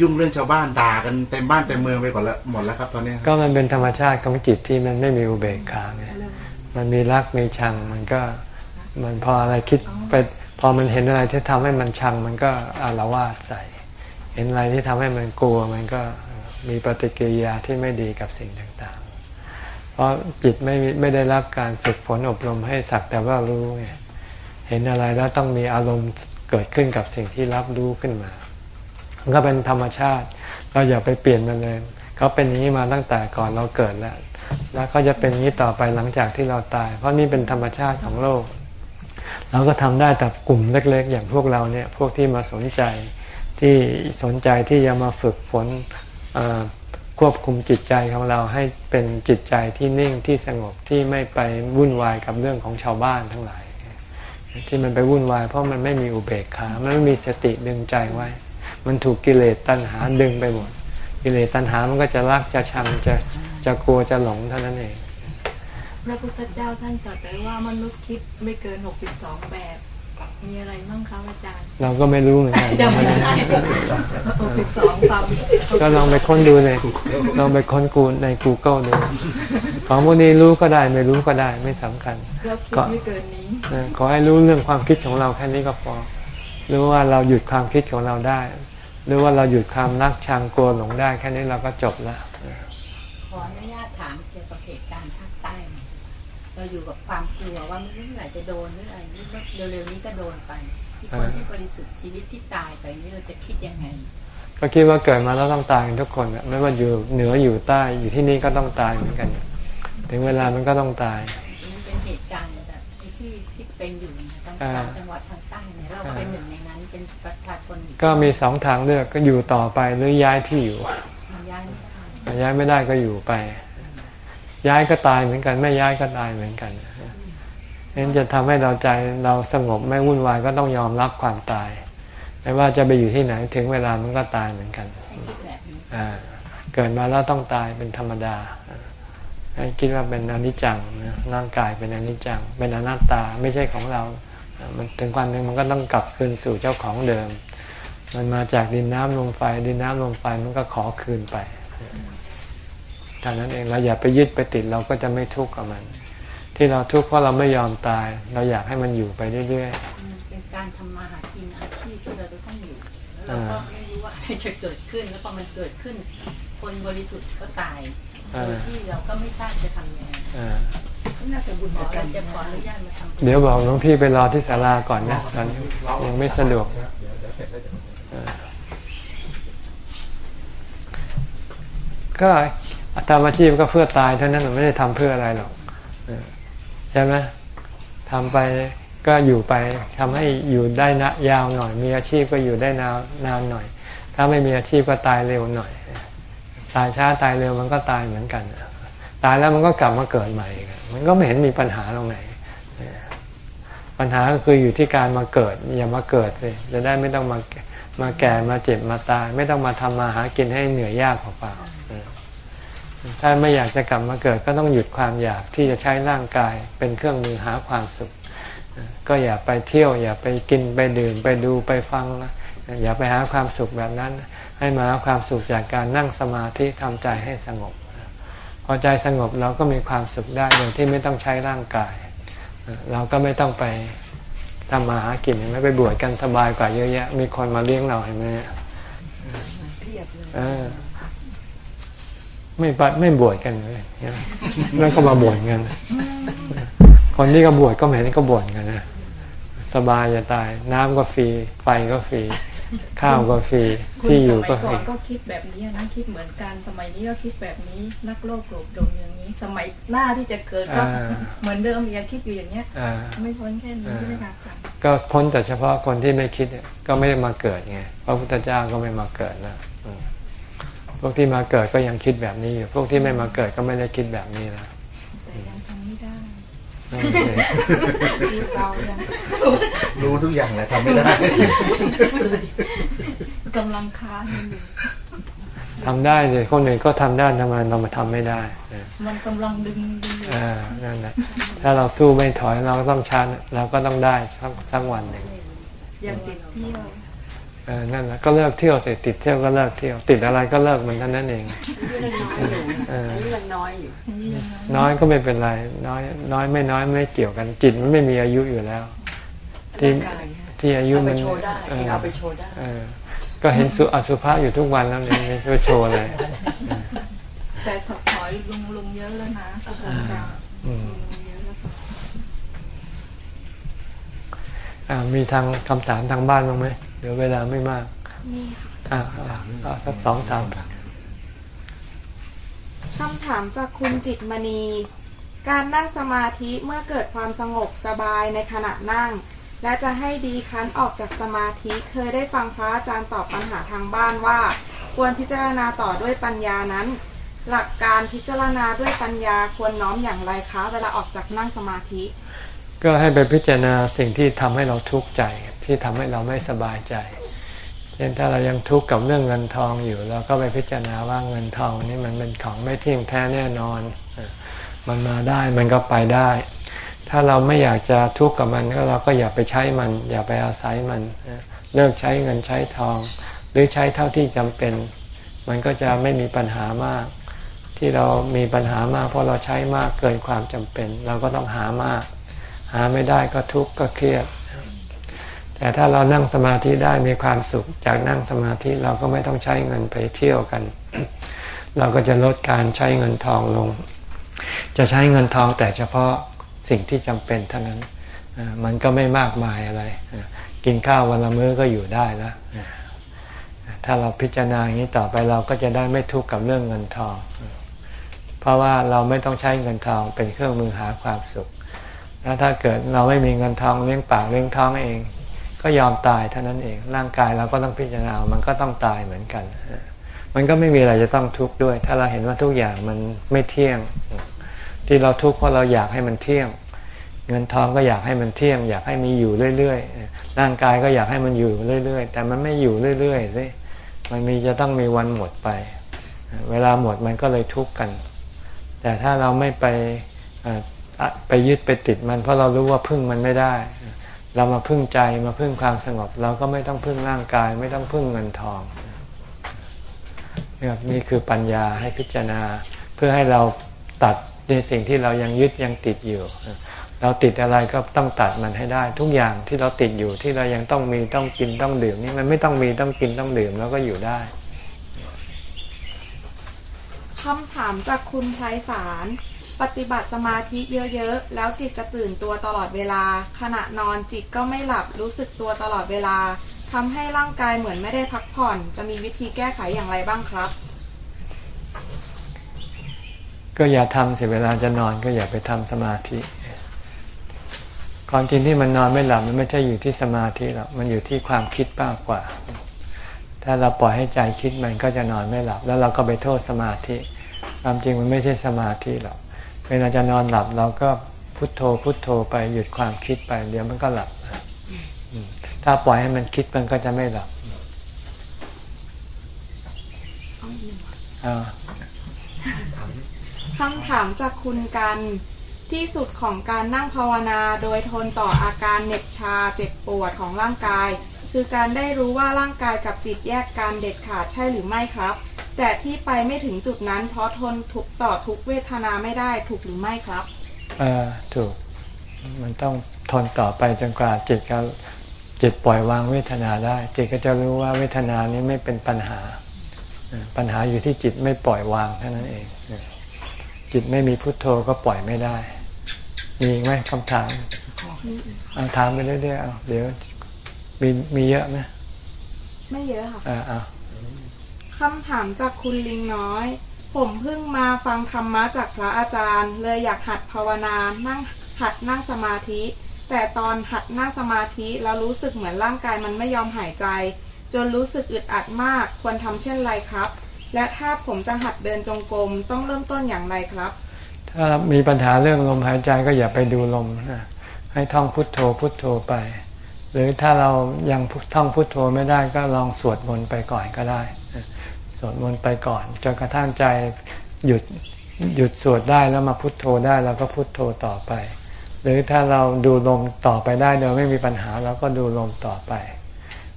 ยุ่งเรื่องชาวบ้านด่ากันเต็มบ้านเต็มเมืองไปก่อนแล้วหมดแล้วครับตอนนี้ครับก็มันเป็นธรรมชาติของจิตที่มันไม่มีอุเบกขาไงมันมีรักมีชังมันก็มันพออะไรคิดไปพอมันเห็นอะไรที่ทำให้มันชังมันก็อาละวาดใส่ เห็นอะไรที่ทำให้มันกลัวมันก็ มีปฏิกิริยาที่ไม่ดีกับสิ่งต่างๆ เพราะจิตไม่ไม่ได้รับการฝึกฝนอบรมให้สักแต่ว่ารู้ไงเห็นอะไรแล้วต้องมีอารมณ์เกิดขึ้นกับสิ่งที่รับรู้ขึ้นมามันก็เป็นธรรมชาติ เราอย่าไปเปลี่ยนมันเลยเขาเป็นอย่างนี้มาตั้งแต่ก่อนเราเกิดแล้ว แล้วเขาจะเป็นอย่างนี้ต่อไปหลังจากที่เราตาย เพราะนี่เป็นธรรมชาติของโลก เราก็ทำได้แต่กลุ่มเล็ก ๆ อย่างพวกเราเนี่ยพวกที่มาสนใจที่สนใจที่จะมาฝึกฝน ควบคุมจิตใจของเราให้เป็นจิตใจที่นิ่งที่สงบที่ไม่ไปวุ่นวายกับเรื่องของชาวบ้านทั้งหลาย ที่มันไปวุ่นวาย เพราะมันไม่มีอุเบกขา มันไม่มีสติดึงใจไว้ มันถูกกิเลสตัณหาดึงไปหมด กิเลสตัณหามันก็จะรักจะชังจะจะกลัวจะหลงเท่านั้นเอง พระพุทธเจ้าท่านตรัสไว้ว่ามนุษย์คิดไม่เกิน62แบบ มีอะไรบ้างคะอาจารย์ เราก็ไม่รู้เหมือนกันจำไม่ได้62ตามก็ลองไปค้นดูเลยลองไปค้นกูใน Google ดูของพวกนี้รู้ก็ได้ไม่รู้ก็ได้ไม่สำคัญแล้วคิดไม่เกินนี้นะขอให้รู้เรื่องความคิดของเราแค่นี้ก็พอรู้ว่าเราหยุดความคิดของเราได้ หรือว่าเราหยุดความรักชังกลัวหลงได้แค่นี้เราก็จบแล้ว เราอยู่กับความกลัวว่าไม่รู้เมื่อไหร่จะโดนหรืออะไรนี่เร็วๆนี้ก็โดนไปที่คนที่บริสุทธิ์ชีวิตที่ตายไปนี่เราจะคิดยังไง ก็คิดว่าเกิดมาแล้วต้องตายกันทุกคนอะไม่ว่าอยู่เหนืออยู่ใต้อยู่ที่นี่ก็ต้องตายเหมือนกันถถึงเวลามันก็ต้องตายนี่เป็นเหตุการณ์แบบที่ที่เป็นอยู่นะตามอ่าต่างจังหวัดทางใต้เนี่ยเราก็เป็นหนึ่งในนั้นเป็นประชาชนอยู่ก็มีสองทางเลือกก็อยู่ต่อไปหรือย้ายที่อยู่มันย้ายไม่ได้ย้ายไม่ได้ก็อยู่ไป ย้ายก็ตายเหมือนกัน ไม่ย้ายก็ตายเหมือนกันนั้นจะทำให้เราใจเราสงบไม่วุ่นวายก็ต้องยอมรับความตาย ไม่ว่าจะไปอยู่ที่ไหนถึงเวลามันก็ตายเหมือนกันเกิดมาแล้วต้องตายเป็นธรรมดาคิดว่าเป็นอนิจจังร่างกายเป็นอนิจจัง เป็นอนัตตาไม่ใช่ของเรา มันถึงวันหนึ่งมันก็ต้องกลับคืนสู่เจ้าของเดิม มันมาจากดินน้ำลมไฟดินน้ำลมไฟมันก็ขอคืนไป ท่านั้นเองเราอย่าไปยึดไปติดเราก็จะไม่ทุกข์กับมัน ที่เราทุกข์เพราะเราไม่ยอมตาย เราอยากให้มันอยู่ไปเรื่อยมันเป็นการทำมาหากินอาชีพที่เราจะต้องอยู่แล้วเราก็ไม่รู้ว่าอะไรจะเกิดขึ้น แล้วพอมันเกิดขึ้น คนบริสุทธิ์ก็ตายโดยที่เราก็ไม่ทราบจะทำยังไงๆอ่าน่าจะบุญหมอกับกัเรานจะขออนุญาตมาทำเดี๋ยวบอกหลวงพี่ไปรอที่ศาลาก่อนนะตอนนี้ยังไม่สะดวกก็ ทำอาชีพก็เพื่อตายเท่านั้นไม่ได้ทำเพื่ออะไรหรอกใช่ไหมทำไปก็อยู่ไปทำให้อยู่ได้นะยาวหน่อย มีอาชีพก็อยู่ได้นานนานหน่อย ถ้าไม่มีอาชีพก็ตายเร็วหน่อย ตายช้าตายเร็วมันก็ตายเหมือนกัน ตายแล้วมันก็กลับมาเกิดใหม่ มันก็ไม่เห็นมีปัญหาตรงไหนปัญหาก็คืออยู่ที่การมาเกิดอย่ามาเกิดสิจะได้ไม่ต้องมามาแก่มาเจ็บมาตาย ไม่ต้องมาทำมาหากินให้เหนื่อยยากเปล่าๆ ถ้าไม่อยากจะกลับมาเกิดก็ต้องหยุดความอยากที่จะใช้ร่างกายเป็นเครื่องมือหาความสุขเออก็อย่าไปเที่ยว อย่าไปกินไปดื่มไปดูไปฟังนะอย่าไปหาความสุขแบบนั้น ให้มาหาความสุขจากการนั่งสมาธิทำใจให้สงบ พอใจสงบเราก็มีความสุขได้โดยที่ไม่ต้องใช้ร่างกาย เราก็ไม่ต้องไปทำมาหากินเห็นไหมไปบวชกันสบายกว่าเยอะแยะ มีคนมาเลี้ยงเราเห็นไหมเนี่ยเพียบเลย เออไม่ปไม่บวชกันเลยเนี่ยแล้วก็มาบวชกันคนที่ก็บวชก็ไม่เห็นก็บ่นกันนะสบายจะตาย น้ำก็ฟรีไฟก็ฟรีข้าวก็ฟรีคุณที่อยู่ก็ฟรี สมัยก่อนก็คิดแบบนี้นะคิดเหมือนกันสมัยนี้ก็คิดแบบนี้นักโลกโกรธดงอย่างนี้ สมัยหน้าที่จะเกิดก็อ่าเหมือนเดิมยังคิดอยู่อย่างเงี้ยอ่าไม่พ้นแค่นี้ใช่ไหมคะอาจารย์ก็พ้นแต่เฉพาะคนที่ไม่คิดเนี่ยก็ไม่ได้มาเกิดไงพระพุทธเจ้าก็ไม่มาเกิดนะอืม พวกที่มาเกิดก็ยังคิดแบบนี้อยู่ พวกที่ไม่มาเกิดก็ไม่ได้คิดแบบนี้แล้วแต่ยังทำไม่ได้นั่นเองคือเรายังรู้ทุกอย่างแหละทำไม่ได้กำลังค้านมันอยู่ทำได้เลยคนอื่นก็ทำได้ทำไมเรามาทำไม่ได้เออมันกำลังดึงดึงอยู่อ่านั่นแหละถ้าเราสู้ไม่ถอยเราก็ต้องชาเราก็ต้องได้สักสักวันหนึ่งยังติดเที่ยวเออ นั่นแหละก็เลิกเที่ยวเสร็จติดเที่ยวก็เลิกเที่ยว ติดอะไรก็เลิกมันเท่านั้นเองเอออายุยังน้อยอยู่นี่ยังไงน้อยก็ไม่เป็นไร น้อยน้อยไม่น้อยไม่เกี่ยวกันจิตมันไม่มีอายุอยู่แล้ว ที่ร่างกายฮะที่อายุเอาไปมันโชว์ได้เออเอาไปโชว์ได้เออก็เห็นสุอสุภะอยู่ทุกวันแล้วเนี่ยจะโชว์อะไรแต่ถอยถอยลุงลุงเยอะแล้วนะกระบวนการอืมลุงเยอะแล้วค่ะอ่ามีทางคำถามทางบ้านบ้างไหม เดี๋ยวเวลาไม่มากนี่ค่ะอ่าเอาเอาสักสองสามคำถามจากคุณจิตรมณี การนั่งสมาธิเมื่อเกิดความสงบสบายในขณะนั่ง และจะให้ดีครั้นออกจากสมาธิเคยได้ฟังพระอาจารย์ตอบปัญหาทางบ้านว่า ควรพิจารณาต่อด้วยปัญญานั้น หลักการพิจารณาด้วยปัญญาควรน้อมอย่างไรคะ เวลาออกจากนั่งสมาธิ ก็ให้ไปพิจารณาสิ่งที่ทำให้เราทุกข์ใจ ที่ทำให้เราไม่สบายใจ เช่นถ้าเรายังทุกข์กับเรื่องเงินทองอยู่เราก็ไปพิจารณาว่าเงินทองนี่มันเป็นของไม่เที่ยงแท้แน่นอน มันมาได้มันก็ไปได้ ถ้าเราไม่อยากจะทุกข์กับมันก็เราก็อย่าไปใช้มัน อย่าไปอาศัยมัน เลิกใช้เงินใช้ทอง หรือใช้เท่าที่จำเป็น มันก็จะไม่มีปัญหามาก ที่เรามีปัญหามาก เพราะเราใช้มากเกินความจำเป็น เราก็ต้องหามาก หาไม่ได้ก็ทุกข์ก็เครียด แต่ถ้าเรานั่งสมาธิได้มีความสุขจากนั่งสมาธิเราก็ไม่ต้องใช้เงินไปเที่ยวกัน เราก็จะลดการใช้เงินทองลง จะใช้เงินทองแต่เฉพาะสิ่งที่จำเป็นเท่านั้นมันก็ไม่มากมายอะไร กินข้าววันละมื้อก็อยู่ได้แล้วถ้าเราพิจารณาอย่างนี้ต่อไปเราก็จะได้ไม่ทุกข์กับเรื่องเงินทอง เพราะว่าเราไม่ต้องใช้เงินทองเป็นเครื่องมือหาความสุข แล้วถ้าเกิดเราไม่มีเงินทองเลี้ยงปากเลี้ยงท้องเอง ก็ยอมตายเท่านั้นเอง ร่างกายเราก็ต้องพิจารณา มันก็ต้องตายเหมือนกัน มันก็ไม่มีอะไรจะต้องทุกข์ด้วย ถ้าเราเห็นว่าทุกอย่างมันไม่เที่ยง ที่เราทุกข์เพราะเราอยากให้มันเที่ยง เงินทองก็อยากให้มันเที่ยง อยากให้มีอยู่เรื่อยๆ ร่างกายก็อยากให้มันอยู่เรื่อยๆ แต่มันไม่อยู่เรื่อยๆสิมันมีจะต้องมีวันหมดไป เวลาหมดมันก็เลยทุกข์กัน แต่ถ้าเราไม่ไปไปยึดไปติดมันเพราะเรารู้ว่าพึ่งมันไม่ได้ เรามาพึ่งใจมาพึ่งความสงบ เราก็ไม่ต้องพึ่งร่างกาย ไม่ต้องพึ่งเงินทองนี่คือปัญญาให้พิจารณา เพื่อให้เราตัดในสิ่งที่เรายังยึดยังติดอยู่ เราติดอะไรก็ต้องตัดมันให้ได้ ทุกอย่างที่เราติดอยู่ที่เรายังต้องมีต้องกินต้องดื่มนี่มันไม่ต้องมีต้องกินต้องดื่มแล้วก็อยู่ได้คำถามจากคุณไพศาล ปฏิบัติสมาธิเยอะๆ แล้วจิตจะตื่นตัวตลอดเวลา ขณะนอนจิตก็ไม่หลับรู้สึกตัวตลอดเวลาทำให้ร่างกายเหมือนไม่ได้พักผ่อน จะมีวิธีแก้ไขอย่างไรบ้างครับ ก็อย่าทำเสียเวลาจะนอนก็อย่าไปทำสมาธิความจริงที่มันนอนไม่หลับมันไม่ใช่อยู่ที่สมาธิหรอกมันอยู่ที่ความคิดมากกว่า ถ้าเราปล่อยให้ใจคิดมันก็จะนอนไม่หลับ แล้วเราก็ไปโทษสมาธิ ความจริงมันไม่ใช่สมาธิหรอก เวลาจะนอนหลับเราก็พุโทโธพุโทโธไปหยุดความคิดไป เดี๋ยวมันก็หลับถ้าปล่อยให้มันคิดมันก็จะไม่หลับคำถามจากคุณกันที่สุดของการนั่งภาวนาโดยทนต่ออาการเหน็บชาเจ็บปวดของร่างกาย คือการได้รู้ว่าร่างกายกับจิตแยกการเด็ดขาดใช่หรือไม่ครับ แต่ที่ไปไม่ถึงจุดนั้นเพราะทนทุกต่อทุกเวทนาไม่ได้ถูกหรือไม่ครับเออถูกมันต้องทนต่อไปจนกว่าจิตจะจิตปล่อยวางเวทนาได้ จิตก็จะรู้ว่าเวทนานี้ไม่เป็นปัญหา ปัญหาอยู่ที่จิตไม่ปล่อยวางเท่านั้นเอง จิตไม่มีพุทโธก็ปล่อยไม่ได้ มีไหมคำถามเอาถามไปเรื่อยๆเอาเดี๋ยว มีมีเยอะไหมไม่เยอะค่ะอ่าคำถามจากคุณลิงน้อย ผมเพิ่งมาฟังธรรมะจากพระอาจารย์ เลยอยากหัดภาวนานั่งหัดนั่งสมาธิ แต่ตอนหัดนั่งสมาธิแล้วรู้สึกเหมือนร่างกายมันไม่ยอมหายใจ จนรู้สึกอึดอัดมากควรทำเช่นไรครับ และถ้าผมจะหัดเดินจงกรมต้องเริ่มต้นอย่างไรครับ ถ้ามีปัญหาเรื่องลมหายใจก็อย่าไปดูลมนะให้ท่องพุทโธพุทโธไป หรือถ้าเรายังท่องพุทโธไม่ได้ก็ลองสวดมนต์ไปก่อนก็ได้ สวดมนต์ไปก่อนจนกระทั่งใจหยุดหยุดสวดได้แล้วมาพุทโธได้แล้วก็พุทโธต่อไป หรือถ้าเราดูลมต่อไปได้โดยไม่มีปัญหาเราก็ดูลมต่อไป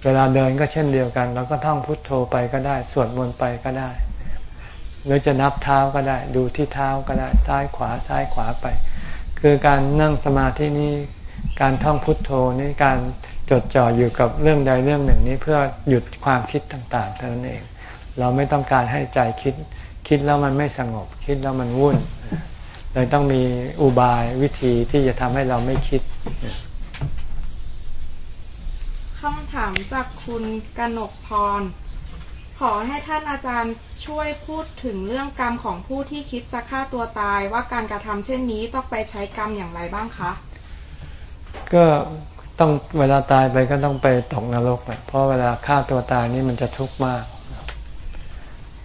เวลาเดินก็เช่นเดียวกันเราก็ท่องพุทโธไปก็ได้ สวดมนต์ไปก็ได้ หรือจะนับเท้าก็ได้ ดูที่เท้าก็ได้ซ้ายขวาซ้ายขวาไป คือการนั่งสมาธินี้ การท่องพุทโธนี่การจดจ่ออยู่กับเรื่องใดเรื่องหนึ่งนี้เพื่อหยุดความคิดต่างๆเท่านั้นเอง เราไม่ต้องการให้ใจคิด คิดแล้วมันไม่สงบ คิดแล้วมันวุ่น เลยต้องมีอุบายวิธีที่จะทำให้เราไม่คิดคำถามจากคุณกนกพร ขอให้ท่านอาจารย์ช่วยพูดถึงเรื่องกรรมของผู้ที่คิดจะฆ่าตัวตายว่าการกระทำเช่นนี้ต้องไปใช้กรรมอย่างไรบ้างคะ ก็ต้องเวลาตายไปก็ต้องไปตกนรกเพราะเวลาฆ่าตัวตายนี่มันจะทุกข์มาก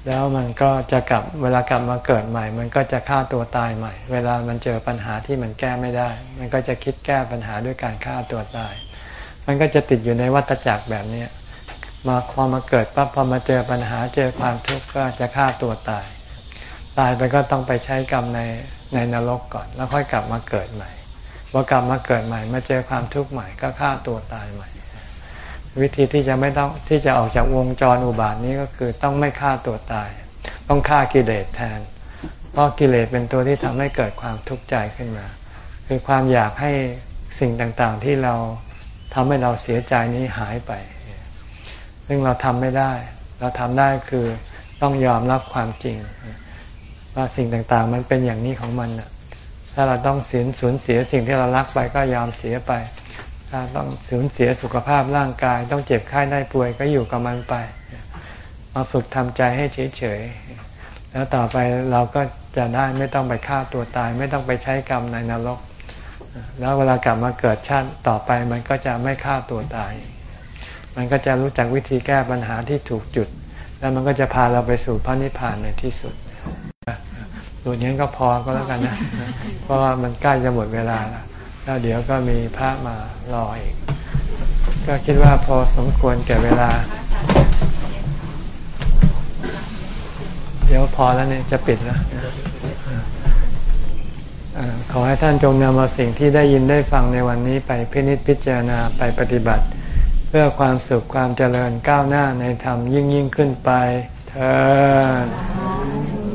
แล้วมันก็จะกลับเวลากลับมาเกิดใหม่ มันก็จะฆ่าตัวตายใหม่ เวลามันเจอปัญหาที่มันแก้ไม่ได้ มันก็จะคิดแก้ปัญหาด้วยการฆ่าตัวตาย มันก็จะติดอยู่ในวัฏจักรแบบนี้มาพอมาเกิดปั๊บพอมาเจอปัญหาเจอความทุกข์ก็จะฆ่าตัวตาย ตายไปก็ต้องไปใช้กรรมในในนรกก่อน แล้วค่อยกลับมาเกิดใหม่ พอกลับมาเกิดใหม่มาเจอความทุกข์ใหม่ก็ฆ่าตัวตายใหม่ วิธีที่จะไม่ต้องที่จะออกจากวงจรอุบาทนี้ก็คือต้องไม่ฆ่าตัวตาย ต้องฆ่ากิเลสแทน เพราะกิเลสเป็นตัวที่ทำให้เกิดความทุกข์ใจขึ้นมา คือความอยากให้สิ่งต่างๆที่เราทำให้เราเสียใจนี้หายไป ซึ่งเราทำไม่ได้ เราทำได้คือต้องยอมรับความจริง ว่าสิ่งต่างๆ มันเป็นอย่างนี้ของมัน ถ้าเราต้องเสียสูญเสียสิ่งที่เรารักไปก็ยอมเสียไป ถ้าต้องสูญเสียสุขภาพร่างกาย ต้องเจ็บไข้ได้ป่วยก็อยู่กับมันไป มาฝึกทำใจให้เฉยๆ แล้วต่อไปเราก็จะได้ไม่ต้องไปฆ่าตัวตาย ไม่ต้องไปใช้กรรมในนรก แล้วเวลากลับมาเกิดชาติต่อไปมันก็จะไม่ฆ่าตัวตาย มันก็จะรู้จักวิธีแก้ปัญหาที่ถูกจุด แล้วมันก็จะพาเราไปสู่พระนิพพานในที่สุด ตัวนี้ก็พอก็แล้วกันนะ เพราะว่ามันใกล้จะหมดเวลาแล้วแล้วเดี๋ยวก็มีพระมารออีก ก็คิดว่าพอสมควรแก่เวลา เดี๋ยวพอแล้วเนี่ยจะปิดแล้วขอให้ท่านจงนำเอาสิ่งที่ได้ยินได้ฟังในวันนี้ไปพินิจพิจารณาไปปฏิบัติ เพื่อความสุขความเจริญก้าวหน้าในธรรมยิ่งยิ่งขึ้นไปเธอ